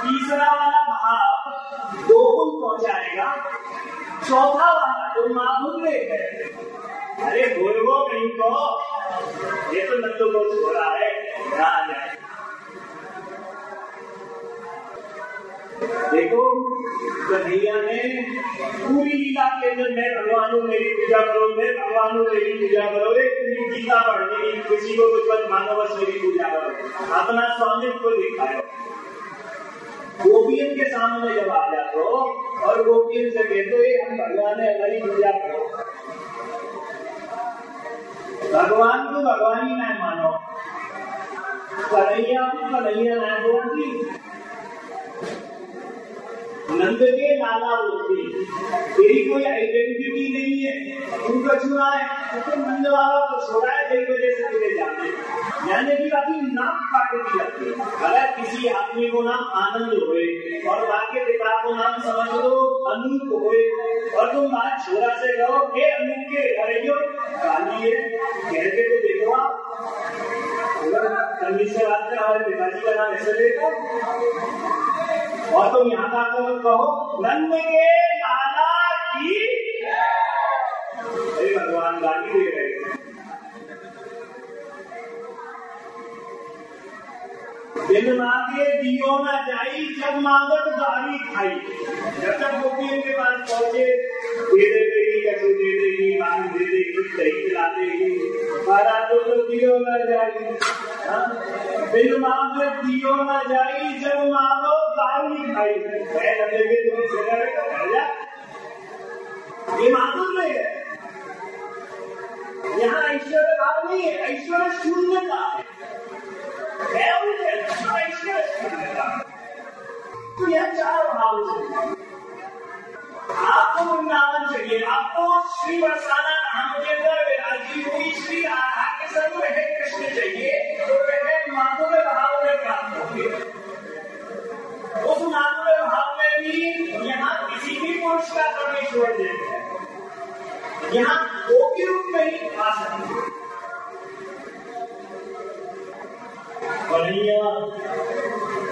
तीसरा वाला भाव गोकुल पहुंचाएगा चौथा वाला जो माधुर्य है अरे बोलो कहीं को ये तो नंदो को छोड़ा है है देखो, कन्हैया ने पूरी गीता के अंदर मैं भगवान हूँ, मेरी पूजा करो, मैं भगवान हूँ, मेरी पूजा करो। एक पूरी गीता पढ़ने की, किसी को कुछ मत मानो बस मेरी पूजा करो। अपना स्वामित्व को दिखाओ गोपियन के सामने जब आ जाते हो और गोपियन से कहते हो हम भगवान है, हमारी पूजा करो। भगवान को भगवान ही ना मानो। कन्हैया को कन्हैया ना बोलती। नंद के लाला होते। तेरी कोई आइडेंटिटी नहीं है। उनका चुना है। तो नंद बाबा को छोड़ा है, तेरी वजह से तुझे जाते यानी कि काफ़ी नाम काटे लगती अगर किसी आदमी को नाम आनंद होए और बाकी पिता को नाम समझ लो, अनूप होए, और तुम बात छोरा से कहो, हे अनूप के घरेयो गाली है कह के तो देखो आप। से बात कर हमारे पिताजी का नाम ऐसे लेगा और तुम यहाँ का मत कहो। नंद के लाला की भगवान गाली दे रहे दिन मांगे, दियो न जाई, जब मांगत दारी खाई। जब तक गोपियों के पास पहुँचे, दे दे देगी कैसे दे देगी मांग दे देगी दही खिला देगी मारा तो दियो न जाई। बिन मांगे, दियो न जाई, जब मांगो दारी खाई। मैं लगे तुम से जा। ये माधुर्य है। यहाँ ऐश्वर्य भाव नहीं है ऐश्वर्य शून्यता है। तो आपको वृंदावन चाहिए आपको श्री बरसाना के अंदर विराजी हुई श्री राधा के संग रहे कृष्ण चाहिए तो वह माधुर्य भाव में प्राप्त होंगे उस माधुर्य भाव में भी यहाँ किसी भी छोड़ देते हैं यहाँ दो के रूप में ही आ सकते हैं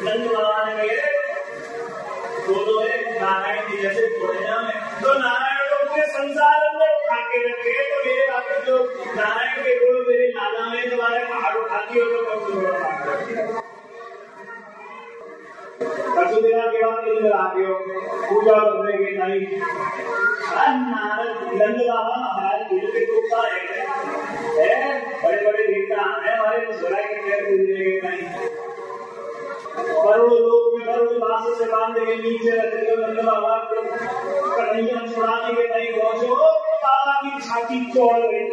नंद बाबा ने कहे दोनों नारायण जी जैसे पुरैया में तो नारायण को पूरे संसार में उठा के रखे तो मेरे बाकी जो नारायण के गुरु मेरे लाला में तुम्हारे पहाड़ उठाती हो? तो वसुदेवा के बाद दिन आगे हो। पूजा करने के नहीं नंद बाबा महाराज दिल के टूटता है? बड़े बड़े नेता है हमारे मुसरा के कहते के नहीं करोड़ों लोग करोड़ बाँस से बाँध के नीचे रखेगा नंद बाबा को कन्हैया छुड़ाने के नहीं पहुंचो। बाबा की छाती चौड़ गई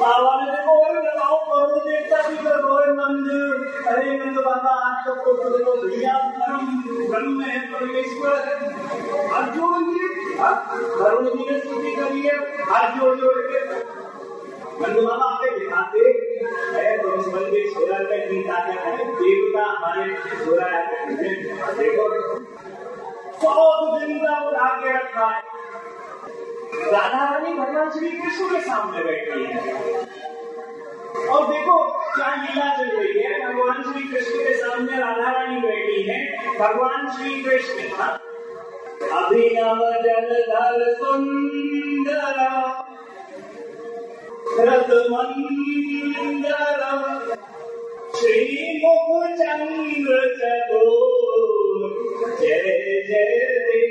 बाबा ने देखो लगाओ करोड़ देवता भी कर रोए नंद अरे नंद बाबा आज तक तो तो भैया परम ब्रह्म है, परमेश्वर। हाथ जोड़िए जी ने स्तुति करिए हाथ जोड़ जोड़ के नंद बाबा आपके दिखाते है तो इस के छोरा का गीता क्या है। देवता हमारे छोरा है। देखो। सौ दिन का उठा के रखा है। राधा रानी भगवान श्री कृष्ण के सामने बैठी है। और देखो क्या लीला चल रही है। भगवान श्री कृष्ण के सामने राधा रानी बैठी है। भगवान श्री कृष्ण अभिनव जलधर सुंदर। रथ मंदर श्री मुख चंद्र चलो जय जय देव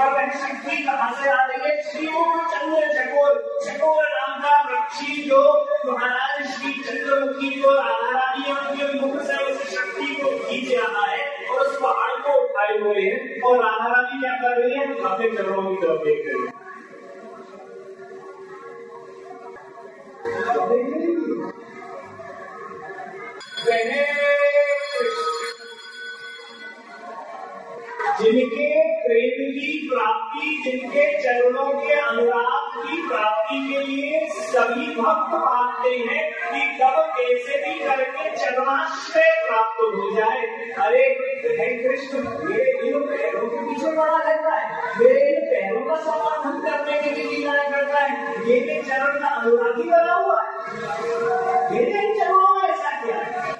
पर वह शक्ति कहाँ से आ रही है? श्री चंद्र चकोर चकोर नाम का पक्षी जो महाराज श्री चंद्रमुखी को राधा रानी उनके मुख से उस शक्ति को खींच रहा है और उस पहाड़ को उठाए हुए हैं और राधा रानी क्या कर रही है? अपने चरणों की तरफ़ देख रही है। जिनके प्रेम की प्राप्ति, जिनके चरणों के अनुराग की प्राप्ति के लिए सभी भक्त मानते हैं कि कब कैसे भी करके चरणाश्रय प्राप्त हो जाए। अरे, हे कृष्ण, मेरे इन पैरों के पीछे बड़ा रहता है। मेरे इन पैरों का समर्थन करने के लिए लीलाएँ करता है। ये चरण का अनुरागी बना हुआ है। मेरे चरणों में ऐसा क्या? है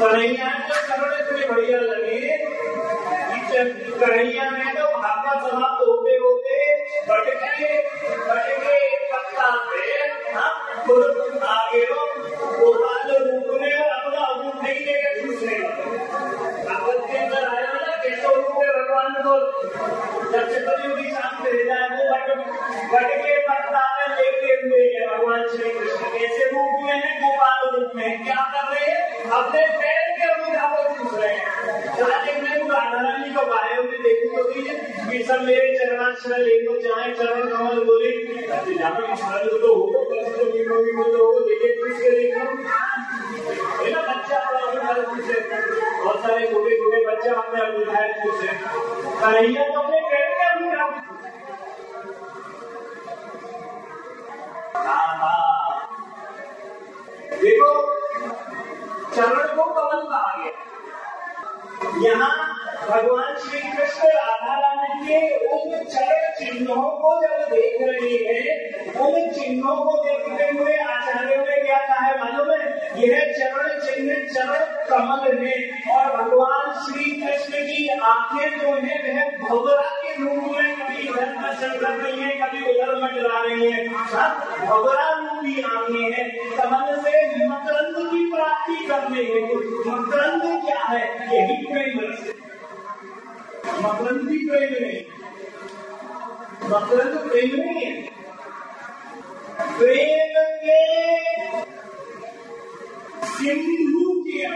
बढ़िया लगे। कन्हैया में तो भाका समाप्त होते होते बटके बटके पत्ता पे। खुद आगे गोपाल रूप में अपना रूप नहीं लेकर दूसरे। भगवत के अंदर आया ना, कैसे रूप में को जब से कभी शांत रह जाए वो बट बटके पत्ता में लेके हुए हैं भगवान श्री कृष्ण कैसे रूप में है, गोपाल रूप में क्या कर रहे हैं? अपने पैर के अनुसार पूछ रहे हैं। राधा रानी को बारे में देखी तो कि सब मेरे चरणाश्रय ले लो चाहे, चरण कमल बोले तो हो तो मीठो तो हो देखे पूछ के देखो है ना बच्चा अपना पूछे बहुत सारे छोटे छोटे बच्चे अपने अभिधायक पूछे कन्हैया तो आँखें हैं। कमल से मकरंद की प्राप्ति करने हेतु मकरंद क्या है? यही प्रेम मकरंदी प्रेम नहीं मकरंद प्रेम नहीं है। प्रेम के सिंधु के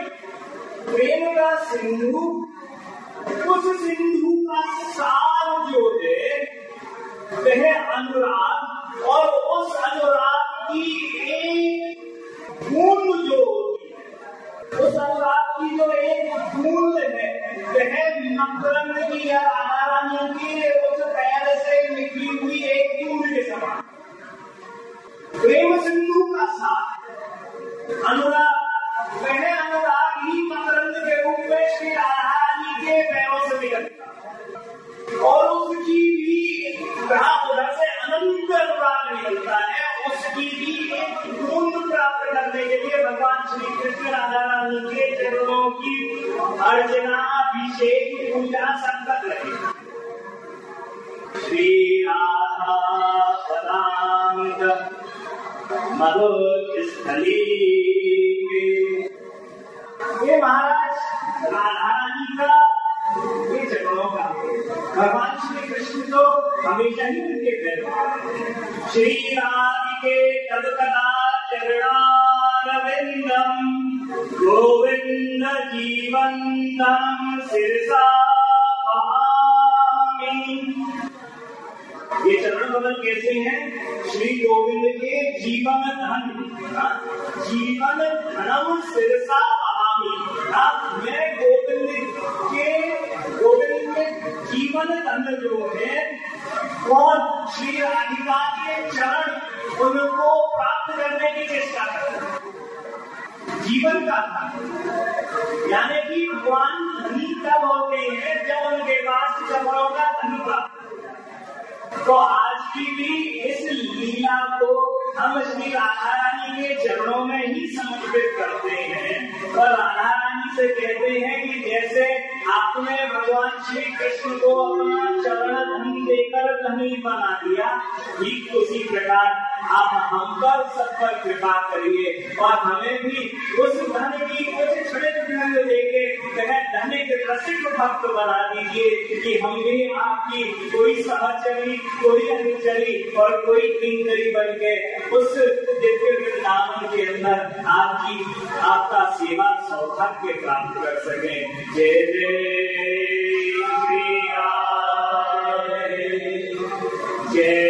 प्रेम का सिंधु, उस सिंधु का सार जो है, वह अनुराग और उस अनुराग की एक बूंद जो उस अनुराग की जो एक बूंद है, वह मकरंद की या राधा रानी की उस पैर से निकली हुई एक बूंद के समान। प्रेम सिंधु का साथ, अनुराग, वह अनुराग ही मकरंद के रूप में श्री राधा रानी के पैरों से निकलता और उसकी भी उधर से अनंत अनुराग निकलता है। उसकी भी एक प्राप्त करने के लिए भगवान श्री कृष्ण राधा रानी के चरणों की अर्चना, अभिषेक, पूजा संकट रहे श्री राधा पदांग मधुस्थली ये महाराज, राधा रानी का ये चरणों का भगवान श्री कृष्ण तो हमेशा ही उनके पैर श्री राधिके तदकदा चरणारविंदम गोविंद जीवंतम सिरसा ये चरण कमल कैसे हैं श्री गोविंद के जीवन धन हाँ, जीवन धनम सिरसा बहामी हाँ, मैं गोविंद के गोविंद के जीवन धन जो है कौन श्री राधिका के चरण उनको प्राप्त करने की चेष्टा करते जीवन का यानी कि भगवान धनी तब होते हैं जब उनके पास चरणों का धनी प्राप्त तो आज की भी इस लीला को हम श्री राधा रानी के चरणों में ही समर्पित करते हैं। और राधा रानी से कहते हैं कि जैसे आपने भगवान श्री कृष्ण को अपना चरण धन देकर धनी बना दिया, ठीक उसी प्रकार आप हम पर सब पर कृपा करिए और हमें भी उस धन की कुछ क्षणिक धन देके वह धनिक रसिक भक्त बना दीजिए कि हम भी आपकी कोई सहचरी कोई अनुचरी और कोई किंकरी बन के उस दिव्य वृंदावन के अंदर आपकी, आपका सेवा सौभाग्य प्राप्त कर सके। जय जय जय।